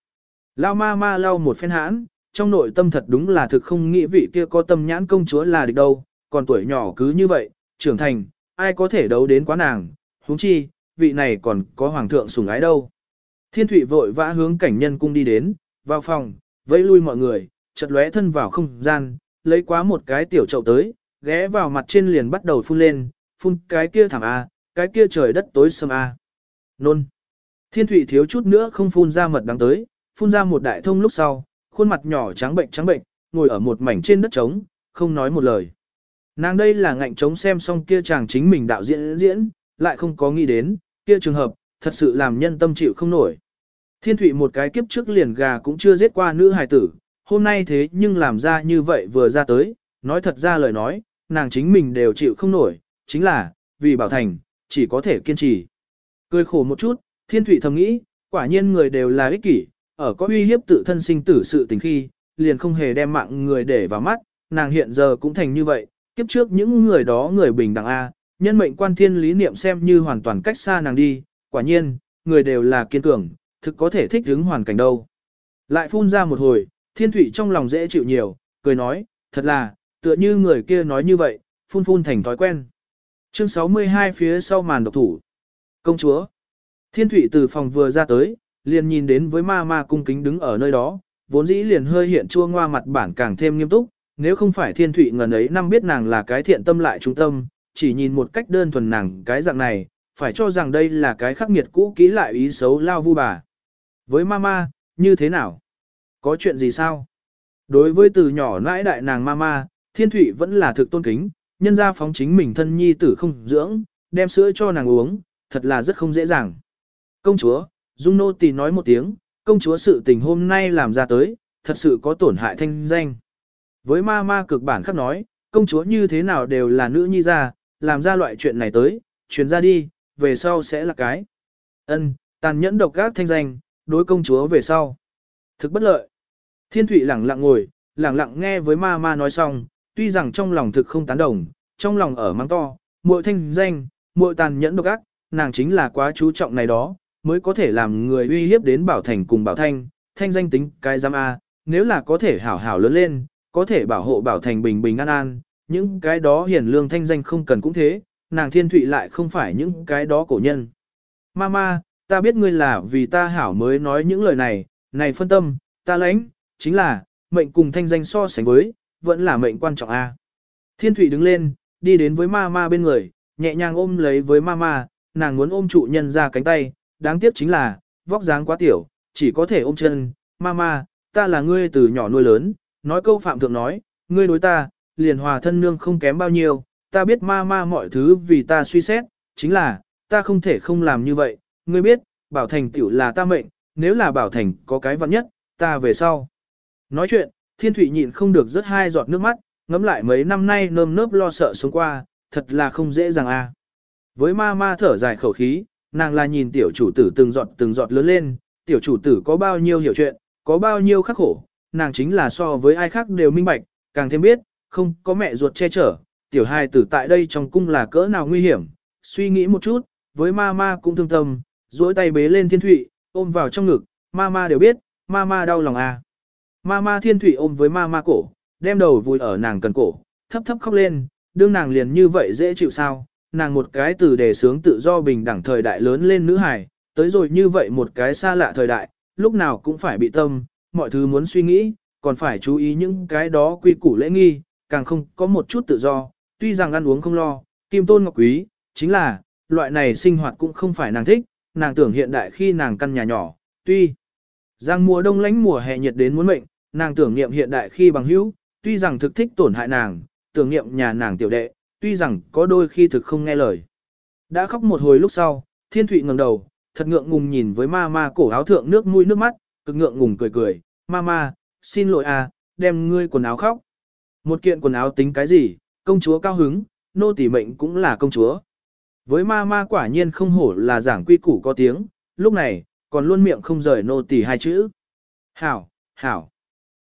Lao ma ma lau một phen hãn, trong nội tâm thật đúng là thực không nghĩ vị kia có tâm nhãn công chúa là địch đâu, còn tuổi nhỏ cứ như vậy, trưởng thành, ai có thể đấu đến quá nàng, huống chi, vị này còn có hoàng thượng sủng ái đâu. Thiên Thụy vội vã hướng cảnh nhân cung đi đến, vào phòng, vẫy lui mọi người, chợt lóe thân vào không gian, lấy quá một cái tiểu chậu tới, ghé vào mặt trên liền bắt đầu phun lên, phun cái kia thẳng A, cái kia trời đất tối sầm A. Nôn. Thiên Thụy thiếu chút nữa không phun ra mật đắng tới, phun ra một đại thông lúc sau, khuôn mặt nhỏ trắng bệnh trắng bệnh, ngồi ở một mảnh trên đất trống, không nói một lời. Nàng đây là ngạnh trống xem xong kia chàng chính mình đạo diễn diễn, lại không có nghĩ đến, kia trường hợp, thật sự làm nhân tâm chịu không nổi. Thiên thủy một cái kiếp trước liền gà cũng chưa giết qua nữ hài tử, hôm nay thế nhưng làm ra như vậy vừa ra tới, nói thật ra lời nói, nàng chính mình đều chịu không nổi, chính là, vì bảo thành, chỉ có thể kiên trì. Cười khổ một chút, thiên thủy thầm nghĩ, quả nhiên người đều là ích kỷ, ở có uy hiếp tự thân sinh tử sự tình khi, liền không hề đem mạng người để vào mắt, nàng hiện giờ cũng thành như vậy, kiếp trước những người đó người bình đẳng A, nhân mệnh quan thiên lý niệm xem như hoàn toàn cách xa nàng đi, quả nhiên, người đều là kiên cường, thực có thể thích ứng hoàn cảnh đâu. Lại phun ra một hồi, thiên thủy trong lòng dễ chịu nhiều, cười nói, thật là, tựa như người kia nói như vậy, phun phun thành thói quen. Chương 62 phía sau màn độc thủ. Công chúa. Thiên thủy từ phòng vừa ra tới, liền nhìn đến với ma ma cung kính đứng ở nơi đó, vốn dĩ liền hơi hiện chua ngoa mặt bản càng thêm nghiêm túc, nếu không phải thiên thủy ngần ấy năm biết nàng là cái thiện tâm lại trung tâm, chỉ nhìn một cách đơn thuần nàng cái dạng này, phải cho rằng đây là cái khắc nghiệt cũ kỹ lại ý xấu lao vu bà. Với mama, như thế nào? Có chuyện gì sao? Đối với từ nhỏ nãi đại nàng mama, thiên thủy vẫn là thực tôn kính, nhân ra phóng chính mình thân nhi tử không dưỡng, đem sữa cho nàng uống, thật là rất không dễ dàng. Công chúa, Dung Nô Tì nói một tiếng, công chúa sự tình hôm nay làm ra tới, thật sự có tổn hại thanh danh. Với ma ma cực bản khắc nói, công chúa như thế nào đều là nữ nhi ra, làm ra loại chuyện này tới, truyền ra đi, về sau sẽ là cái. ân tàn nhẫn độc gác thanh danh, đối công chúa về sau. Thực bất lợi. Thiên Thụy lặng lặng ngồi, lặng lặng nghe với ma ma nói xong, tuy rằng trong lòng thực không tán đồng, trong lòng ở mang to, muội thanh danh, muội tàn nhẫn độc ác, nàng chính là quá chú trọng này đó, mới có thể làm người uy hiếp đến bảo thành cùng bảo thanh, thanh danh tính cái giam A, nếu là có thể hảo hảo lớn lên, có thể bảo hộ bảo thành bình bình an an, những cái đó hiển lương thanh danh không cần cũng thế, nàng thiên thụy lại không phải những cái đó cổ nhân. Mama, ta biết ngươi là vì ta hảo mới nói những lời này, này phân tâm, ta lãnh, chính là, mệnh cùng thanh danh so sánh với, vẫn là mệnh quan trọng a. Thiên thụy đứng lên, đi đến với Mama bên người, nhẹ nhàng ôm lấy với Mama, nàng muốn ôm trụ nhân ra cánh tay, đáng tiếc chính là, vóc dáng quá tiểu, chỉ có thể ôm chân, Mama, ta là ngươi từ nhỏ nuôi lớn, Nói câu phạm thượng nói, ngươi đối ta, liền hòa thân nương không kém bao nhiêu, ta biết ma ma mọi thứ vì ta suy xét, chính là, ta không thể không làm như vậy, ngươi biết, bảo thành tiểu là ta mệnh, nếu là bảo thành có cái vặn nhất, ta về sau. Nói chuyện, thiên thủy nhịn không được rớt hai giọt nước mắt, ngắm lại mấy năm nay nơm nớp lo sợ sống qua, thật là không dễ dàng a. Với ma ma thở dài khẩu khí, nàng là nhìn tiểu chủ tử từng giọt từng giọt lớn lên, tiểu chủ tử có bao nhiêu hiểu chuyện, có bao nhiêu khắc khổ, nàng chính là so với ai khác đều minh bạch, càng thêm biết, không có mẹ ruột che chở, tiểu hài tử tại đây trong cung là cỡ nào nguy hiểm, suy nghĩ một chút, với ma ma cũng thương tâm, duỗi tay bế lên thiên thụy, ôm vào trong ngực, ma ma đều biết, ma ma đau lòng à. Ma ma thiên thụy ôm với ma ma cổ, đem đầu vùi ở nàng cần cổ, thấp thấp khóc lên, đương nàng liền như vậy dễ chịu sao, nàng một cái từ đề sướng tự do bình đẳng thời đại lớn lên nữ hài, tới rồi như vậy một cái xa lạ thời đại, lúc nào cũng phải bị tâm, mọi thứ muốn suy nghĩ, còn phải chú ý những cái đó quy củ lễ nghi, càng không có một chút tự do, tuy rằng ăn uống không lo, kim tôn ngọc quý, chính là, loại này sinh hoạt cũng không phải nàng thích, nàng tưởng hiện đại khi nàng căn nhà nhỏ, tuy rằng mùa đông lánh mùa hè nhiệt đến muốn mệnh, nàng tưởng niệm hiện đại khi bằng hữu, tuy rằng thực thích tổn hại nàng, tưởng niệm nhà nàng tiểu đệ, tuy rằng có đôi khi thực không nghe lời. Đã khóc một hồi lúc sau, thiên thụy ngẩng đầu, thật ngượng ngùng nhìn với ma ma cổ áo thượng nước mũi nước mắt, cực ngượng ngùng cười cười, ma ma, xin lỗi à, đem ngươi quần áo khóc. Một kiện quần áo tính cái gì, công chúa cao hứng, nô tỳ mệnh cũng là công chúa. Với ma ma quả nhiên không hổ là giảng quy củ có tiếng, lúc này, còn luôn miệng không rời nô tỳ hai chữ. Hảo, hảo.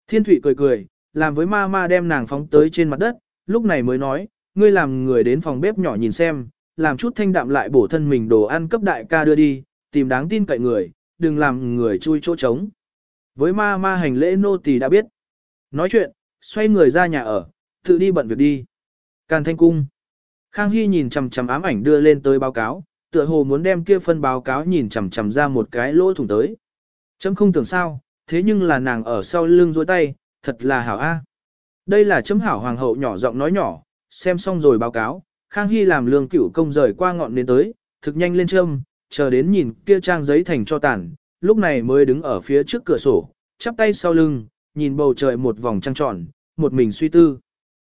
Thiên thủy cười cười, làm với ma ma đem nàng phóng tới trên mặt đất, lúc này mới nói, ngươi làm người đến phòng bếp nhỏ nhìn xem, làm chút thanh đạm lại bổ thân mình đồ ăn cấp đại ca đưa đi, tìm đáng tin cậy người, đừng làm người chui chỗ trống. Với ma ma hành lễ nô tỳ đã biết. Nói chuyện, xoay người ra nhà ở, tự đi bận việc đi. Càn thanh cung. Khang Hy nhìn chằm chằm ám ảnh đưa lên tới báo cáo, tựa hồ muốn đem kia phân báo cáo nhìn chằm chằm ra một cái lỗ thủng tới. Chấm không tưởng sao, thế nhưng là nàng ở sau lưng dối tay, thật là hảo a. Đây là chấm hảo hoàng hậu nhỏ giọng nói nhỏ, xem xong rồi báo cáo, Khang Hy làm lương cửu công rời qua ngọn đến tới, thực nhanh lên châm, chờ đến nhìn kia trang giấy thành cho tàn, lúc này mới đứng ở phía trước cửa sổ, chắp tay sau lưng, nhìn bầu trời một vòng trăng tròn, một mình suy tư.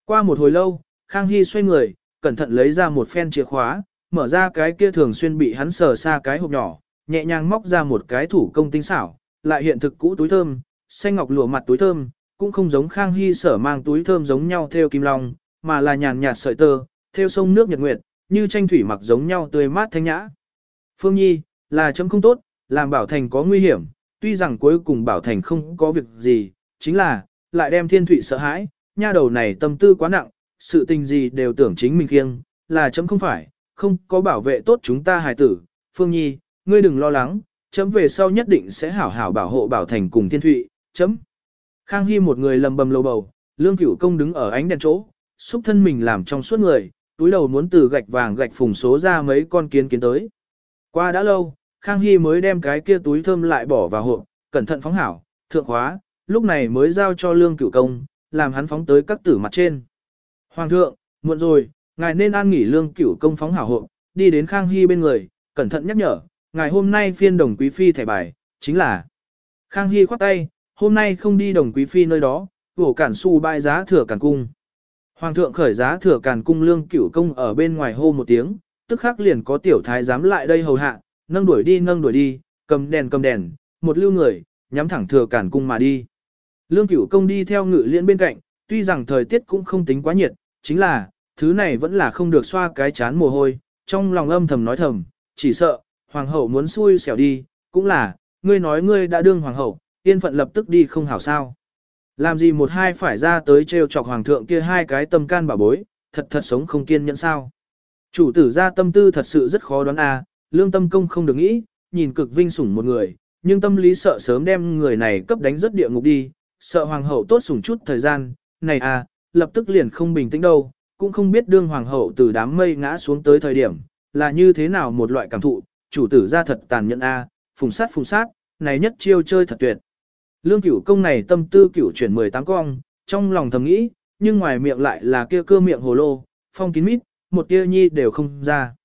Qua một hồi lâu, Khang Hy xoay người, cẩn thận lấy ra một phen chìa khóa, mở ra cái kia thường xuyên bị hắn sờ xa cái hộp nhỏ, nhẹ nhàng móc ra một cái thủ công tinh xảo, lại hiện thực cũ túi thơm, xanh ngọc lụa mặt túi thơm, cũng không giống Khang Hy sở mang túi thơm giống nhau theo kim long, mà là nhàn nhạt sợi tơ, theo sông nước nhật nguyệt, như tranh thủy mặc giống nhau tươi mát thanh nhã. Phương Nhi, là chấm không tốt, làm Bảo Thành có nguy hiểm, tuy rằng cuối cùng Bảo Thành không có việc gì, chính là, lại đem thiên thủy sợ hãi, nha đầu này tâm tư quá nặng, sự tình gì đều tưởng chính mình kiêng, là chấm không phải, không có bảo vệ tốt chúng ta hài tử. Phương Nhi, ngươi đừng lo lắng, chấm về sau nhất định sẽ hảo hảo bảo hộ Bảo Thành cùng thiên thụy, chấm. Khang Hy một người lầm bầm lầu bầu, lương cửu công đứng ở ánh đèn chỗ, xúc thân mình làm trong suốt người, túi đầu muốn từ gạch vàng gạch phùng số ra mấy con kiến kiến tới. Qua đã lâu, Khang Hy mới đem cái kia túi thơm lại bỏ vào hộp, cẩn thận phóng hảo, thượng hóa, lúc này mới giao cho lương cửu công, làm hắn phóng tới các tử mặt trên. Hoàng thượng, muộn rồi, ngài nên an nghỉ lương cửu công phóng hảo hộ, đi đến Khang Hy bên người, cẩn thận nhắc nhở, ngài hôm nay phiên đồng quý phi thẻ bài, chính là. Khang Hy khoát tay, hôm nay không đi đồng quý phi nơi đó, vổ cản su bại giá thừa cản cung. Hoàng thượng khởi giá thừa cản cung lương cửu công ở bên ngoài hô một tiếng, tức khắc liền có tiểu thái giám lại đây hầu hạ, nâng đuổi đi nâng đuổi đi, cầm đèn cầm đèn, một lưu người, nhắm thẳng thừa cản cung mà đi. Lương cửu công đi theo ngự liên bên cạnh, tuy rằng thời tiết cũng không tính quá nhiệt, chính là, thứ này vẫn là không được xoa cái chán mồ hôi, trong lòng âm thầm nói thầm, chỉ sợ, hoàng hậu muốn xui xẻo đi, cũng là, ngươi nói ngươi đã đương hoàng hậu, yên phận lập tức đi không hảo sao. Làm gì một hai phải ra tới trêu chọc hoàng thượng kia hai cái tâm can bà bối, thật thật sống không kiên nhẫn sao. Chủ tử ra tâm tư thật sự rất khó đoán à, lương tâm công không được nghĩ, nhìn cực vinh sủng một người, nhưng tâm lý sợ sớm đem người này cấp đánh rất địa ngục đi, sợ hoàng hậu tốt sủng chút thời gian, này à, lập tức liền không bình tĩnh đâu, cũng không biết đương hoàng hậu từ đám mây ngã xuống tới thời điểm, là như thế nào một loại cảm thụ, chủ tử ra thật tàn nhẫn a, à, phùng sát phùng sát, này nhất chiêu chơi thật tuyệt. Lương cửu công này tâm tư cửu chuyển 18 cong, trong lòng thầm nghĩ, nhưng ngoài miệng lại là kia cơ miệng hồ lô, phong kín mít, một tia nhi đều không ra.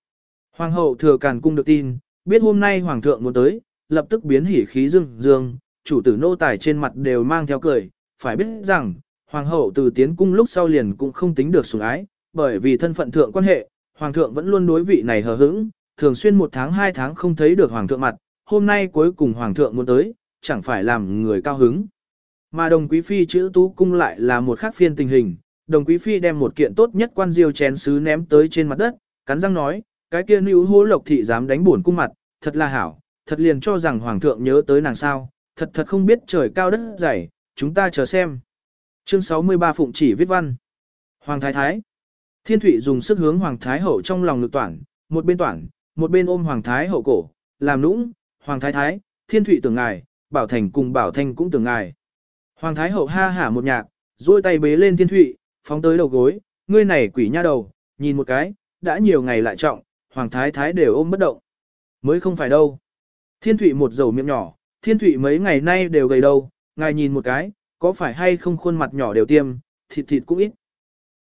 Hoàng hậu thừa càn cung được tin, biết hôm nay hoàng thượng muốn tới, lập tức biến hỉ khí dương dương, chủ tử nô tài trên mặt đều mang theo cười, phải biết rằng, hoàng hậu từ tiến cung lúc sau liền cũng không tính được sủng ái, bởi vì thân phận thượng quan hệ, hoàng thượng vẫn luôn đối vị này hờ hững, thường xuyên một tháng hai tháng không thấy được hoàng thượng mặt, hôm nay cuối cùng hoàng thượng muốn tới, chẳng phải làm người cao hứng. Mà đồng quý phi chữ tú cung lại là một khác phiên tình hình, đồng quý phi đem một kiện tốt nhất quan diêu chén sứ ném tới trên mặt đất, cắn răng nói, cái kia nữ hố lộc thị dám đánh buồn cung mặt, thật là hảo, thật liền cho rằng hoàng thượng nhớ tới nàng sao, thật thật không biết trời cao đất dày, chúng ta chờ xem. Chương 63 Phụng chỉ viết văn. Hoàng thái thái. Thiên Thụy dùng sức hướng hoàng thái hậu trong lòng lực toản, một bên toản, một bên ôm hoàng thái hậu cổ, làm nũng, hoàng thái thái, thiên Thụy tưởng ngài, bảo thành cùng bảo thanh cũng tưởng ngài. Hoàng thái hậu ha hả một nhạc, duỗi tay bế lên thiên Thụy phóng tới đầu gối, ngươi này quỷ nha đầu, nhìn một cái, đã nhiều ngày lại trọng, hoàng thái thái đều ôm bất động. Mới không phải đâu. Thiên Thụy một dầu miệng nhỏ, thiên Thụy mấy ngày nay đều gầy đâu, ngài nhìn một cái, có phải hay không khuôn mặt nhỏ đều tiêm, thịt thịt cũng ít,